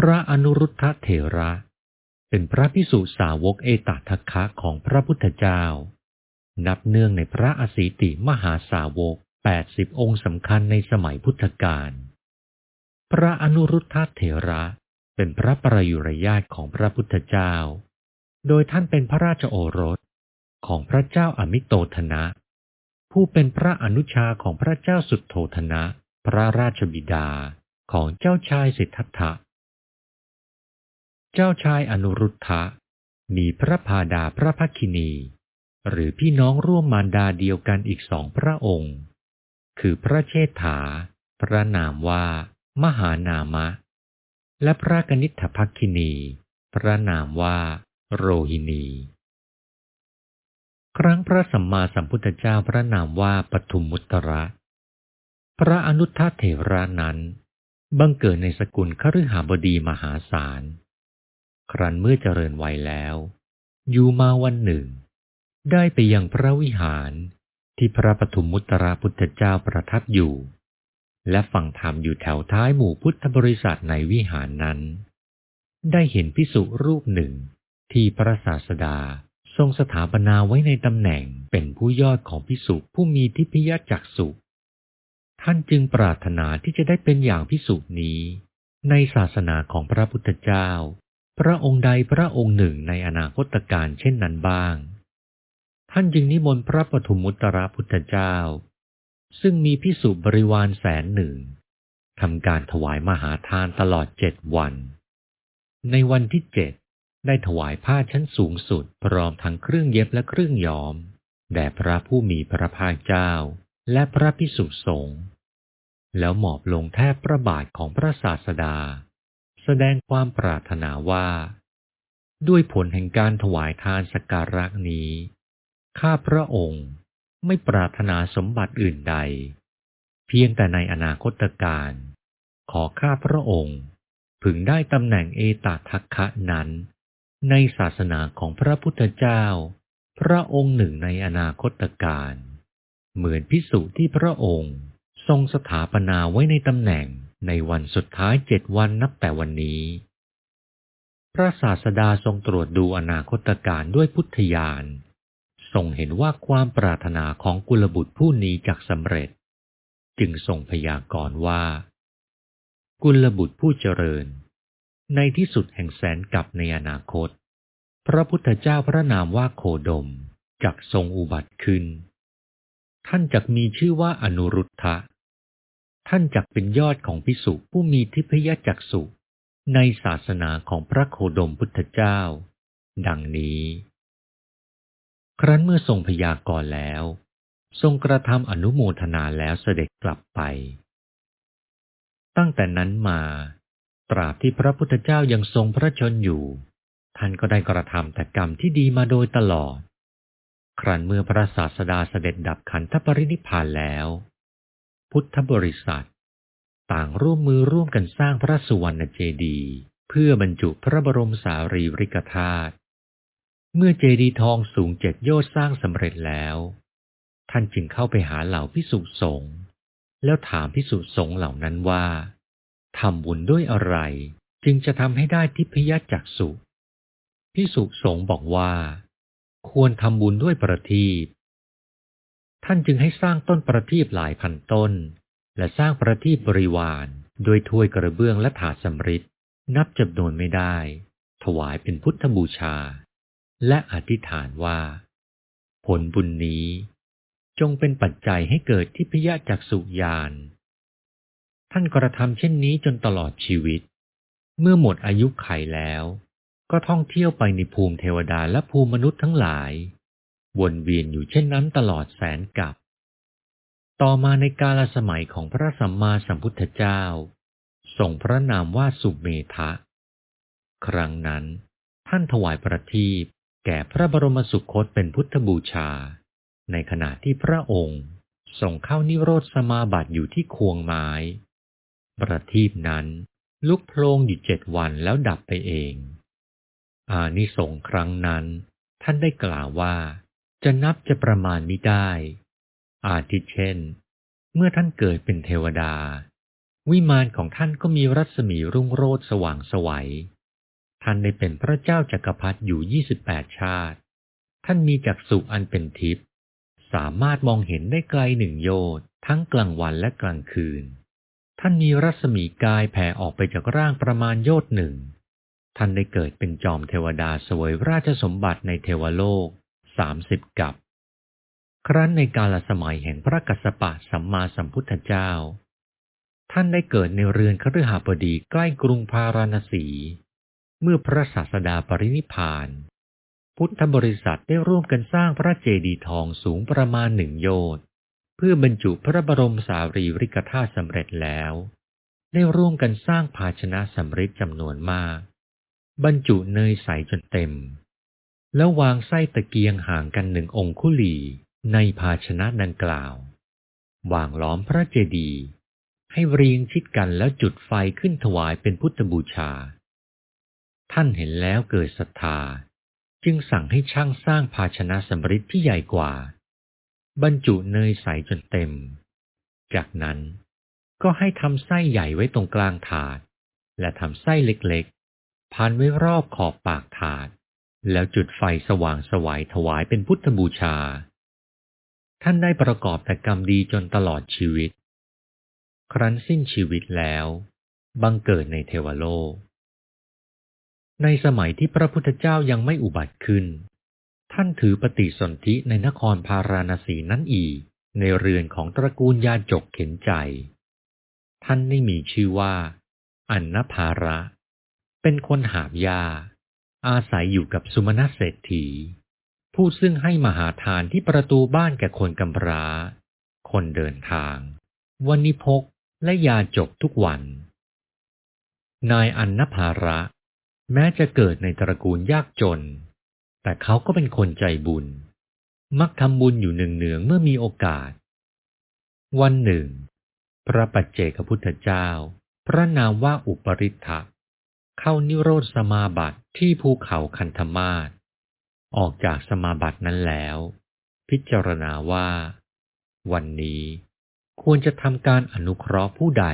พระอนุรุทธเถระ เป็นพระพิสุสาวกเอตทัคคะของพระพุทธเจ้า นับเนื่องในพระอสีติมหาสาวกแปดสิบองค์สำคัญในสมัยพุทธกาล พระอนุรุทธเถระเป็นพระประยุรญาติของพระพุทธเจ้า โดยท่านเป็นพระราชโอรสของพระเจ้าอมิโตธนะ ผู้เป็นพระอนุชาของพระเจ้าสุดโทธนะ พระราชบิดาของเจ้าชายสิทธัตถะ เจ้าชายอนุรุทธะ มีพระพาดาพระพักินี หรือพี่น้องร่วมมารดาเดียวกันอีกสองพระองค์ คือพระเชษฐา พระนามว่า มหานามะ และพระกนิษฐพักินี พระนามว่า โรหินี ครั้งพระสัมมาสัมพุทธเจ้าพระนามว่าปทุมมุตระ พระอนุทธเถระนั้นบังเกิดในสกุลคฤหบดีมหาศาล ครั้นเมื่อเจริญวัยแล้ว อยู่มาวันหนึ่ง ได้ไปยังพระวิหารที่พระปฐุมมุตระพุทธเจ้าประทับอยู่ และฟังธรรมอยู่แถวท้ายหมู่พุทธบริษัทในวิหารนั้น ได้เห็นพิสุรูปหนึ่งที่พระศาสดาทรงสถาปนาไว้ในตำแหน่งเป็นผู้ยอดของพิสุผู้มีทิพยจักสุท่านจึงปรารถนาที่จะได้เป็นอย่างพิสุนี้ ในศาสนาของพระพุทธเจ้า พระองค์ใดพระองค์หนึ่งในอนาคตการเช่นนั้นบ้าง ท่านจึงนิมนต์พระปฐุมมุตระพุทธเจ้า ซึ่งมีพิสุบริวารแสนหนึ่งทำการถวายมหาทานตลอดเจ็ดวัน ในวันที่เจ็ดได้ถวายผ้าชั้นสูงสุดพร้อมทั้งเครื่องเย็บและเครื่องย้อม แด่พระผู้มีพระภาคเจ้า และพระพิสุสงฆ์แล้วหมอบลงแทบพระบาทของพระศาสดา แสดงความปรารถนาว่า ด้วยผลแห่งการถวายทานสการะนี้ ข้าพระองค์ไม่ปรารถนาสมบัติอื่นใด เพียงแต่ในอนาคตการ ขอข้าพระองค์พึงได้ตำแหน่งเอตทัคคะนั้น ในศาสนาของพระพุทธเจ้า พระองค์หนึ่งในอนาคตการ เหมือนพิสุที่พระองค์ทรงสถาปนาไว้ในตำแหน่ง ในวันสุดท้ายเจ็ดวันนับแต่วันนี้ พระศาสดาทรงตรวจดูอนาคตการด้วยพุทธญาณทรงเห็นว่าความปรารถนาของกุลบุตรผู้นี้จักสำเร็จ จึงทรงพยากรณ์ว่า กุลบุตรผู้เจริญ ในที่สุดแห่งแสนกับในอนาคต พระพุทธเจ้าพระนามว่าโคดมจักทรงอุบัติขึ้น ท่านจักมีชื่อว่าอนุรุทธะ ท่านจักเป็นยอดของพิสุผู้มีทิพยจักสุในศาสนาของพระโคดมพุทธเจ้า ดังนี้ ครั้นเมื่อทรงพยากรณ์แล้ว ทรงกระทำอนุโมทนาแล้วเสด็จกลับไป ตั้งแต่นั้นมาตราบที่พระพุทธเจ้ายังทรงพระชนอยู่ ท่านก็ได้กระทำแต่กรรมที่ดีมาโดยตลอด ครั้นเมื่อพระศาสดาเสด็จดับขันธปรินิพานแล้ว พุทธบริษัท ต่างร่วมมือร่วมกันสร้างพระสุวรรณเจดีย์เพื่อบรรจุพระบรมสารีริกธาตุเมื่อเจดีย์ทองสูงเจ็ดโยชน์สร้างสำเร็จแล้ว ท่านจึงเข้าไปหาเหล่าพิสุสงฆ์แล้วถามพิสุสงฆ์เหล่านั้นว่าทำบุญด้วยอะไร จึงจะทำให้ได้ทิพยจักสุพิสุสงฆ์บอกว่า ควรทำบุญด้วยประทีป ท่านจึงให้สร้างต้นประทีปหลายพันต้น และสร้างประทีปบริวารโดยถ้วยกระเบื้องและถาดสำริดนับจำนวนไม่ได้ ถวายเป็นพุทธบูชา และอธิษฐานว่า ผลบุญนี้ จงเป็นปัจจัยให้เกิดทิพยจักสุญานท่านกระทำเช่นนี้จนตลอดชีวิต เมื่อหมดอายุไขแล้ว ก็ท่องเที่ยวไปในภูมิเทวดาและภูมิมนุษย์ทั้งหลาย วนเวียนอยู่เช่นนั้นตลอดแสนกับ ต่อมาในกาลสมัยของพระสัมมาสัมพุทธเจ้าทรงพระนามว่าสุเมธะครั้งนั้น ท่านถวายประทีปแก่พระบรมสุคตเป็นพุทธบูชา ในขณะที่พระองค์ทรงเข้านิโรธสมาบัติอยู่ที่ควงไม้ ประทีปนั้นลุกโพลงอยู่เจ็ดวันแล้วดับไปเอง อานิสงครั้งนั้น ท่านได้กล่าวว่า จะนับจะประมาณมิได้ อาทิเช่น เมื่อท่านเกิดเป็นเทวดา วิมานของท่านก็มีรัศมีรุ่งโรจน์สว่างไสวัย ท่านได้เป็นพระเจ้าจักรพรรดิอยู่ 28 ชาติ ท่านมีจักษุอันเป็นทิพย์ สามารถมองเห็นได้ไกลหนึ่งโยชน์ทั้งกลางวันและกลางคืน ท่านมีรัศมีกายแผ่ออกไปจากร่างประมาณโยชน์หนึ่ง ท่านได้เกิดเป็นจอมเทวดาสวยราชสมบัติในเทวโลก สามสิบกับ ครั้นในกาลสมัยแห่งพระกัสสปะสัมมาสัมพุทธเจ้า ท่านได้เกิดในเรือนคฤหบดีใกล้กรุงพาราณสี เมื่อพระศาสดาปรินิพพาน พุทธบริษัทได้ร่วมกันสร้างพระเจดีย์ทองสูงประมาณหนึ่งโยชน์เพื่อบรรจุพระบรมสารีริกธาตุสำเร็จแล้ว ได้ร่วมกันสร้างภาชนะสำริดจำนวนมาก บรรจุเนยใสจนเต็ม แล้ววางไส้ตะเกียงห่างกันหนึ่งองคุลีในภาชนะดังกล่าว วางล้อมพระเจดีย์ให้เรียงชิดกันแล้วจุดไฟขึ้นถวายเป็นพุทธบูชา ท่านเห็นแล้วเกิดศรัทธา จึงสั่งให้ช่างสร้างภาชนะสำริดที่ใหญ่กว่า บรรจุเนยใสจนเต็ม จากนั้นก็ให้ทำไส้ใหญ่ไว้ตรงกลางถาด และทำไส้เล็กๆ พันไว้รอบขอบปากถาด แล้วจุดไฟสว่างสวายถวายเป็นพุทธบูชา ท่านได้ประกอบแต่กรรมดีจนตลอดชีวิต ครั้นสิ้นชีวิตแล้ว บังเกิดในเทวโลก ในสมัยที่พระพุทธเจ้ายังไม่อุบัติขึ้น ท่านถือปฏิสนธิในนครพาราณสีนั้นอีก ในเรือนของตระกูลยาจกเข็นใจ ท่านได้มีชื่อว่า อันนภาระ เป็นคนหาบยา อาศัยอยู่กับสุมาณเศรษฐี ผู้ซึ่งให้มหาทานที่ประตูบ้านแก่คนกำพร้า คนเดินทาง วันนิพกและยาจกทุกวัน นายอันนภาระ แม้จะเกิดในตระกูลยากจน แต่เขาก็เป็นคนใจบุญ มักทำบุญอยู่เนืองเมื่อมีโอกาส วันหนึ่ง พระปัจเจกพุทธเจ้า พระนามว่าอุปริทธะ เข้านิโรธสมาบัติที่ภูเขาคันธมาศออกจากสมาบัตินั้นแล้ว พิจารณาว่า วันนี้ควรจะทำการอนุเคราะห์ผู้ใด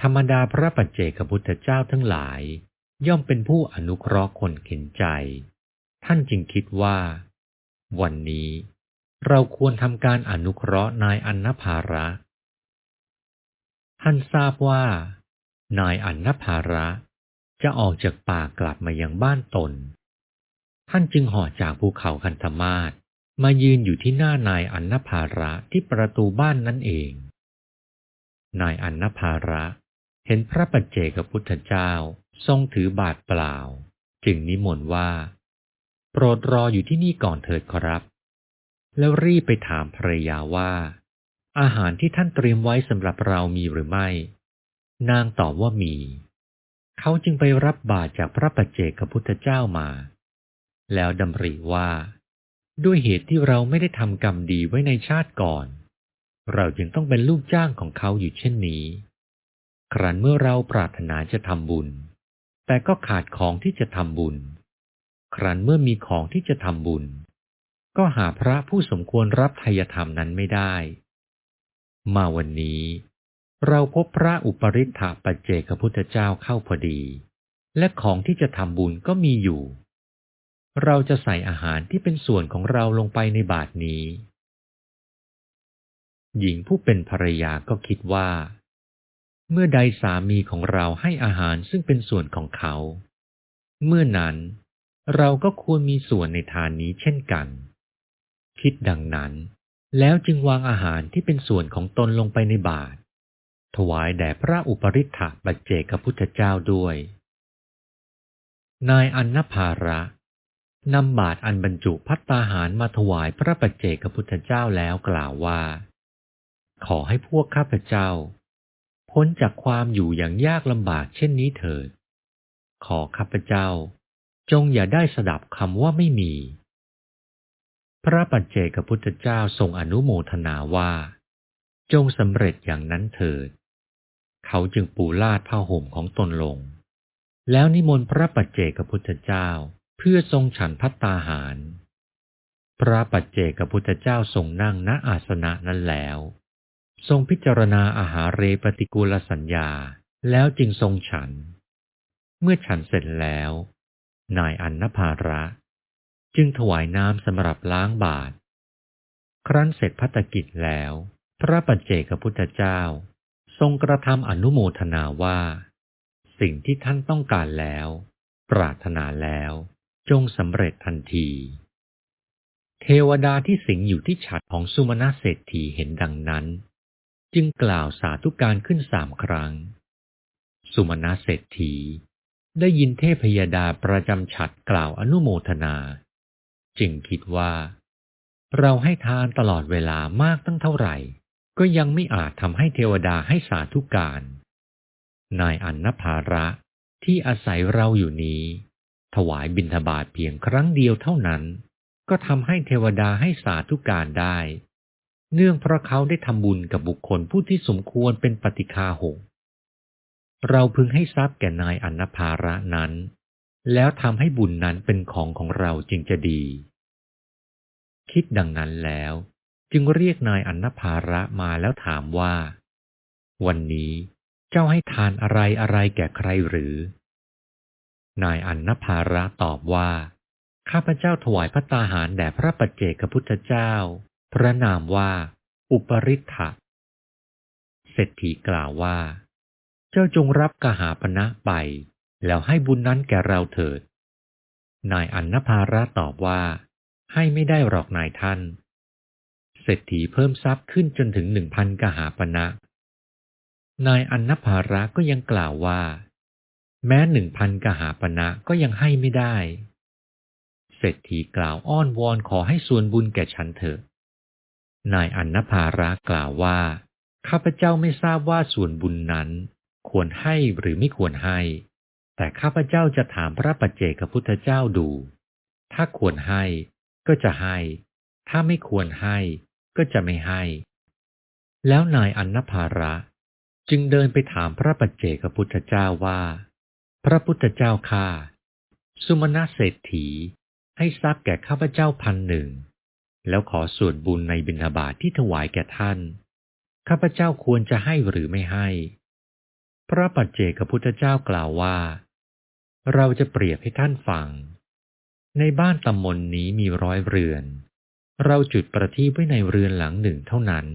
ธรรมดาพระปัจเจกพุทธเจ้าทั้งหลาย ย่อมเป็นผู้อนุเคราะห์คนเข็นใจ ท่านจึงคิดว่า วันนี้เราควรทำการอนุเคราะห์นายอนนภาระ ท่านทราบว่า นายอันนภาระ จะออกจากป่ากลับมายังบ้านตน ท่านจึงห่อจากภูเขาคันธมาศมายืนอยู่ที่หน้านายอันนภาระที่ประตูบ้านนั่นเอง นายอันนภาระเห็นพระปัจเจกพุทธเจ้าทรงถือบาทเปล่า จึงนิมนต์ว่า โปรดรออยู่ที่นี่ก่อนเถิดครับ แล้วรีบไปถามภรรยาว่า อาหารที่ท่านเตรียมไว้สำหรับเรามีหรือไม่ นางตอบว่ามี เขาจึงไปรับบาตรจากพระปัจเจกพุทธเจ้ามา แล้วดำริว่า ด้วยเหตุที่เราไม่ได้ทำกรรมดีไว้ในชาติก่อน เราจึงต้องเป็นลูกจ้างของเขาอยู่เช่นนี้ ครั้นเมื่อเราปรารถนาจะทำบุญ แต่ก็ขาดของที่จะทำบุญ ครั้นเมื่อมีของที่จะทำบุญ ก็หาพระผู้สมควรรับทายธรรมนั้นไม่ได้ มาวันนี้ เราพบพระอุปริธาปัจเจกพุทธเจ้าเข้าพอดี และของที่จะทำบุญก็มีอยู่ เราจะใส่อาหารที่เป็นส่วนของเราลงไปในบาทนี้ หญิงผู้เป็นภรรยาก็คิดว่า เมื่อใดสามีของเราให้อาหารซึ่งเป็นส่วนของเขา เมื่อนั้นเราก็ควรมีส่วนในทานนี้เช่นกัน คิดดังนั้น แล้วจึงวางอาหารที่เป็นส่วนของตนลงไปในบาตร ถวายแด่พระอุปริทธะบัจเจกพุทธเจ้าด้วย นายอันนภาระนำบาตรอันบรรจุพัตตาหารมาถวายพระปัจเจกพุทธเจ้าแล้วกล่าวว่า ขอให้พวกข้าพเจ้า พ้นจากความอยู่อย่างยากลำบากเช่นนี้เถิด ขอข้าพเจ้า จงอย่าได้สดับคำว่าไม่มี พระปัจเจกพุทธเจ้าทรงอนุโมทนาว่า จงสำเร็จอย่างนั้นเถิด เขาจึงปูลาดผ้าห่มของตนลง แล้วนิมนต์พระปัจเจกพุทธเจ้าเพื่อทรงฉันพัตตาหาร พระปัจเจกพุทธเจ้าทรงนั่งณอาสนะนั้นแล้ว ทรงพิจารณาอาหารเรปฏิกูลสัญญาแล้วจึงทรงฉัน เมื่อฉันเสร็จแล้ว นายอันนภาระ จึงถวายน้ำสำหรับล้างบาตรครั้นเสร็จพัฒกิจแล้ว พระปัจเจกพุทธเจ้า ทรงกระทำอนุโมทนาว่า สิ่งที่ท่านต้องการแล้ว ปรารถนาแล้ว จงสำเร็จทันที เทวดาที่สิงอยู่ที่ฉัดของสุมาณเศรษฐีเห็นดังนั้น จึงกล่าวสาธุการขึ้นสามครั้ง สุมาณเศรษฐีได้ยินเทพยดาประจำฉัดกล่าวอนุโมทนา จึงคิดว่า เราให้ทานตลอดเวลามากตั้งเท่าไหร่ ก็ยังไม่อาจทำให้เทวดาให้สาธุการ นายอันนภาระที่อาศัยเราอยู่นี้ ถวายบิณฑบาตเพียงครั้งเดียวเท่านั้น ก็ทำให้เทวดาให้สาธุการได้ เนื่องเพราะเขาได้ทำบุญกับบุคคลผู้ที่สมควรเป็นปฏิคาหงเราพึงให้ทรัพย์แก่นายอันนภาระนั้น แล้วทำให้บุญนั้นเป็นของของเราจึงจะดี คิดดังนั้นแล้ว จึงเรียกนายอันนภาระมาแล้วถามว่า วันนี้เจ้าให้ทานอะไรอะไรแก่ใครหรือ นายอันนภาระตอบว่า ข้าพเจ้าถวายพระตาหารแด่พระปัจเจกพุทธเจ้า พระนามว่า อุปริ t ถะเศรษฐีกล่าวว่า เจ้าจงรับกหาปณะไป แล้วให้บุญนั้นแก่เราเถิด นายอันนภาระตอบว่า ให้ไม่ได้หรอกนายท่าน เศรษฐีเพิ่มทรัพย์ขึ้นจนถึงหนึ่งพันกหาปณะนายอันนภาระก็ยังกล่าวว่า แม้หนึ่งพันกหาปณะก็ยังให้ไม่ได้ เศรษฐีกล่าวอ้อนวอนขอให้ส่วนบุญแก่ฉันเถอะ นายอันนภาระกล่าวว่า ข้าพเจ้าไม่ทราบว่าส่วนบุญนั้น ควรให้หรือไม่ควรให้ แต่ข้าพเจ้าจะถามพระปัจเจกพุทธเจ้าดู ถ้าควรให้ก็จะให้ ถ้าไม่ควรให้ ก็จะไม่ให้ แล้วนายอันนภาระจึงเดินไปถามพระปัจเจกพุทธเจ้าว่า พระพุทธเจ้าข้าสุมาณเศรษฐีให้ทรัพย์แก่ข้าพเจ้าพันหนึ่ง แล้วขอส่วนบุญในบิณฑบาตทที่ถวายแก่ท่าน ข้าพเจ้าควรจะให้หรือไม่ให้ พระปัจเจกพุทธเจ้ากล่าวว่า เราจะเปรียบให้ท่านฟัง ในบ้านตำมนนี้มีร้อยเรือน เราจุดประทีปไว้ในเรือนหลังหนึ่งเท่านั้น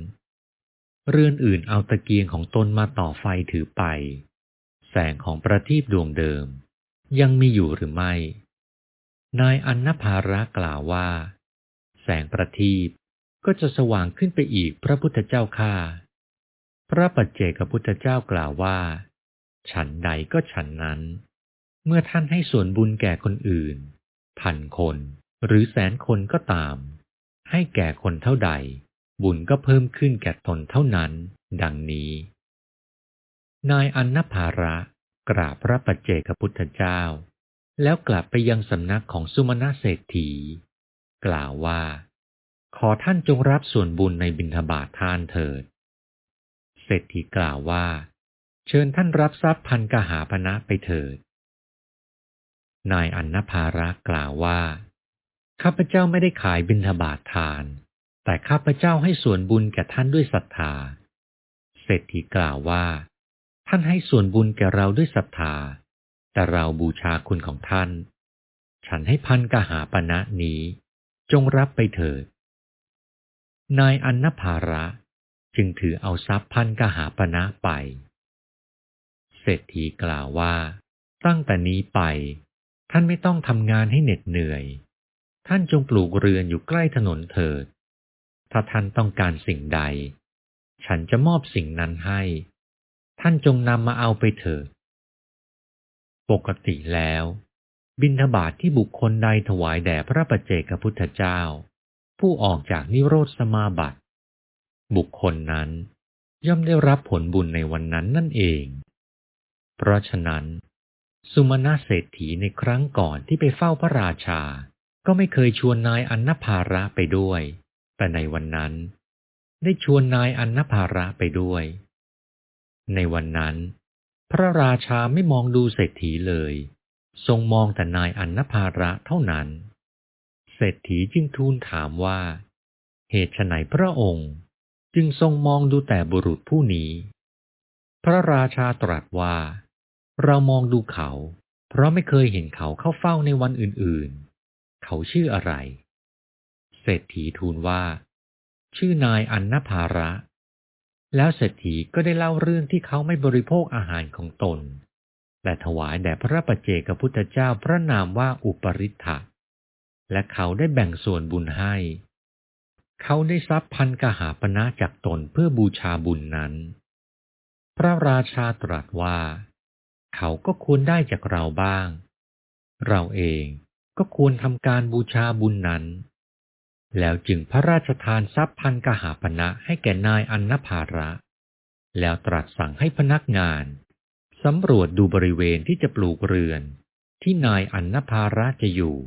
เรือนอื่นเอาตะเกียงของตนมาต่อไฟถือไป แสงของประทีปดวงเดิม ยังมีอยู่หรือไม่ นายอันนภาระกล่าวว่า แสงประทีปก็จะสว่างขึ้นไปอีกพระพุทธเจ้าข้าพระปัจเจกพุทธเจ้ากล่าวว่า ฉันใดก็ฉันนั้น เมื่อท่านให้ส่วนบุญแก่คนอื่น พันคนหรือแสนคนก็ตาม ให้แก่คนเท่าใด บุญก็เพิ่มขึ้นแก่ตนเท่านั้น ดังนี้ นายอันนภาระกราบพระปัจเจกพุทธเจ้า แล้วกลับไปยังสำนักของสุมาณเศรษฐี กล่าวว่า ขอท่านจงรับส่วนบุญในบิณฑบาตทานเถิด เศรษฐีกล่าวว่า เชิญท่านรับทรัพย์พันกหาพนะไปเถิด นายอันนภาระกล่าวว่า ข้าพเจ้าไม่ได้ขายบิณฑบาตทาน แต่ข้าพเจ้าให้ส่วนบุญแก่ท่านด้วยศรัทธา เศรษฐีกล่าวว่า ท่านให้ส่วนบุญแก่เราด้วยศรัทธา แต่เราบูชาคุณของท่าน ฉันให้พันกหาปณะนี้ จงรับไปเถิด นายอันนภาระจึงถือเอาทรัพย์พันกหาปณะไป เศรษฐีกล่าวว่า ตั้งแต่นี้ไป ท่านไม่ต้องทำงานให้เหน็ดเหนื่อย ท่านจงปลูกเรือนอยู่ใกล้ถนนเถิด ถ้าท่านต้องการสิ่งใด ฉันจะมอบสิ่งนั้นให้ ท่านจงนำมาเอาไปเถิด ปกติแล้ว บิณฑบาตทที่บุคคลใดถวายแด่พระปัจเจกพุทธเจ้า ผู้ออกจากนิโรธสมาบัติ บุคคลนั้นย่อมได้รับผลบุญในวันนั้นนั่นเอง เพราะฉะนั้น สุมาณเศรษฐีในครั้งก่อนที่ไปเฝ้าพระราชา ก็ไม่เคยชวนนายอันนภาระไปด้วย แต่ในวันนั้น ได้ชวนนายอันนภาระไปด้วย ในวันนั้น พระราชาไม่มองดูเศรษฐีเลย ทรงมองแต่นายอันนภาระเท่านั้น เศรษฐีจึงทูลถามว่า เหตุไฉนพระองค์ จึงทรงมองดูแต่บุรุษผู้นี้ พระราชาตรัสว่า เรามองดูเขา เพราะไม่เคยเห็นเขาเข้าเฝ้าในวันอื่นๆ เขาชื่ออะไร เศรษฐีทูลว่า ชื่อนายอันนภาระ แล้วเศรษฐีก็ได้เล่าเรื่องที่เขาไม่บริโภคอาหารของตนและถวายแด่พระประเจกพุทธเจ้าพระนามว่าอุปริทธะและเขาได้แบ่งส่วนบุญให้ เขาได้ทรัพย์พันกหาปณะจากตนเพื่อบูชาบุญนั้น พระราชาตรัสว่า เขาก็ควรได้จากเราบ้าง เราเอง ก็ควรทำการบูชาบุญนั้น แล้วจึงพระราชทานทรัพย์พันกหาปณะให้แก่นายอันนภาระ แล้วตรัสสั่งให้พนักงานสำรวจดูบริเวณที่จะปลูกเรือน ที่นายอันนภาระจะอยู่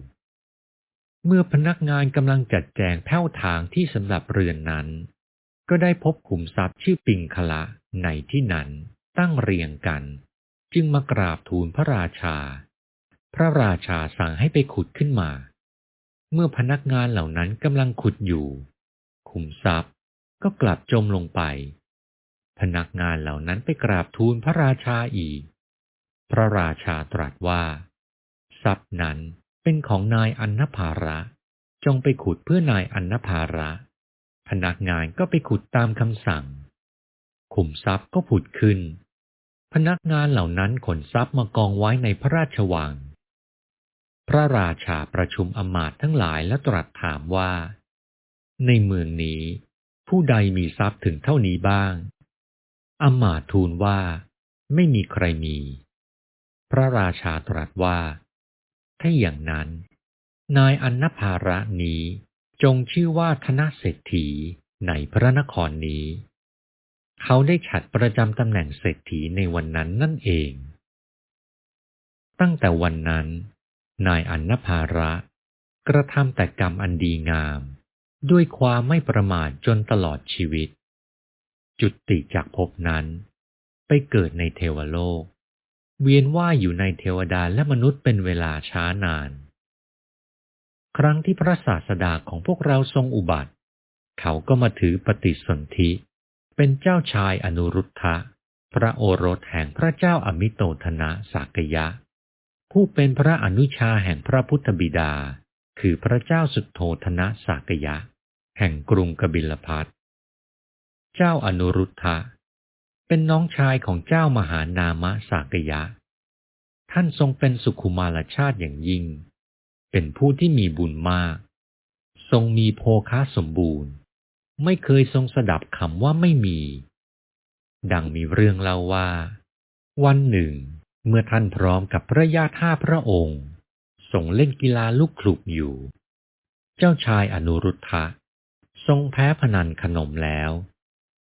เมื่อพนักงานกำลังจัดแจงแผ้วทางที่สำหรับเรือนนั้น ก็ได้พบขุมทรัพย์ชื่อปิงคละในที่นั้นตั้งเรียงกัน จึงมากราบทูลพระราชา พระราชาสั่งให้ไปขุดขึ้นมา เมื่อพนักงานเหล่านั้นกำลังขุดอยู่ ขุมทรัพย์ก็กลับจมลงไป พนักงานเหล่านั้นไปกราบทูลพระราชาอีก พระราชาตรัสว่า ทรัพย์นั้นเป็นของนายอันนภาระ จงไปขุดเพื่อนายอันนภาระ พนักงานก็ไปขุดตามคำสั่ง ขุมทรัพย์ก็ผุดขึ้น พนักงานเหล่านั้นขนทรัพย์มากองไว้ในพระราชวัง พระราชาประชุมอมาตย์ทั้งหลายและตรัสถามว่า ในเมืองนี้ ผู้ใดมีทรัพย์ถึงเท่านี้บ้าง อมาตย์ทูลว่า ไม่มีใครมี พระราชาตรัสว่า ถ้าอย่างนั้น นายอนนภาระนี้จงชื่อว่าธนเศรษฐีในพระนครนี้ เขาได้ฉัดประจำตำแหน่งเศรษฐีในวันนั้นนั่นเอง ตั้งแต่วันนั้น นายอันนภาระ กระทำแต่กรรมอันดีงาม ด้วยความไม่ประมาทจนตลอดชีวิต จุติจากภพนั้น ไปเกิดในเทวโลก เวียนว่ายอยู่ในเทวดาและมนุษย์เป็นเวลาช้านาน ครั้งที่พระศาสดาของพวกเราทรงอุบัติ เขาก็มาถือปฏิสนธิเป็นเจ้าชายอนุรุทธะ พระโอรสแห่งพระเจ้าอมิโตธนะสากยะ ผู้เป็นพระอนุชาแห่งพระพุทธบิดา คือพระเจ้าสุโธธนะสากยะ แห่งกรุงกบิลพัทเจ้าอนุรุทธะ เป็นน้องชายของเจ้ามหานามะสากยะ ท่านทรงเป็นสุขุมารชาติอย่างยิ่ง เป็นผู้ที่มีบุญมาก ทรงมีโภคาสมบูรณ์ ไม่เคยทรงสดับคำว่าไม่มี ดังมีเรื่องเล่าว่า วันหนึ่ง เมื่อท่านพร้อมกับพระญาติห้าพระองค์ทรงเล่นกีฬาลูกคลุกอยู่ เจ้าชายอนุรุทธะทรงแพ้พนันขนมแล้ว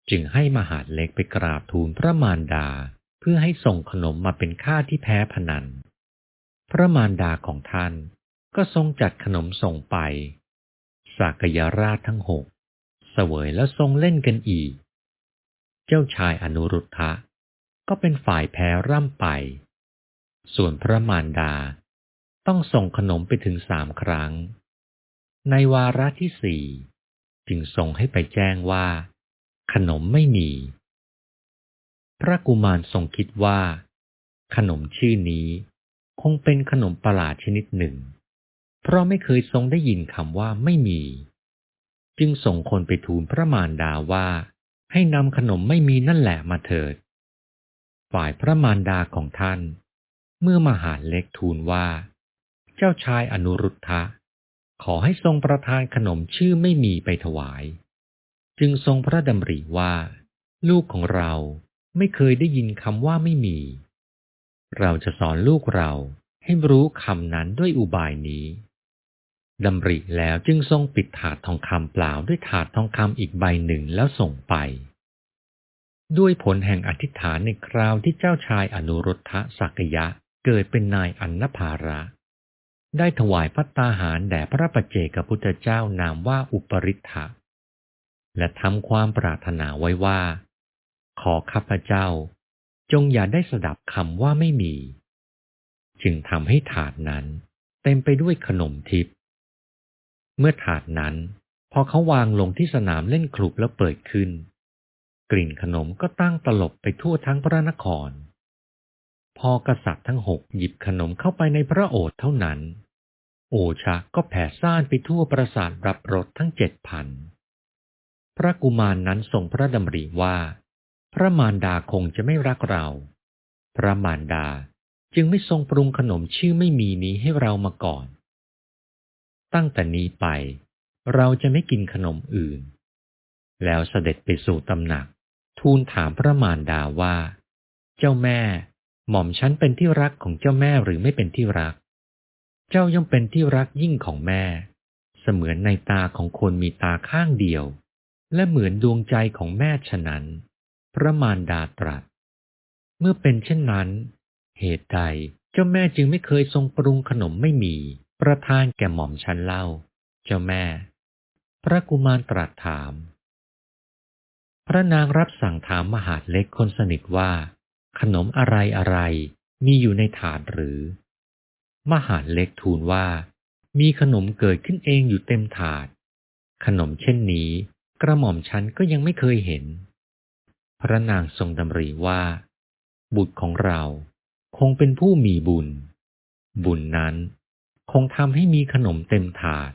จึงให้มหาดเล็กไปกราบทูลพระมารดาเพื่อให้ส่งขนมมาเป็นค่าที่แพ้พนัน พระมารดาของท่านก็ทรงจัดขนมส่งไป สากยราชทั้งหกเสวยแล้วทรงเล่นกันอีก เจ้าชายอนุรุทธะก็เป็นฝ่ายแพ้ร่ำไป ส่วนพระมารดาต้องส่งขนมไปถึงสามครั้ง ในวาระที่สี่จึงส่งให้ไปแจ้งว่า ขนมไม่มี พระกุมารทรงคิดว่า ขนมชื่อนี้คงเป็นขนมประหลาดชนิดหนึ่ง เพราะไม่เคยทรงได้ยินคำว่าไม่มี จึงส่งคนไปทูลพระมารดาว่า ให้นำขนมไม่มีนั่นแหละมาเถิด ฝ่ายพระมารดาของท่าน เมื่อมหาเล็กทูลว่า เจ้าชายอนุรุทธะ ขอให้ทรงประทานขนมชื่อไม่มีไปถวาย จึงทรงพระดำริว่า ลูกของเราไม่เคยได้ยินคำว่าไม่มี เราจะสอนลูกเราให้รู้คำนั้นด้วยอุบายนี้ดำริแล้วจึงทรงปิดถาดทองคำเปล่าด้วยถาดทองคำอีกใบหนึ่งแล้วส่งไป ด้วยผลแห่งอธิษฐานในคราวที่เจ้าชายอนุรุทธะสักยะ เกิดเป็นนายอันนภาระ ได้ถวายพัตตาหารแด่พระปัจเจกพุทธเจ้านามว่าอุปริทธะและทำความปรารถนาไว้ว่า ขอข้าพเจ้า จงอย่าได้สดับคำว่าไม่มี จึงทำให้ถาดนั้น เต็มไปด้วยขนมทิพย์เมื่อถาดนั้น พอเขาวางลงที่สนามเล่นคลุบแล้วเปิดขึ้น กลิ่นขนมก็ตั้งตลบไปทั่วทั้งพระนคร พอกษัตริย์ทั้งหกหยิบขนมเข้าไปในพระโอษฐ์เท่านั้น โอชาก็แผ่ซ่านไปทั่วปราสาทรับรสทั้งเจ็ดพัน พระกุมารนนั้นทรงพระดำริว่า พระมารดาคงจะไม่รักเรา พระมารดาจึงไม่ทรงปรุงขนมชื่อไม่มีนี้ให้เรามาก่อน ตั้งแต่นี้ไป เราจะไม่กินขนมอื่น แล้วเสด็จไปสู่ตำหนัก ทูลถามพระมารดาว่า เจ้าแม่ หม่อมฉันเป็นที่รักของเจ้าแม่หรือไม่เป็นที่รัก เจ้าย่อมเป็นที่รักยิ่งของแม่ เสมือนในตาของคนมีตาข้างเดียว และเหมือนดวงใจของแม่ฉะนั้น พระมารดาตรัส เมื่อเป็นเช่นนั้น เหตุใดเจ้าแม่จึงไม่เคยทรงปรุงขนมไม่มี ประทานแก่หม่อมฉันเล่า เจ้าแม่ พระกุมารตรัสถาม พระนางรับสั่งถามมหาเล็กคนสนิทว่า ขนมอะไรอะไรมีอยู่ในถาดหรือ มหาดเล็กทูลว่า มีขนมเกิดขึ้นเองอยู่เต็มถาด ขนมเช่นนี้ กระหม่อมฉันก็ยังไม่เคยเห็น พระนางทรงดำริว่า บุตรของเราคงเป็นผู้มีบุญ บุญนั้นคงทำให้มีขนมเต็มถาด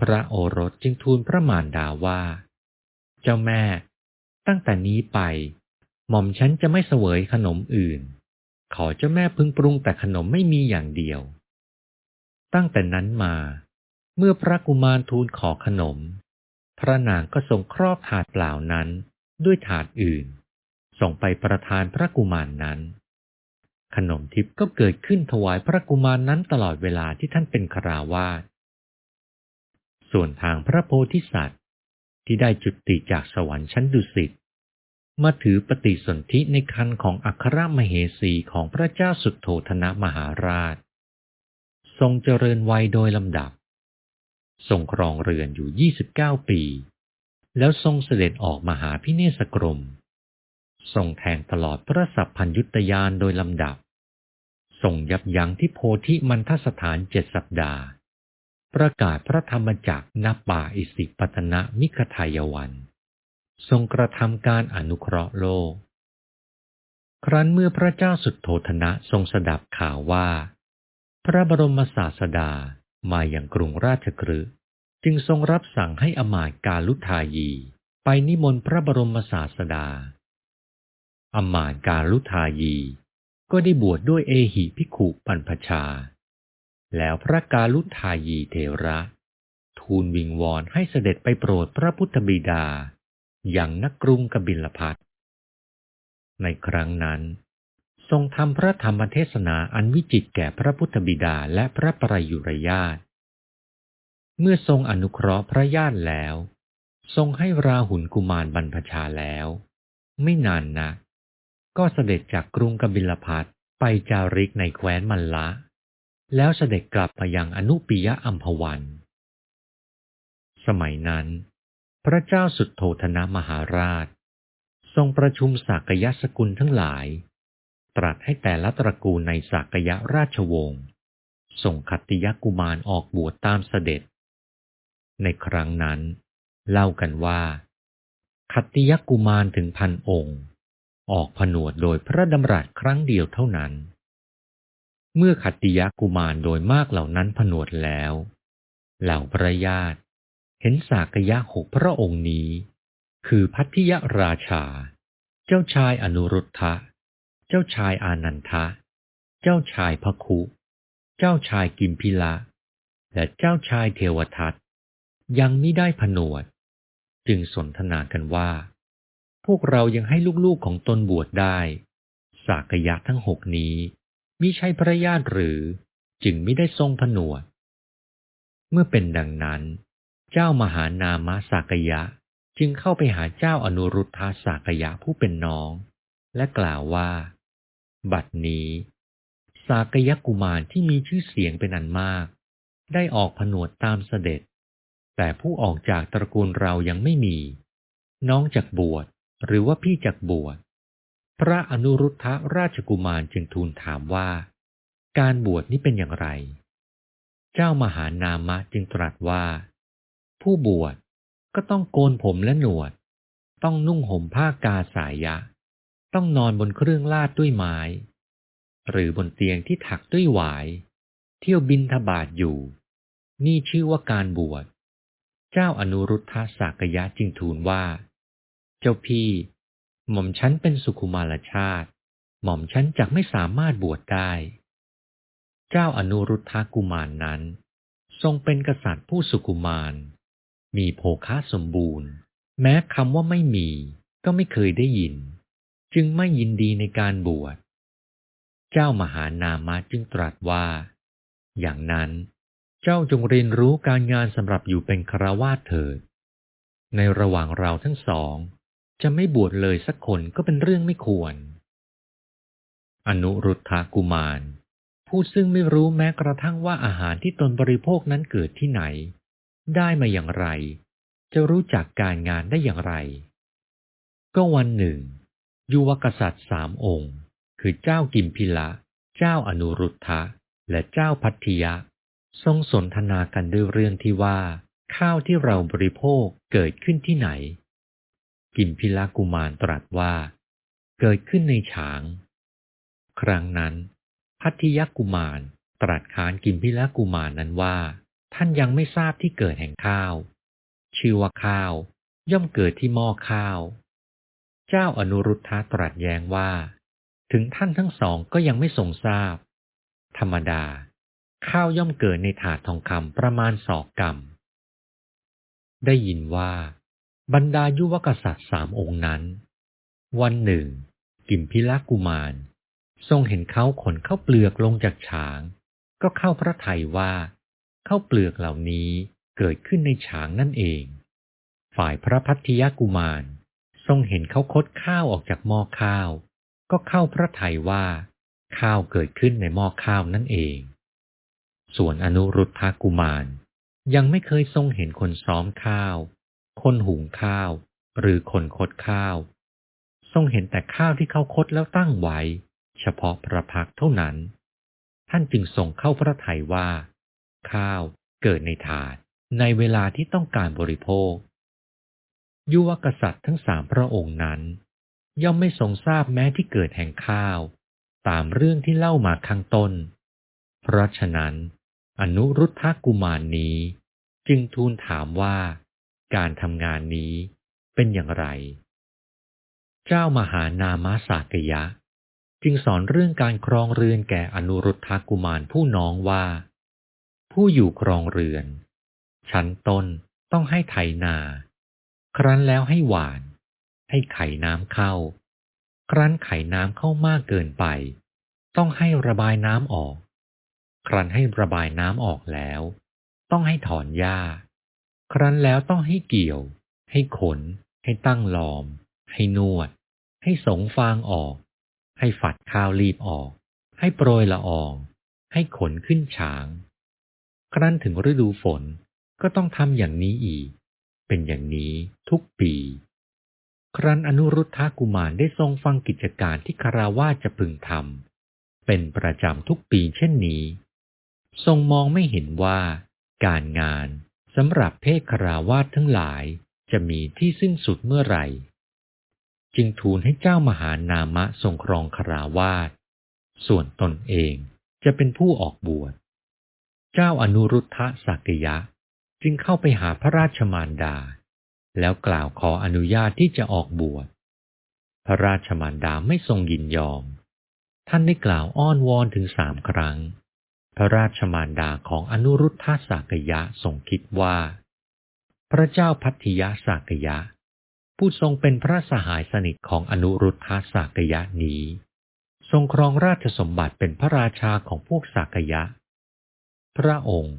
พระโอรสจึงทูลพระมารดาว่า เจ้าแม่ตั้งแต่นี้ไป หม่อมฉันจะไม่เสวยขนมอื่น ขอเจ้าแม่พึงปรุงแต่ขนมไม่มีอย่างเดียว ตั้งแต่นั้นมา เมื่อพระกุมารทูลขอขนม พระนางก็ทรงครอบถาดเปล่านั้นด้วยถาดอื่น ส่งไปประทานพระกุมารนนั้น ขนมทิพย์ก็เกิดขึ้นถวายพระกุมารนนั้นตลอดเวลาที่ท่านเป็นคราวาสส่วนทางพระโพธิสัตว์ที่ได้จุติจากสวรรค์ชั้นดุสิต มาถือปฏิสนธิในคันของอัครมเหสีของพระเจ้าสุดโทธนะมหาราช ทรงเจริญวัยโดยลำดับ ทรงครองเรือนอยู่ 29 ปี แล้วทรงเสด็จออกมาหาพิเนศกรม ทรงแทงตลอดพระสัพพัญยุตยานโดยลำดับ ทรงยับยั้งที่โพธิมันทสถานเจ็ดสัปดาห์ ประกาศพระธรรมจักรณป่าอิสิปตนะมิขทายวัน ทรงกระทำการอนุเคราะห์โลก ครั้นเมื่อพระเจ้าสุดโทธนะทรงสดับข่าวว่า พระบรมศาสดามาอย่างกรุงราชกฤห์จึงทรงรับสั่งให้อมาตกาลุทายี ไปนิมนต์พระบรมศาสดา อมาตกาลุทายี ก็ได้บวชดด้วยเอหิพิขุปันพชา แล้วพระกาลุทายีเทระ ทูลวิงวอนให้เสด็จไปโปรดพระพุทธบิดา อย่างนักกรุงกบิลพัทในครั้งนั้น ทรงทำพระธรรมเทศนาอันวิจิตแก่พระพุทธบิดาและพระปรยุรญาตเมื่อทรงอนุเคราะห์พระญาติแล้ว ทรงให้ราหุลกุมารบรรพชาแล้ว ไม่นานนะักก็เสด็จจากกรุงกบิลพัทไปจาริกในแคว้นมัลละ แล้วเสด็จกลับไปยังอนุปิยะอัมพวัน สมัยนั้น พระเจ้าสุดโทธนะมหาราช ทรงประชุมสากยสกุลทั้งหลาย ตรัสให้แต่ละตระกูลในสากยราชวงศ์ส่งขัตติยกุมารออกบวชตามเสด็จ ในครั้งนั้น เล่ากันว่า ขัตติยกุมารถึงพันองค์ ออกผนวดโดยพระดำรัสครั้งเดียวเท่านั้น เมื่อขัตติยกุมารโดยมากเหล่านั้นผนวดแล้ว เหล่าพระญาติ เห็นสากยะหกพระองค์นี้ คือพัทธิยราชา เจ้าชายอนุรุทธะ เจ้าชายอานันทะ เจ้าชายพคุ เจ้าชายกิมพิละ และเจ้าชายเทวทัตยังไม่ได้ผนวด จึงสนทนากันว่า พวกเรายังให้ลูกๆของตนบวชได้สากยะทั้งหกนี้มิใช่พระญาติหรือจึงไม่ได้ทรงผนวด เมื่อเป็นดังนั้น เจ้ามหานามสากยะ จึงเข้าไปหาเจ้าอนุรุทธาสากยะผู้เป็นน้อง และกล่าวว่า บัดนี้ สากยะกุมารที่มีชื่อเสียงเป็นอันมาก ได้ออกผนวดตามเสด็จ แต่ผู้ออกจากตระกูลเรายังไม่มี น้องจากบวชหรือว่าพี่จักบวชพระอนุรุทธราชกุมารจึงทูลถามว่า การบวชนี้เป็นอย่างไร เจ้ามหานามะจึงตรัสว่า ผู้บวชก็ต้องโกนผมและหนวด ต้องนุ่งห่มผ้ากาสายะ ต้องนอนบนเครื่องลาดด้วยไม้ หรือบนเตียงที่ถักด้วยหวาย เที่ยวบินทบาทอยู่ นี่ชื่อว่าการบวช เจ้าอนุรุทธสากยะจึงทูลว่า เจ้าพี่ หม่อมฉันเป็นสุขุมารชาติ หม่อมฉันจักไม่สามารถบวชได้ เจ้าอนุรุทธกุมารนนั้น ทรงเป็นกษัตริย์ผู้สุขุมาร มีโภคะสมบูรณ์ แม้คำว่าไม่มีก็ไม่เคยได้ยิน จึงไม่ยินดีในการบวช เจ้ามหานามะจึงตรัสว่า อย่างนั้นเจ้าจงเรียนรู้การงานสำหรับอยู่เป็นคราวาสเถิด ในระหว่างเราทั้งสอง จะไม่บวชเลยสักคนก็เป็นเรื่องไม่ควร อนุรุทธากุมารผู้ซึ่งไม่รู้แม้กระทั่งว่าอาหารที่ตนบริโภคนั้นเกิดที่ไหน ได้มาอย่างไร จะรู้จักการงานได้อย่างไร ก็วันหนึ่ง ยุวกษัตริย์สามองค์ คือเจ้ากิมพิละ เจ้าอนุรุทธะ และเจ้าพัทธิยะ ทรงสนทนากันด้วยเรื่องที่ว่า ข้าวที่เราบริโภคเกิดขึ้นที่ไหน กิมพิละกุมารตรัสว่า เกิดขึ้นในฉาง ครั้งนั้น พัทธิยกุมารตรัสค้านกิมพิละกุมารนั้นว่า ท่านยังไม่ทราบที่เกิดแห่งข้าว ชื่อว่าข้าว ย่อมเกิดที่หม้อข้าว เจ้าอนุรุทธะตรัสแย้งว่า ถึงท่านทั้งสองก็ยังไม่ทรงทราบ ธรรมดา ข้าวย่อมเกิดในถาดทองคำประมาณศอกกำได้ยินว่า บรรดายุวกษัตริย์สามองค์นั้น วันหนึ่ง กิมพิละกุมาร ทรงเห็นเขาขนข้าวเปลือกลงจากฉาง ก็เข้าพระทัยว่า ข้าวเปลือกเหล่านี้เกิดขึ้นในฉางนั่นเอง ฝ่ายพระพัทธิยกุมาร ทรงเห็นเขาคดข้าวออกจากหม้อข้าว ก็เข้าพระทัยว่า ข้าวเกิดขึ้นในหม้อข้าวนั่นเอง ส่วนอนุรุทธากุมาร ยังไม่เคยทรงเห็นคนซ้อมข้าว คนหุงข้าว หรือคนคดข้าว ทรงเห็นแต่ข้าวที่เขาคดแล้วตั้งไว้ เฉพาะพระพักเท่านั้น ท่านจึงทรงเข้าพระทัยว่า ข้าวเกิดในถาดในเวลาที่ต้องการบริโภค ยุวกษัตริย์ทั้งสามพระองค์นั้น ย่อมไม่ทรงทราบแม้ที่เกิดแห่งข้าว ตามเรื่องที่เล่ามาข้างต้น เพราะฉะนั้น อนุรุทธกุมารนี้ จึงทูลถามว่าการทำงานนี้เป็นอย่างไร เจ้ามหานามสากยะ จึงสอนเรื่องการครองเรือนแก่อนุรุทธกุมารผู้น้องว่า ผู้อยู่ครองเรือน ชั้นต้นต้องให้ไถนา ครั้นแล้วให้หวาน ให้ไข่น้ำเข้า ครั้นไข่น้ำเข้ามากเกินไป ต้องให้ระบายน้ำออก ครั้นให้ระบายน้ำออกแล้ว ต้องให้ถอนหญ้า ครั้นแล้วต้องให้เกี่ยว ให้ขน ให้ตั้งลอม ให้นวด ให้สงฟางออก ให้ฝัดข้าวรีบออก ให้โปรยละออง ให้ขนขึ้นฉาง ครั้นถึงฤดูฝนก็ต้องทำอย่างนี้อีก เป็นอย่างนี้ทุกปี ครั้นอนุรุทธากุมารได้ทรงฟังกิจการที่คาราวาจะพึงทำเป็นประจำทุกปีเช่นนี้ ทรงมองไม่เห็นว่าการงานสำหรับเพศคาราวาสทั้งหลายจะมีที่สิ้นสุดเมื่อไหร่ จึงทูลให้เจ้ามหานามะทรงครองคาราวาสส่วนตนเองจะเป็นผู้ออกบวช เจ้าอนุรุทธะสักยะ จึงเข้าไปหาพระราชมารดา แล้วกล่าวขออนุญาตที่จะออกบวช พระราชมารดาไม่ทรงยินยอม ท่านได้กล่าวอ้อนวอนถึงสามครั้ง พระราชมารดาของอนุรุทธะสักยะทรงคิดว่า พระเจ้าพัทธิยะสักยะ ผู้ทรงเป็นพระสหายสนิทของอนุรุทธะสักยะนี้ทรงครองราชสมบัติเป็นพระราชาของพวกสักยะ พระองค์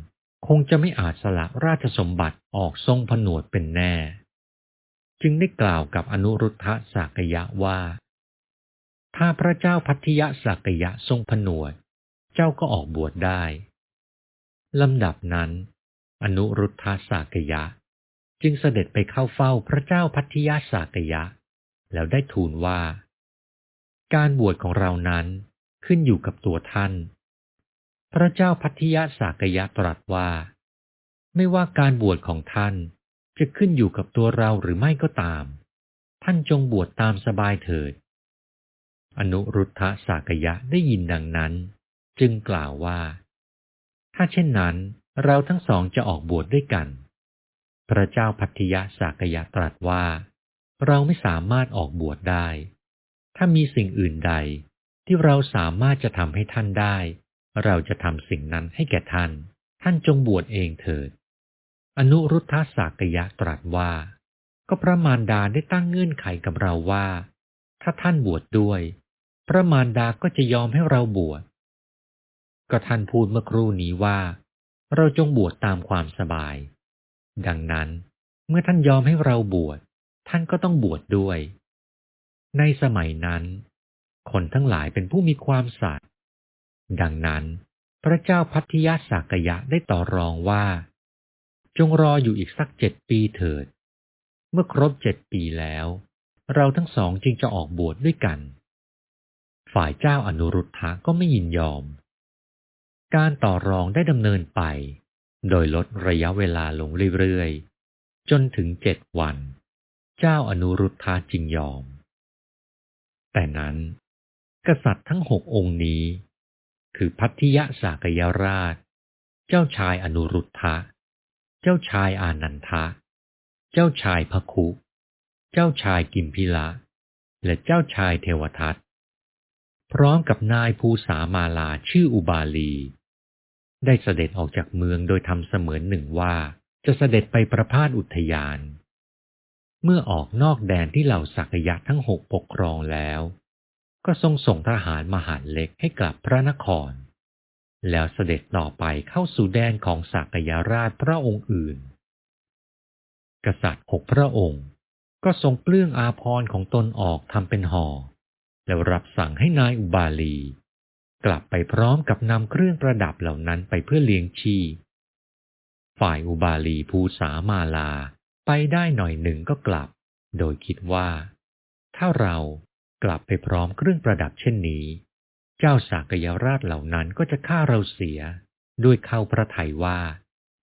คงจะไม่อาจสละราชสมบัติออกทรงผนวดเป็นแน่ จึงได้กล่าวกับอนุรุทธะสักยะว่า ถ้าพระเจ้าพัทธิยะสักยะทรงผนวด เจ้าก็ออกบวชได้ลำดับนั้น อนุรุทธะสักยะ จึงเสด็จไปเข้าเฝ้าพระเจ้าพัทธิยะสักยะ แล้วได้ทูลว่า การบวชของเรานั้นขึ้นอยู่กับตัวท่าน พระเจ้าพัทธิยะสักยะตรัสว่า ไม่ว่าการบวชของท่านจะขึ้นอยู่กับตัวเราหรือไม่ก็ตาม ท่านจงบวชตามสบายเถิด อนุรุทธะสากยะได้ยินดังนั้น จึงกล่าวว่า ถ้าเช่นนั้นเราทั้งสองจะออกบวชดด้วยกัน พระเจ้าพัทยาสากยะตรัสว่า เราไม่สามารถออกบวชได้ ถ้ามีสิ่งอื่นใดที่เราสามารถจะทำให้ท่านได้ เราจะทำสิ่งนั้นให้แก่ท่าน ท่านจงบวชเองเถิด อนุรุทธสากยะตรัสว่า ก็พระมารดาได้ตั้งเงื่อนไขกับเราว่า ถ้าท่านบวชดด้วย พระมารดาก็จะยอมให้เราบวช ก็ท่านพูดเมื่อครู่นี้ว่า เราจงบวชตามความสบาย ดังนั้น เมื่อท่านยอมให้เราบวช ท่านก็ต้องบวชดด้วย ในสมัยนั้น คนทั้งหลายเป็นผู้มีความสัตย์ ดังนั้น พระเจ้าพัทยาสากยะได้ต่อรองว่า จงรออยู่อีกสักเจ็ดปีเถิด เมื่อครบเจ็ดปีแล้ว เราทั้งสองจึงจะออกบวชดด้วยกัน ฝ่ายเจ้าอนุรุทธะก็ไม่ยินยอม การต่อรองได้ดำเนินไป โดยลดระยะเวลาลงเรื่อยๆ จนถึงเจ็ดวัน เจ้าอนุรุทธะจึงยอม แต่นั้น กษัตริย์ทั้งหกองค์นี้ คือพัทยสากยราช เจ้าชายอนุรุทธะ เจ้าชายอานันทะ เจ้าชายพคุ เจ้าชายกิมพิละ และเจ้าชายเทวทัตพร้อมกับนายภูสามาลาชื่ออุบาลี ได้เสด็จออกจากเมืองโดยทำเสมือนหนึ่งว่าจะเสด็จไปประพาสอุทยาน เมื่อออกนอกแดนที่เหล่าสักยะทั้งหกปกครองแล้ว ก็ทรงส่งทหารมหาเล็กให้กลับพระนคร แล้วเสด็จต่อไปเข้าสู่แดนของสักยราชพระองค์อื่น กษัตริย์หกพระองค์ ก็ทรงเปลื้องอาพรของตนออกทำเป็นห่อแล้วรับสั่งให้นายอุบาลี กลับไปพร้อมกับนำเครื่องประดับเหล่านั้นไปเพื่อเลี้ยงชีพฝ่ายอุบาลีภูสามาลาไปได้หน่อยหนึ่งก็กลับ โดยคิดว่า ถ้าเรา กลับไปพร้อมเครื่องประดับเช่นนี้ เจ้าสากยราชเหล่านั้นก็จะฆ่าเราเสีย ด้วยเข้าพระทัยว่า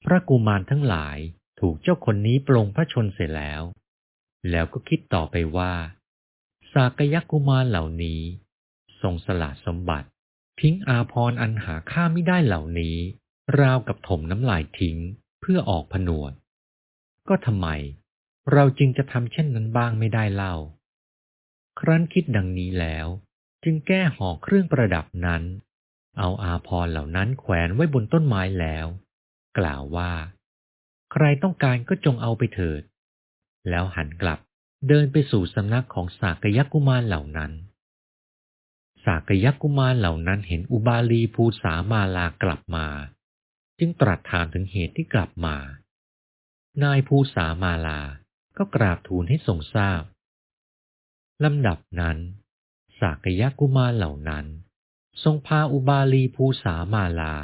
พระกุมารทั้งหลายถูกเจ้าคนนี้ปลงพระชนเสร็จแล้ว แล้วก็คิดต่อไปว่า สากยกุมารเหล่านี้ ทรงสละสมบัติ ทิ้งอาพรอันหาค่าไม่ได้เหล่านี้ ราวกับถมน้ำลายทิ้งเพื่อออกผนวด ก็ทำไม เราจึงจะทำเช่นนั้นบ้างไม่ได้เล่า ครั้นคิดดังนี้แล้ว จึงแก้ห่อเครื่องประดับนั้น เอาอาพรเหล่านั้นแขวนไว้บนต้นไม้แล้ว กล่าวว่า ใครต้องการก็จงเอาไปเถิด แล้วหันกลับเดินไปสู่สำนักของสากยกุมารเหล่านั้น สากยกุมารเหล่านั้นเห็นอุบาลีภูสามาลากลับมา จึงตรัสถามถึงเหตุที่กลับมา นายภูสามาลาก็กราบทูลให้ทรงทราบ ลำดับนั้น สากยกุมารเหล่านั้น ทรงพาอุบาลีภูสามาลา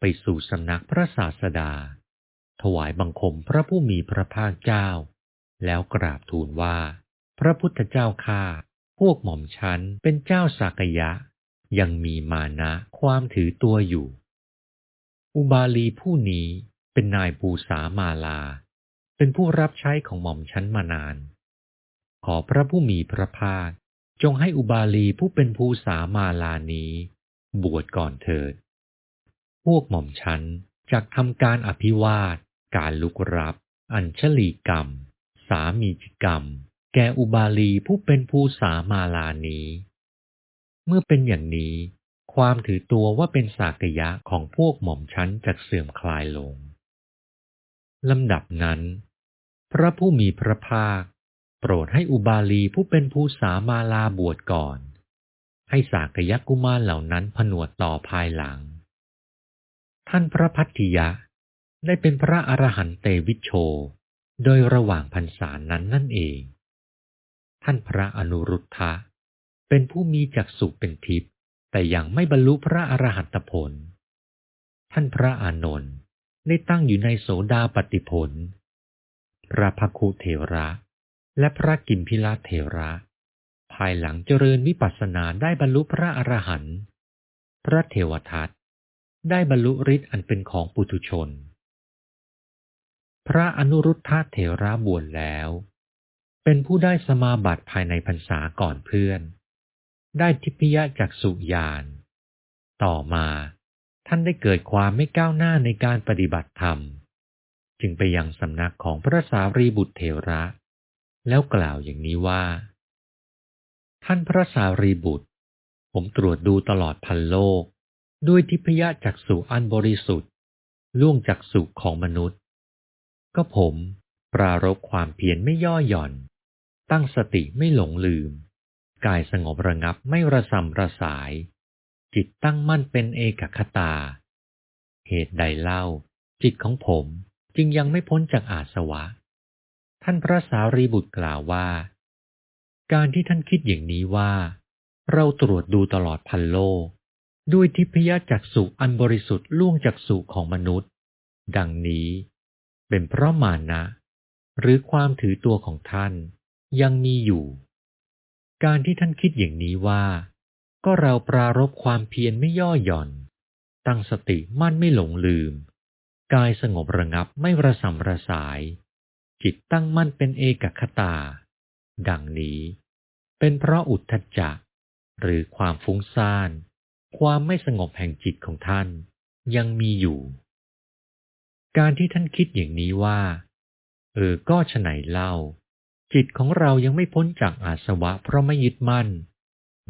ไปสู่สำนักพระศาสดา ถวายบังคมพระผู้มีพระภาคเจ้า แล้วกราบทูลว่า พระพุทธเจ้าข้าพวกหม่อมฉันเป็นเจ้าสากยะ ยังมีมานะความถือตัวอยู่ อุบาลีผู้นี้เป็นนายภูสามาลา เป็นผู้รับใช้ของหม่อมฉันมานาน ขอพระผู้มีพระภาค จงให้อุบาลีผู้เป็นภูสามาลานี้ บวชก่อนเถิด พวกหม่อมฉันจากทำการอภิวาท การลุกรับ อัญชลีกรรม สามีจิกรรม แก่อุบาลีผู้เป็นภูสามาลานี้ เมื่อเป็นอย่างนี้ ความถือตัวว่าเป็นสากยะของพวกหม่อมชั้นจากเสื่อมคลายลงลำดับนั้น พระผู้มีพระภาค โปรดให้อุบาลีผู้เป็นผู้สามาลาบวชก่อน ให้สากยกุมารเหล่านั้นผนวดต่อภายหลัง ท่านพระพัทธิยะได้เป็นพระอรหันเตวิชโช โดยระหว่างพรรษานั้นนั่นเอง ท่านพระอนุรุทธะ เป็นผู้มีจักสุเป็นทิพย์แต่ยังไม่บรรลุพระอรหันตผล ท่านพระอานนท์ได้ตั้งอยู่ในโสดาปติผล พระภคุเทระ และพระกิมพิลาเทระ ภายหลังเจริญวิปัสสนาได้บรรลุพระอรหันต์พระเทวทัตได้บรรลุฤทธิ์อันเป็นของปุถุชน พระอนุรุทธะเถระบวชแล้ว เป็นผู้ได้สมาบัติภายในพรรษาก่อนเพื่อน ได้ทิพยจักสุญาณต่อมาท่านได้เกิดความไม่ก้าวหน้าในการปฏิบัติธรรม จึงไปยังสำนักของพระสารีบุตรเถระ แล้วกล่าวอย่างนี้ว่า ท่านพระสารีบุตร ผมตรวจดูตลอดพันโลก ด้วยทิพยจักสุอันบริสุทธิ์ ล่วงจักสุของมนุษย์ ก็ผมปรารบความเพียรไม่ย่อหย่อน ตั้งสติไม่หลงลืม กายสงบระงับไม่ระสำระสาย จิตตั้งมั่นเป็นเอกคตา เหตุใดเล่า จิตของผมจึงยังไม่พ้นจากอาสวะ ท่านพระสารีบุตรกล่าวว่า การที่ท่านคิดอย่างนี้ว่า เราตรวจดูตลอดพันโลก ด้วยทิพยจักสุอันบริสุทธิ์ล่วงจักสุของมนุษย์ ดังนี้ เป็นเพราะมานะ หรือความถือตัวของท่านยังมีอยู่ การที่ท่านคิดอย่างนี้ว่า ก็เราปรารบความเพียรไม่ย่อหย่อน ตั้งสติมั่นไม่หลงลืม กายสงบระงับไม่ระสำระสาย จิตตั้งมั่นเป็นเอกคตา ดังนี้ เป็นเพราะอุทธจจะหรือความฟุ้งซ่าน ความไม่สงบแห่งจิตของท่านยังมีอยู่ การที่ท่านคิดอย่างนี้ว่า เออ ก็ฉไหนเล่า จิตของเรายังไม่พ้นจากอาสวะเพราะไม่ยึดมั่น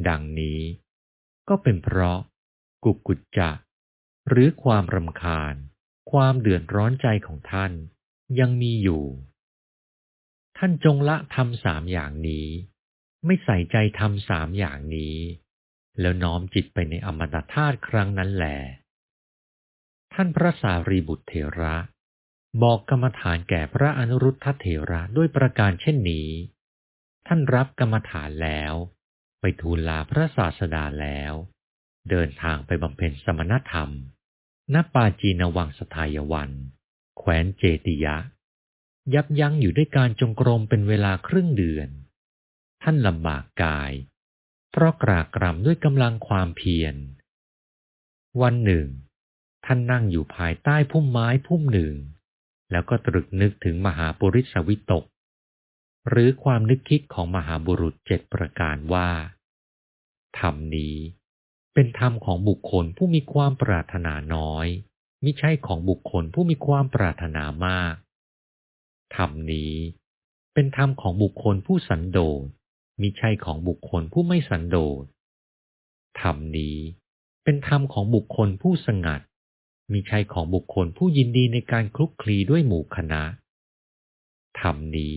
ดังนี้ ก็เป็นเพราะกุกุจจะ หรือความรำคาญ ความเดือดร้อนใจของท่านยังมีอยู่ ท่านจงละทำสามอย่างนี้ ไม่ใส่ใจทำสามอย่างนี้ แล้วน้อมจิตไปในอมตะธาตุครั้งนั้นแหลท่านพระสารีบุตรเถระ บอกกรรมฐานแก่พระอนุรุทธเถระด้วยประการเช่นนี้ ท่านรับกรรมฐานแล้ว ไปทูลลาพระศาสดาแล้ว เดินทางไปบำเพ็ญสมณธรรมณปาจีนวังสทายวันแคว้นเจติยะ ยับยั้งอยู่ด้วยการจงกรมเป็นเวลาครึ่งเดือน ท่านลำบากกาย เพราะกรากรำด้วยกำลังความเพียร วันหนึ่ง ท่านนั่งอยู่ภายใต้พุ่มไม้พุ่มหนึ่ง แล้วก็ตรึกนึกถึงมหาปุริสวิตก หรือความนึกคิดของมหาบุรุษเจ็ดประการว่า ธรรมนี้ เป็นธรรมของบุคคลผู้มีความปรารถนาน้อย มิใช่ของบุคคลผู้มีความปรารถนามาก ธรรมนี้ เป็นธรรมของบุคคลผู้สันโดษมิใช่ของบุคคลผู้ไม่สันโดษธรรมนี้ เป็นธรรมของบุคคลผู้สงัดมิใช่ของบุคคลผู้ยินดีในการคลุกคลีด้วยหมู่คณะธรรมนี้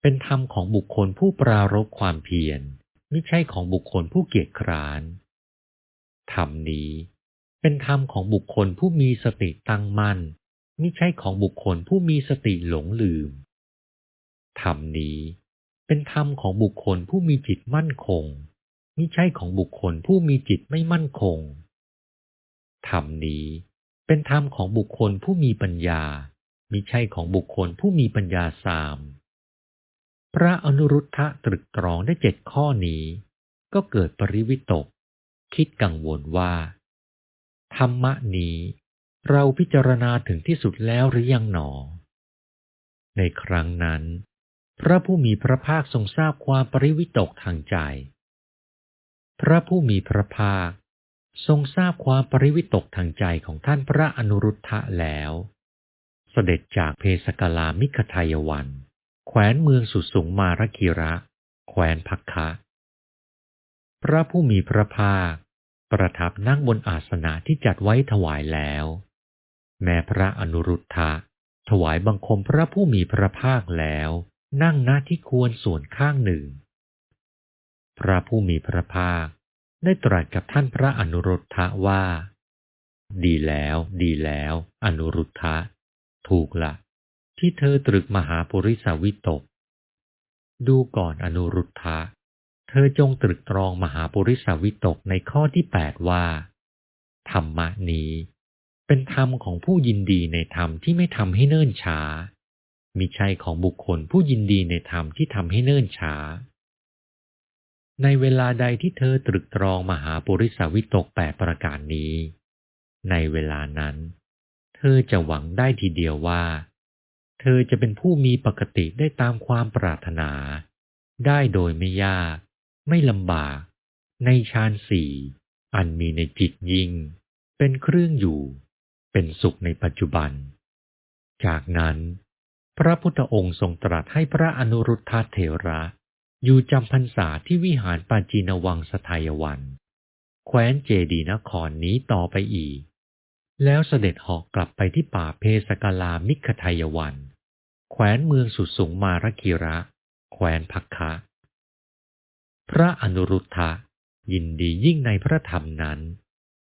เป็นธรรมของบุคคลผู้ปรารบความเพียรมิใช่ของบุคคลผู้เกียจคร้านธรรมนี้ เป็นธรรมของบุคคลผู้มีสติตั้งมั่น มิใช่ของบุคคลผู้มีสติหลงลืม ธรรมนี้เป็นธรรมของบุคคลผู้มีจิตมั่นคง มิใช่ของบุคคลผู้มีจิตไม่มั่นคง ธรรมนี้เป็นธรรมของบุคคลผู้มีปัญญา มิใช่ของบุคคลผู้มีปัญญาสาม พระอนุรุทธะตรึกตรองได้เจ็ดข้อนี้ ก็เกิดปริวิตก คิดกังวลว่า ธรรมะนี้ เราพิจารณาถึงที่สุดแล้วหรือยังหนอ ในครั้งนั้น พระผู้มีพระภาคทรงทราบความปริวิตกทางใจ พระผู้มีพระภาคทรงทราบความปริวิตกทางใจของท่านพระอนุรุทธะแล้ว เสด็จจากเพสกลามิขทายวัน แขวนเมืองสุดสูงมารคิระ แขวนพักคะ พระผู้มีพระภาคประทับนั่งบนอาสนะที่จัดไว้ถวายแล้ว แม้พระอนุรุทธะถวายบังคมพระผู้มีพระภาคแล้ว นั่งหน้าที่ควรส่วนข้างหนึ่ง พระผู้มีพระภาค ได้ตรัสกับท่านพระอนุรุทธะว่า ดีแล้ว ดีแล้ว อนุรุทธะถูกละที่เธอตรึกมหาปุริสวิตก ดูก่อนอนุรุทธะเธอจงตรึกตรองมหาปุริสวิตกในข้อที่แปดว่า ธรรมะนี้ เป็นธรรมของผู้ยินดีในธรรมที่ไม่ทำให้เนิ่นช้า มิใช่ของบุคคลผู้ยินดีในธรรมที่ทำให้เนิ่นช้า ในเวลาใดที่เธอตรึกตรองมหาปุริสวิตกแปดประการนี้ ในเวลานั้น เธอจะหวังได้ทีเดียวว่า เธอจะเป็นผู้มีปกติได้ตามความปรารถนา ได้โดยไม่ยาก ไม่ลำบาก ในฌานสี่อันมีในจิตยิ่ง เป็นเครื่องอยู่ เป็นสุขในปัจจุบัน จากนั้น พระพุทธองค์ทรงตรัสให้พระอนุรุทธเถระ อยู่จำพรรษาที่วิหารปาจีนวังสทายวัน แคว้นเจดีนครนี้ต่อไปอีก แล้วเสด็จหาะกลับไปที่ป่าเพสกลามิคทายวัน แคว้นเมืองสุดสูงมารกิระ แคว้นพักคะพระอนุรุทธะยินดียิ่งในพระธรรมนั้น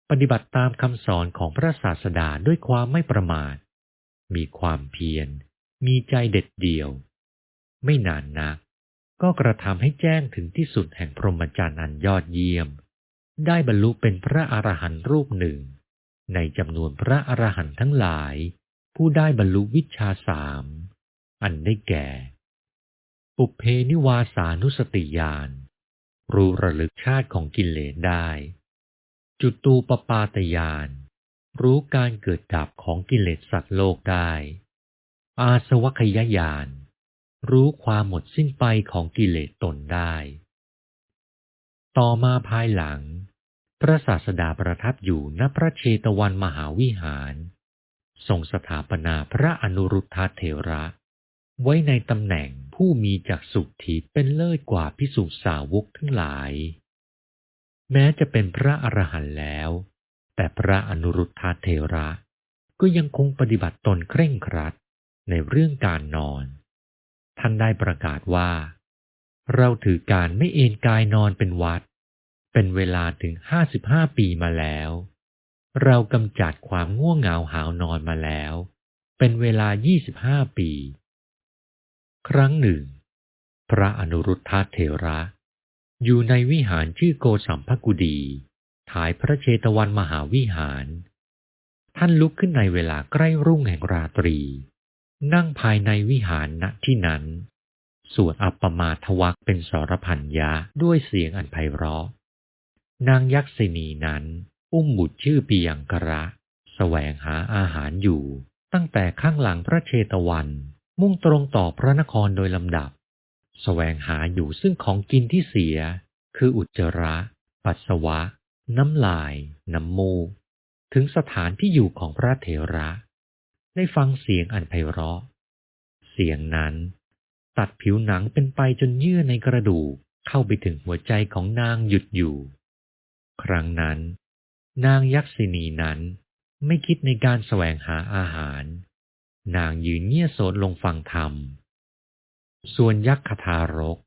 ปฏิบัติตามคำสอนของพระศาสดาด้วยความไม่ประมาท มีความเพียร มีใจเด็ดเดี่ยว ไม่นานนัก ก็กระทำให้แจ้งถึงที่สุดแห่งพรหมจรรย์อันยอดเยี่ยม ได้บรรลุเป็นพระอรหันต์รูปหนึ่ง ในจำนวนพระอรหันต์ทั้งหลาย ผู้ได้บรรลุวิชาสาม อันได้แก่ ปุเพนิวาสานุสติญาณรู้ระลึกชาติของกิเลสได้ จุตูปปาตญาณรู้การเกิดดับของกิเลสสัตว์โลกได้ อาสวัคยญาณรู้ความหมดสิ้นไปของกิเลสตนได้ ต่อมาภายหลัง พระศาสดาประทับอยู่ณพระเชตวันมหาวิหารทรงสถาปนาพระอนุรุทธเถระ ไว้ในตำแหน่งผู้มีจักสุทิเป็นเลิศกว่าพิสุสาวกทั้งหลาย แม้จะเป็นพระอรหันต์แล้ว แต่พระอนุรุทธาเถระ ก็ยังคงปฏิบัติตนเคร่งครัดในเรื่องการนอน ท่านได้ประกาศว่า เราถือการไม่เอนกายนอนเป็นวัด เป็นเวลาถึงห้าสิบห้าปีมาแล้ว เรากำจัดความง่วงเหงาหาวนอนมาแล้ว เป็นเวลายี่สิบห้าปี ครั้งหนึ่ง พระอนุรุทธาเถระ อยู่ในวิหารชื่อโกสัมภกุดี ถ่ายพระเชตวันมหาวิหาร ท่านลุกขึ้นในเวลาใกล้รุ่งแห่งราตรี นั่งภายในวิหารณที่นั้น สวดอัปปมาทวักเป็นสรพันยะด้วยเสียงอันไพเราะ นางยักษินีนั้น อุ้มบุตรชื่อปียังกระแสวงหาอาหารอยู่ ตั้งแต่ข้างหลังพระเชตวัน มุ่งตรงต่อพระนครโดยลำดับ แสวงหาอยู่ซึ่งของกินที่เสีย คืออุจจาระ ปัสสาวะ น้ำลาย น้ำมูก ถึงสถานที่อยู่ของพระเถระ ได้ฟังเสียงอันไพเราะ เสียงนั้น ตัดผิวหนังเป็นไปจนเยื่อในกระดูกเข้าไปถึงหัวใจของนางหยุดอยู่ ครั้งนั้น นางยักษินีนั้นไม่คิดในการแสวงหาอาหาร นางยืนเงียโสดลงฟังธรรม ส่วนยักษ์คทารก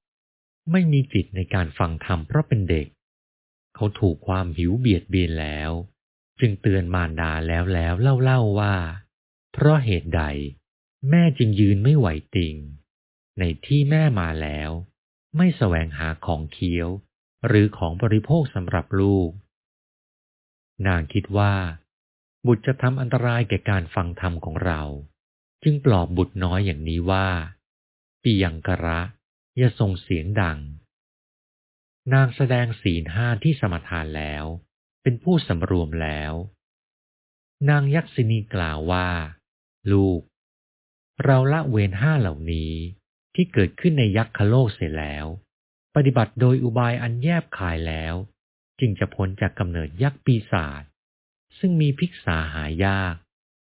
ไม่มีจิตในการฟังธรรมเพราะเป็นเด็ก เขาถูกความหิวเบียดเบียนแล้ว จึงเตือนมารดาแล้วแล้วเล่าเล่าว่า เพราะเหตุใด แม่จึงยืนไม่ไหวติง ในที่แม่มาแล้ว ไม่แสวงหาของเคี้ยว หรือของบริโภคสำหรับลูก นางคิดว่า บุตรจะทำอันตรายแก่การฟังธรรมของเรา จึงปลอบบุตรน้อยอย่างนี้ว่า ปียังกระอย่าส่งเสียงดัง นางแสดงศีลห้าที่สมทานแล้ว เป็นผู้สำรวมแล้ว นางยักษินีกล่าวว่า ลูก เราละเว้นห้าเหล่านี้ที่เกิดขึ้นในยักษ์คโลกเสียแล้ว ปฏิบัติโดยอุบายอันแยบขายแล้ว จึงจะพ้นจากกำเนิดยักษ์ปีศาจซึ่งมีพิกษาหายาก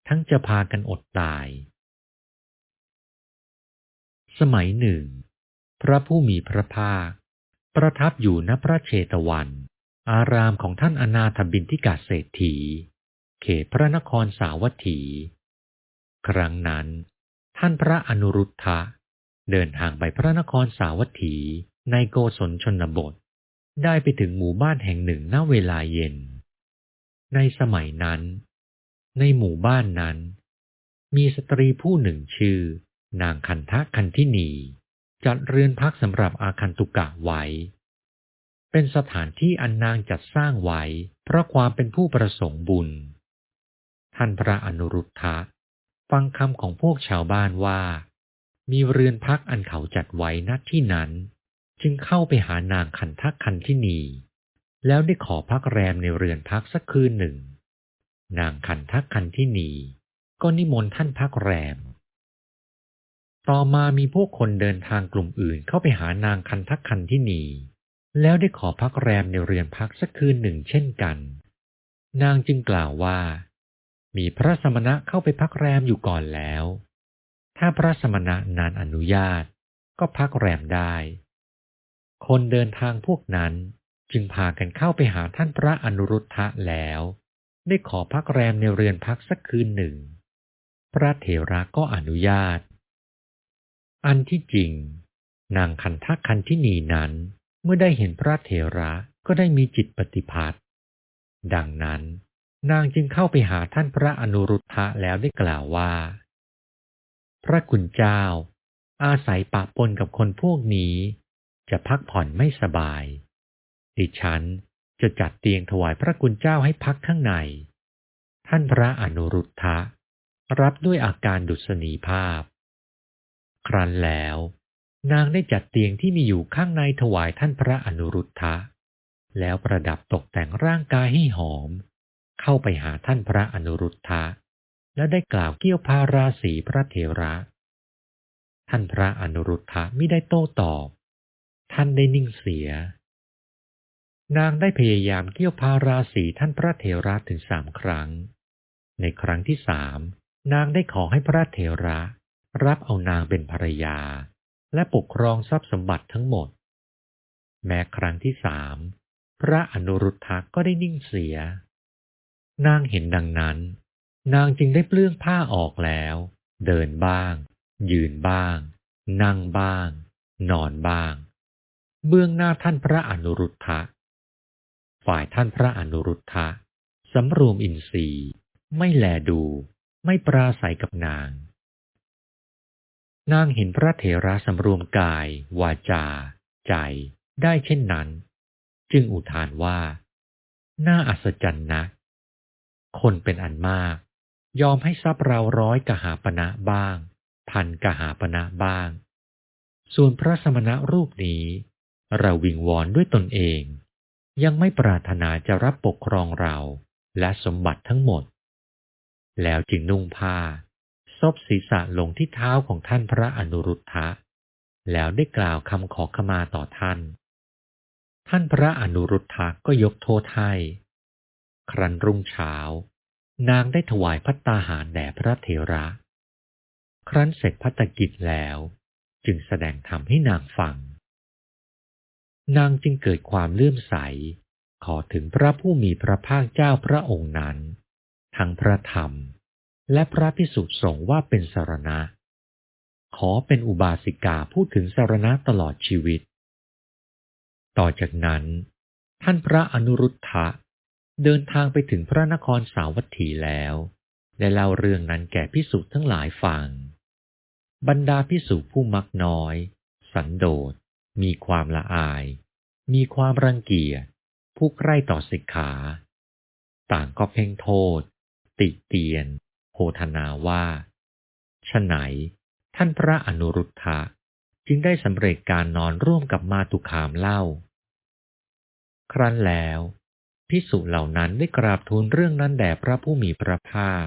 ทั้งจะพากันอดตาย สมัยหนึ่ง พระผู้มีพระภาค ประทับอยู่ณพระเชตวัน อารามของท่านอนาถบินทิกาเศรษฐี เขตพระนครสาวัตถี ครั้งนั้น ท่านพระอนุรุทธะ เดินทางไปพระนครสาวัตถีในโกศลชนบท ได้ไปถึงหมู่บ้านแห่งหนึ่งณเวลาเย็น ในสมัยนั้น ในหมู่บ้านนั้น มีสตรีผู้หนึ่งชื่อ นางคันทะคันทินีจัดเรือนพักสำหรับอาคันตุกะไว้ เป็นสถานที่อันนางจัดสร้างไว้ เพราะความเป็นผู้ประสงค์บุญ ท่านพระอนุรุทธะ ฟังคำของพวกชาวบ้านว่า มีเรือนพักอันเขาจัดไว้ณที่นั้น จึงเข้าไปหานางคันทะคันทินี แล้วได้ขอพักแรมในเรือนพักสักคืนหนึ่ง นางคันทะคันทินีก็นิมนต์ท่านพักแรม ต่อมามีพวกคนเดินทางกลุ่มอื่นเข้าไปหานางคันทักคันที่นีแล้วได้ขอพักแรมในเรือนพักสักคืนหนึ่งเช่นกัน นางจึงกล่าวว่า มีพระสมณะเข้าไปพักแรมอยู่ก่อนแล้ว ถ้าพระสมณะนานอนุญาตก็พักแรมได้ คนเดินทางพวกนั้นจึงพากันเข้าไปหาท่านพระอนุรุทธะแล้ว ได้ขอพักแรมในเรือนพักสักคืนหนึ่ง พระเถระก็อนุญาต อันที่จริง นางคันทักคันที่นีนั้น เมื่อได้เห็นพระเถระก็ได้มีจิตปฏิพัทธ์ดังนั้น นางจึงเข้าไปหาท่านพระอนุรุทธะแล้วได้กล่าวว่า พระคุณเจ้า อาศัยปะปนกับคนพวกนี้ จะพักผ่อนไม่สบาย ดิฉันจะจัดเตียงถวายพระคุณเจ้าให้พักข้างใน ท่านพระอนุรุทธะ รับด้วยอาการดุษณีภาพ ครั้นแล้ว นางได้จัดเตียงที่มีอยู่ข้างในถวายท่านพระอนุรุทธะ แล้วประดับตกแต่งร่างกายให้หอม เข้าไปหาท่านพระอนุรุทธะ และได้กล่าวเกี่ยวพาราสีพระเถระ ท่านพระอนุรุทธะไม่ได้โต้ตอบ ท่านได้นิ่งเสีย นางได้พยายามเกี่ยวพาราสีท่านพระเถระถึงสามครั้ง ในครั้งที่สามนางได้ขอให้พระเถระ รับเอานางเป็นภรรยา และปกครองทรัพย์สมบัติทั้งหมด แม้ครั้งที่สามพระอนุรุทธะก็ได้นิ่งเสีย นางเห็นดังนั้น นางจึงได้เปลื้องผ้าออกแล้ว เดินบ้าง ยืนบ้าง นั่งบ้าง นอนบ้าง เบื้องหน้าท่านพระอนุรุทธะ ฝ่ายท่านพระอนุรุทธะสำรวมอินทรีย์ ไม่แลดู ไม่ปราศัยกับนาง นางเห็นพระเถระสำรวมกาย วาจา ใจ ได้เช่นนั้น จึงอุทานว่า น่าอัศจรรย์นะ คนเป็นอันมาก ยอมให้ทรัพย์เราร้อยกหาปณะบ้าง พันกหาปณะบ้าง ส่วนพระสมณะรูปนี้ เราวิงวอนด้วยตนเอง ยังไม่ปรารถนาจะรับปกครองเราและสมบัติทั้งหมด แล้วจึงนุ่งผ้า บศีรษะลงที่เท้าของท่านพระอนุรุทธะ แล้วได้กล่าวคำขอขมาต่อท่าน ท่านพระอนุรุทธะก็ยกโทษให้ครั้นรุ่งเช้า นางได้ถวายพัตตาหารแด่พระเถระ ครั้นเสร็จพัตกิจแล้ว จึงแสดงธรรมให้นางฟัง นางจึงเกิดความเลื่อมใส ขอถึงพระผู้มีพระภาคเจ้าพระองค์นั้น ทั้งพระธรรม และพระพิสุสงฆ์ว่าเป็นสารณะ ขอเป็นอุบาสิกาพูดถึงสารณะตลอดชีวิต ต่อจากนั้น ท่านพระอนุรุทธะเดินทางไปถึงพระนครสาวัตถีแล้วได้เล่าเรื่องนั้นแก่พิสุทั้งหลายฟัง บรรดาพิสุผู้มักน้อย สันโดษ มีความละอาย มีความรังเกียจ ผู้ใกล้ต่อสิกขา ต่างก็เพ่งโทษ ติเตียน โพธนาว่าฉไหน ท่านพระอนุรุทธะจึงได้สำเร็จการนอนร่วมกับมาตุคามเล่า ครั้นแล้วพิสุเหล่านั้นได้กราบทูลเรื่องนั้นแด่พระผู้มีพระภาค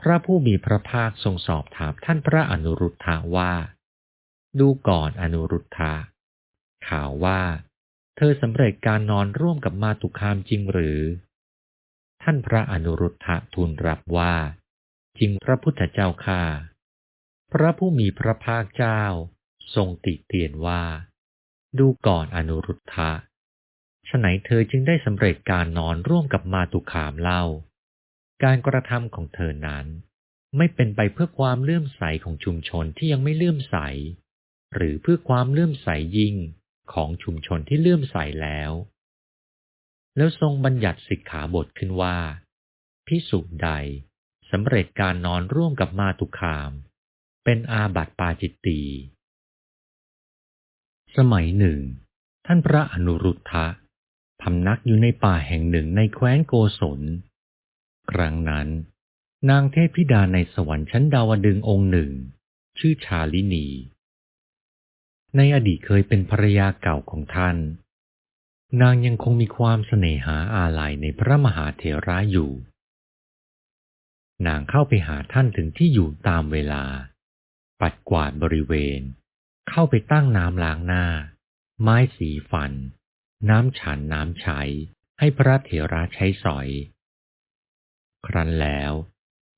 พระผู้มีพระภาคทรงสอบถามท่านพระอนุรุทธะว่า ดูก่อนอนุรุทธะข่าวว่า เธอสำเร็จการนอนร่วมกับมาตุคามจริงหรือ ท่านพระอนุรุทธะทูลรับว่า จริงพระพุทธเจ้าค่าพระผู้มีพระภาคเจ้า ทรงติเตียนว่า ดูก่อนอนุรุทธะฉไหนเธอจึงได้สำเร็จการนอนร่วมกับมาตุขามเล่า การกระทำของเธอนั้นไม่เป็นไปเพื่อความเลื่อมใสของชุมชนที่ยังไม่เลื่อมใส หรือเพื่อความเลื่อมใสยิ่งของชุมชนที่เลื่อมใสแล้ว แล้วทรงบัญญัติสิกขาบทขึ้นว่าพิสุใดสำเร็จการนอนร่วมกับมาตุคาม เป็นอาบัติปาจิตตี สมัยหนึ่ง ท่านพระอนุรุทธะพำนักอยู่ในป่าแห่งหนึ่งในแคว้นโกศล ครั้งนั้น นางเทพธิดาในสวรรค์ชั้นดาวดึงองค์หนึ่ง ชื่อชาลินี ในอดีตเคยเป็นภรรยาเก่าของท่าน นางยังคงมีความเสน่หาอาลัยในพระมหาเถระอยู่ นางเข้าไปหาท่านถึงที่อยู่ตามเวลา ปัดกวาดบริเวณ เข้าไปตั้งน้ำล้างหน้า ไม้สีฟัน น้ำฉันน้ำใช้ ให้พระเถระใช้สอย ครั้นแล้ว